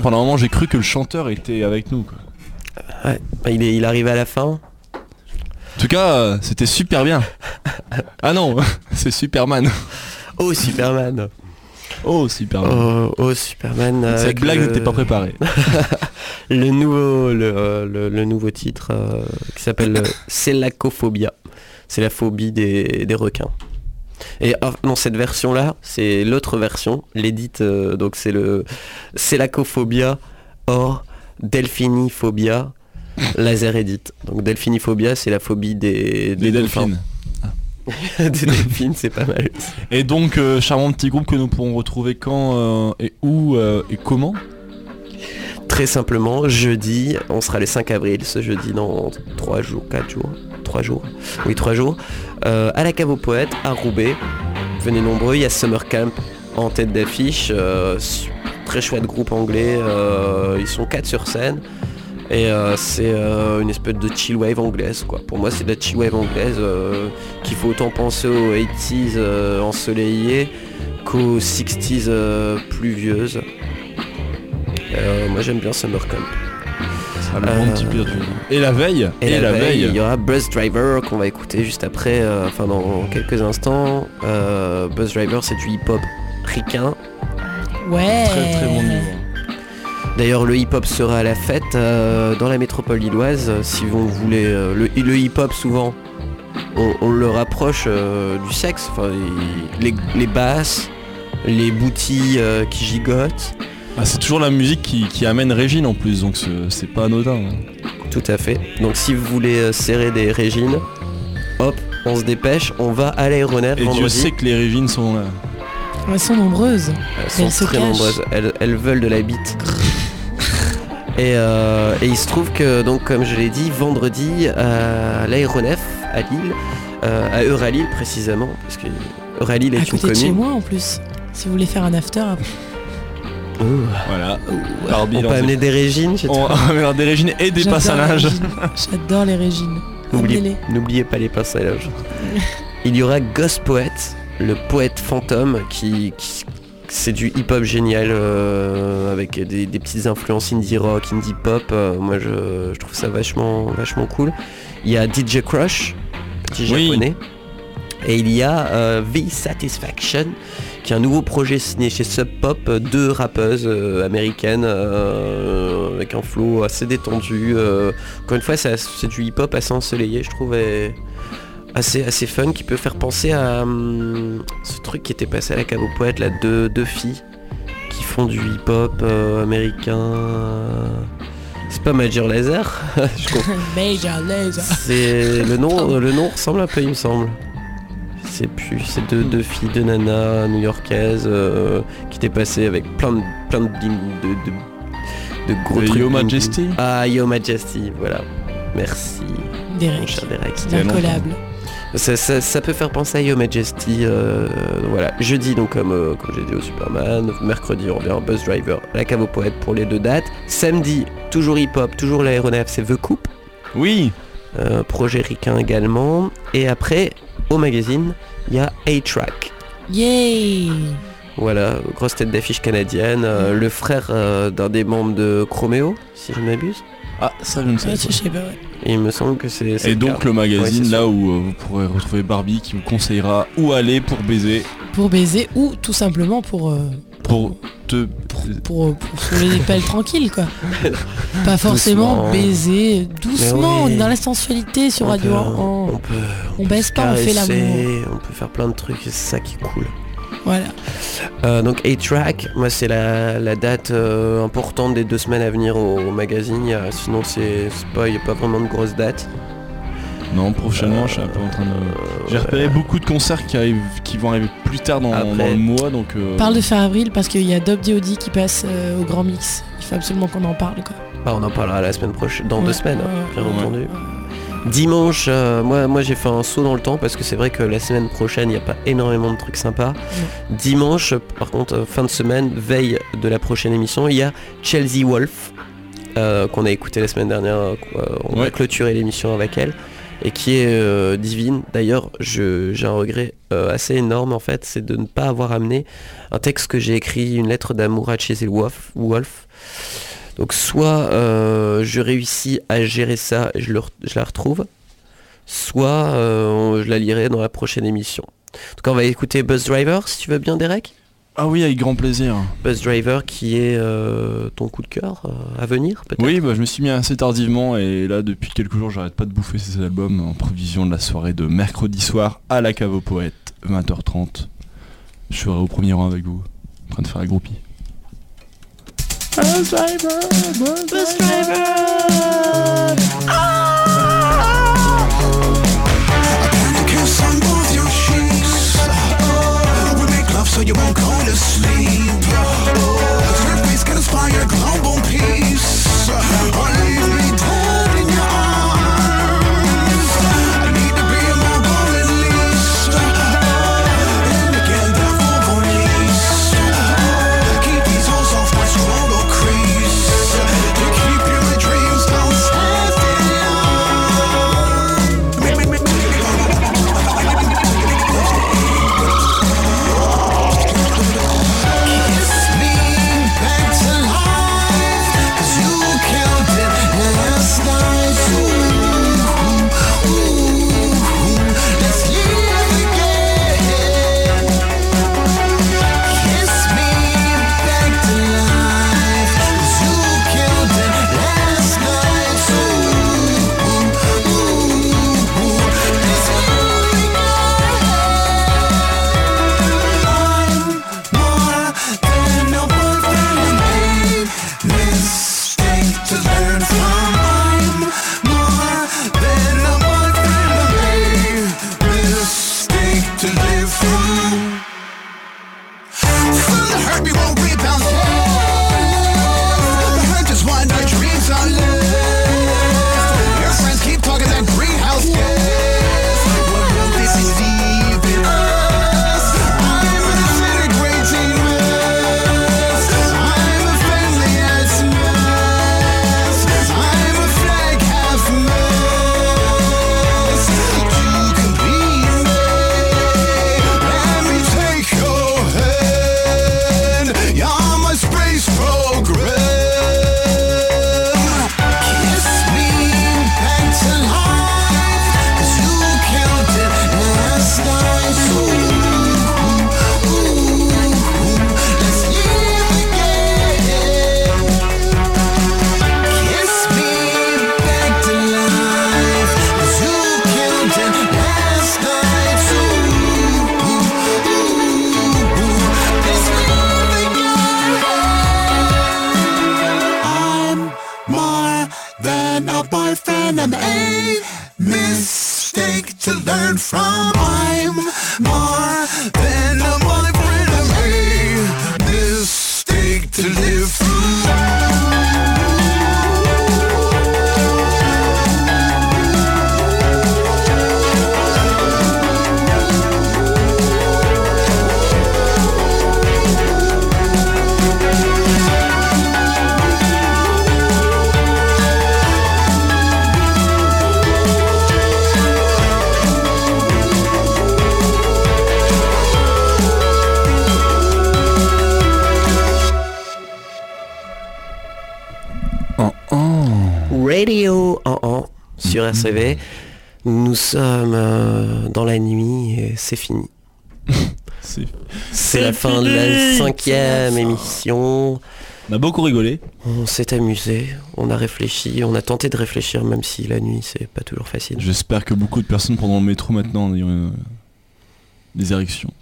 Pendant un moment, j'ai cru que le chanteur était avec nous. Quoi. Ouais, bah, il, est, il arrive à la fin. En tout cas, euh, c'était super bien. Ah non, c'est Superman. Oh Superman Oh, Superman. Oh, oh, Superman Cette avec blague le- n'était pas préparée. le nouveau le, euh, le- le nouveau titre euh, qui s'appelle euh, Sélacophobia. C'est la phobie des, des requins. Et ah, non, cette version-là, c'est l'autre version, l'édite, euh, donc c'est le Sélacophobia or Delphiniphobia laser edit. Donc Delphiniphobia, c'est la phobie des, des delphines. des delphines, c'est pas mal. Et donc, euh, charmant petit groupe que nous pourrons retrouver quand euh, et où euh, et comment? Très simplement, jeudi, on sera le 5 avril, ce jeudi dans 3 jours, 4 jours, 3 jours, oui 3 jours, à la cave aux poètes, à Roubaix. Venez nombreux, il y a Summer Camp en tête d'affiche, très chouette groupe anglais, euh, ils sont 4 sur scène. Et euh, c'est euh, une espèce de chill wave anglaise quoi. Pour moi c'est de la chill wave anglaise euh, qu'il faut autant penser aux 80s euh, ensoleillés qu'aux 60s euh, pluvieuses. Euh, moi j'aime bien Summer Camp. Euh, bon petit pire du Et la veille Et, la, veille, il y aura Buzz Driver qu'on va écouter juste après, euh, enfin dans quelques instants. Euh, Buzz Driver c'est du hip-hop ricain. Ouais. Très très bon niveau. D'ailleurs le hip-hop sera à la fête euh, dans la métropole lilloise. Si vous voulez, euh, le, le hip-hop souvent, on, on le rapproche euh, du sexe. Enfin, il- les, les basses, les boutis euh, qui gigotent. Ah, c'est toujours la musique qui, qui amène Régine en plus, donc c'est c'est pas anodin. hein. Tout à fait. Donc si vous voulez euh, serrer des régines, hop, on se dépêche, on va à l'aéronef Et Dieu vendredi. sait que les Régines sont là. Elles sont nombreuses. Elles sont elles se très cachent. nombreuses. Elles, elles veulent de la bite. Et, euh, et il se trouve que, donc, comme je l'ai dit, vendredi à l'aéronef à Lille, euh, à Euralille précisément, parce que Euralille À est une côté de chez moi en plus. Si vous voulez faire un after après. Voilà. On peut amener des régines chez On toi. va avoir des Régines et des passes à linge. J'adore les régines. N'oubliez pas les pinces à linge. Il y aura Ghost Poet, le poète fantôme qui, qui- c'est du hip-hop génial euh, avec des, des petites influences indie rock, indie pop. euh, moi je, je trouve ça vachement, vachement cool. Il y a DJ Crush, petit Oui. japonais. Et il y a euh, V Satisfaction, qui est un nouveau projet signé chez Sub Pop, deux rappeuses américaines avec un flow assez détendu. encore une fois, c'est c'est du hip-hop assez ensoleillé, je trouve, et assez, assez fun, qui peut faire penser à hum, ce truc qui était passé à la cave aux poètes, là, deux, deux filles qui font du hip-hop euh, américain. euh, C'est pas Major Laser Je. Major laser. C'est le nom, le nom ressemble un peu, il me semble. C'est plus, c'est deux, deux filles, deux nanas new-yorkaises euh, qui étaient passées avec plein de, plein de, de, de, de gros trucs. Yo Majesty. Ah, Yo Majesty, voilà. Merci, Derek. cher Derek. C'est un collable. Ça, ça- ça peut faire penser à Yo Majesty. euh, voilà, jeudi donc comme, euh, comme j'ai dit au Superman, mercredi on revient en Buzz Driver, la cave aux poètes pour les deux dates. Samedi, toujours hip-hop, toujours l'aéronef, c'est The Coupe. Oui. Euh, projet ricain également. Et après, au magazine, il y a A-Track. Yay Voilà, grosse tête d'affiche canadienne, euh, le frère euh, d'un des membres de Chromeo, si je ne m'abuse. Ah, ça je ne sais Ouais, pas. je sais pas, ouais. Et il me semble que c'est... Et le donc cas. le magazine Ouais, là sûr. où euh, vous pourrez retrouver Barbie qui vous conseillera où aller pour baiser, Pour baiser ou tout simplement pour, euh, pour te... pour, pour se les pelles tranquille quoi. Pas forcément Doucement. baiser doucement, oui. dans la sensualité sur On Radio peut- 1. on peut, On baisse pas, on fait l'amour. on peut faire plein de trucs, et c'est ça qui est cool. Voilà. Euh, donc A-Track, moi c'est la, la date euh, importante des deux semaines à venir au, au magazine, sinon c'est pas, il n'y a pas vraiment de grosses dates. Non, prochainement, je suis un peu en train de... J'ai ouais. repéré beaucoup de concerts qui, arrivent, qui vont arriver plus tard dans, Après. dans le mois, donc... euh, Parle de fin avril parce qu'il y a Dob D.O.D. qui passe euh, au Grand Mix. Il faut absolument qu'on en parle quoi. Bah, on en parlera la semaine prochaine, dans deux semaines, ouais, bien ouais. entendu. Dimanche, euh, moi, moi j'ai fait un saut dans le temps parce que c'est vrai que la semaine prochaine il n'y a pas énormément de trucs sympas. Dimanche, par contre, euh, fin de semaine, veille de la prochaine émission, il y a Chelsea Wolf euh, qu'on a écouté la semaine dernière. euh, on va Ouais. clôturer l'émission avec elle. et qui est euh, divine. D'ailleurs, je- j'ai un regret euh, assez énorme en fait, c'est de ne pas avoir amené un texte que j'ai écrit, une lettre d'amour à Wolf. Wolf. Donc soit euh, je réussis à gérer ça et je, le re- je la retrouve, soit euh, je la lirai dans la prochaine émission. En tout cas, on va écouter Buzz Driver, si tu veux bien, Derek. Ah oui, avec grand plaisir. Buzz Driver qui est euh, ton coup de cœur euh, à venir, peut-être? Oui, bah, je me suis mis assez tardivement et là depuis quelques jours j'arrête pas de bouffer ces albums en prévision de la soirée de mercredi soir à la cave aux poètes, 20h30. Je serai au premier rang avec vous, en train de faire la groupie. Bus driver, bus, bus driver. driver. So you won't go to sleep. Oh, Drift beats can inspire global peace. Or leave learn from. I'm more RCV. Nous sommes euh, dans la nuit et c'est fini. C'est la fin de la cinquième émission. On a beaucoup rigolé. On s'est amusé, on a réfléchi, on a tenté de réfléchir même si la nuit c'est pas toujours facile. J'espère que beaucoup de personnes prendront le métro maintenant en ayant euh, des érections.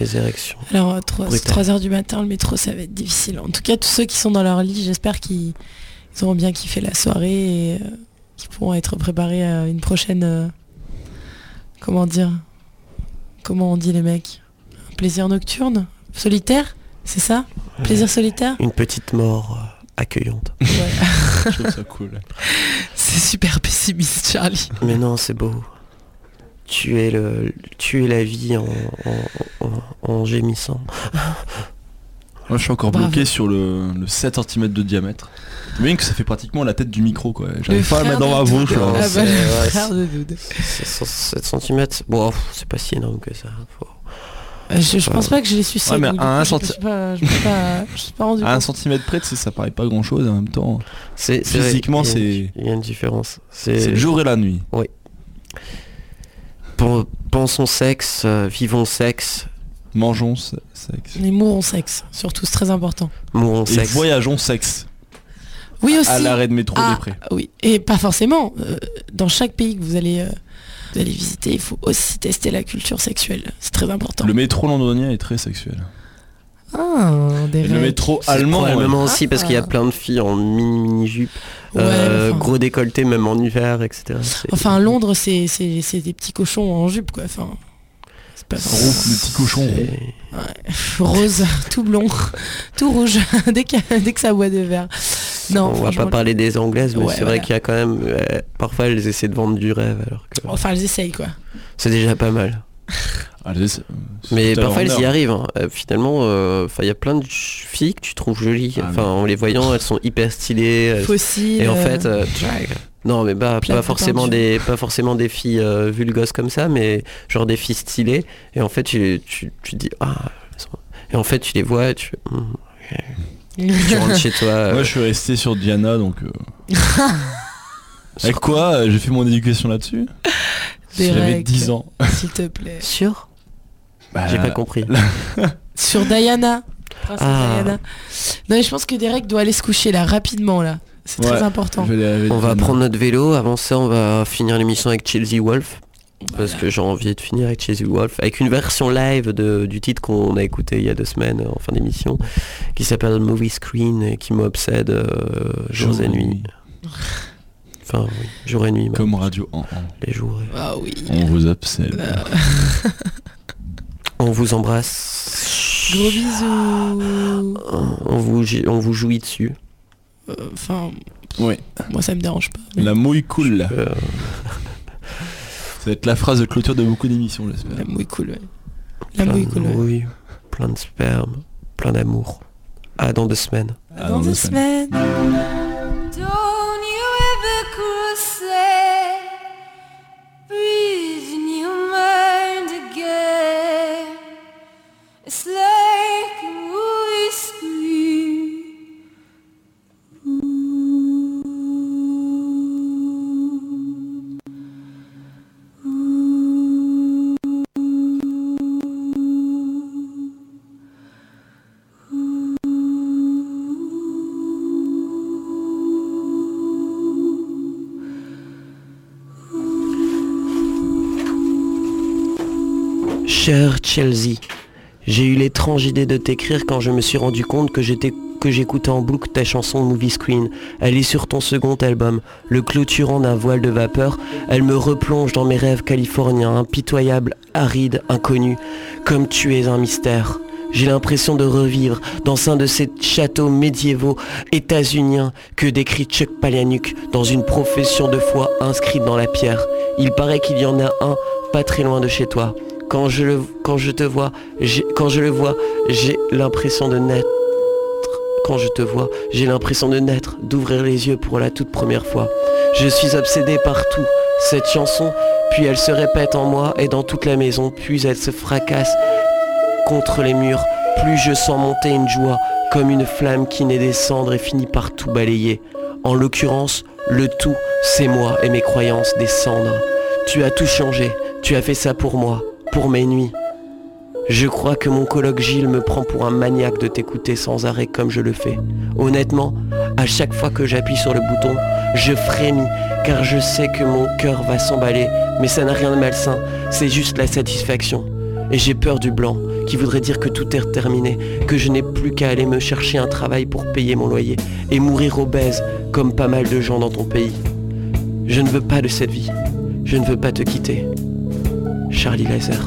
Les érections. Alors, 3, Brutal. h du matin, le métro, ça va être difficile. En tout cas, tous ceux qui sont dans leur lit, j'espère qu'ils ils auront bien kiffé la soirée et euh, qu'ils pourront être préparés à une prochaine... euh, comment dire Comment on dit les mecs Un plaisir nocturne Solitaire C'est ça? Plaisir solitaire? Une petite mort euh, accueillante. Je trouve ça cool. C'est super pessimiste, Charlie. Mais non, c'est beau. Tuer, le, tuer la vie en, en, en- en gémissant. Moi je suis encore Bravo. bloqué sur le, le 7 cm de diamètre. Vois que ça fait pratiquement la tête du micro quoi. J'arrive pas à le mettre dans ma bouche Doud. là. Ah bah, C'est- le ouais, frère de Doud. C'est 7 cm. Bon, c'est pas si énorme que ça. Faut- Euh, Je, je pense pas que je l'ai su Ouais, mais à un du coup, centi- Je me suis pas, je me suis pas, je me suis pas rendu À un compte. centimètre près, ça paraît pas grand chose en même temps. C'est Physiquement, il y a une- c'est- Il y a une différence. C'est le jour et la nuit. Pen- Pensons sexe, euh, vivons sexe, Mangeons se- sexe. Les mourons sexe, surtout, c'est très important. mourons Et sexe. voyageons sexe. Oui aussi. À l'arrêt de métro Ah, des Prés. oui, et pas forcément. euh, dans chaque pays que vous allez, euh, vous allez visiter, il faut aussi tester la culture sexuelle. C'est très important. Le métro londonien est très sexuel. Ah, des le métro allemand. probablement ouais. aussi parce qu'il y a Ah. plein de filles en mini mini jupe, Ouais, euh, enfin, gros décolleté même en hiver, etc. Enfin, Londres, c'est des petits cochons en jupe, quoi. Enfin, pas Roux, le petit cochon. rose, tout blond, tout rouge, dès, dès que ça boit de verre. Non, on va pas parler des anglaises, mais Ouais, c'est vrai qu'il y a quand même. euh, parfois, elles essaient de vendre du rêve, alors que Enfin, elles essayent, quoi. c'est déjà pas mal. Allez, c'est Mais parfois, elles y arrivent. hein. Euh, finalement, euh, il y a plein de filles que tu trouves jolies. Ah, Enfin, en les voyant, elles sont hyper stylées. elles- Fossile. Et en fait, euh, non, mais bah, pas forcément des, pas forcément des filles euh, vulgoses comme ça, mais genre des filles stylées. Et en fait, tu, tu, tu dis ah. Et en fait, tu les vois, et tu, fais, Hmm, ok. tu rentres chez toi. euh, Moi je suis resté sur Diana donc. euh, Avec quoi euh, J'ai fait mon éducation là-dessus? Des J'avais règles. 10 ans. S'il te plaît. Sûr Bah, J'ai pas compris. Sur Diana. Princesse Ah. Diana. Non, mais je pense que Derek doit aller se coucher là, rapidement là. C'est Ouais. très important. On va prendre notre vélo. Avant ça, on va finir l'émission avec Chelsea Wolf. Parce que j'ai envie de finir avec Chelsea Wolf. Avec une version live de- du titre qu'on a écouté il y a deux semaines euh, en fin d'émission. Qui s'appelle Movie Screen et qui m'obsède euh, jours et nuits. Enfin, oui, jour et nuit. même. Comme Radio 1 Les jours. et- Ah oui. On vous obsède. On vous embrasse. Gros bisous. On vous, on vous jouit dessus. Euh, Enfin, Oui. moi ça me dérange pas. La mouille cool. Euh, Ça va être la phrase de clôture de beaucoup d'émissions j'espère. La mouille cool, ouais. La plein mouille de cool, ouais. mouilles, plein de sperme, plein d'amour. À dans deux semaines. Ah, Dans dans deux deux semaines. Chelsea, j'ai eu l'étrange idée de t'écrire quand je me suis rendu compte que j'écoutais en boucle ta chanson Movie Screen. Elle est sur ton second album. Le clôturant d'un voile de vapeur, elle me replonge dans mes rêves californiens, impitoyables, arides, inconnus, comme tu es un mystère. J'ai l'impression de revivre dans un de ces châteaux médiévaux états-uniens que décrit Chuck Palahniuk dans une profession de foi inscrite dans la pierre. Il paraît qu'il y en a un pas très loin de chez toi. Quand je le, vois, j'ai l'impression de naître. Quand je te vois, j'ai l'impression de naître, d'ouvrir les yeux pour la toute première fois. Je suis obsédé par tout. Cette chanson, puis elle se répète en moi et dans toute la maison, puis elle se fracasse contre les murs. Plus je sens monter une joie, comme une flamme qui naît des cendres et finit par tout balayer. En l'occurrence, le tout, c'est moi et mes croyances des cendres. Tu as tout changé, tu as fait ça pour moi, pour mes nuits. Je crois que mon coloc Gilles me prend pour un maniaque de t'écouter sans arrêt comme je le fais. Honnêtement, à chaque fois que j'appuie sur le bouton, je frémis car je sais que mon cœur va s'emballer, mais ça n'a rien de malsain, c'est juste la satisfaction. Et j'ai peur du blanc, qui voudrait dire que tout est terminé, que je n'ai plus qu'à aller me chercher un travail pour payer mon loyer et mourir obèse comme pas mal de gens dans ton pays. Je ne veux pas de cette vie, je ne veux pas te quitter. Charlie Lesser.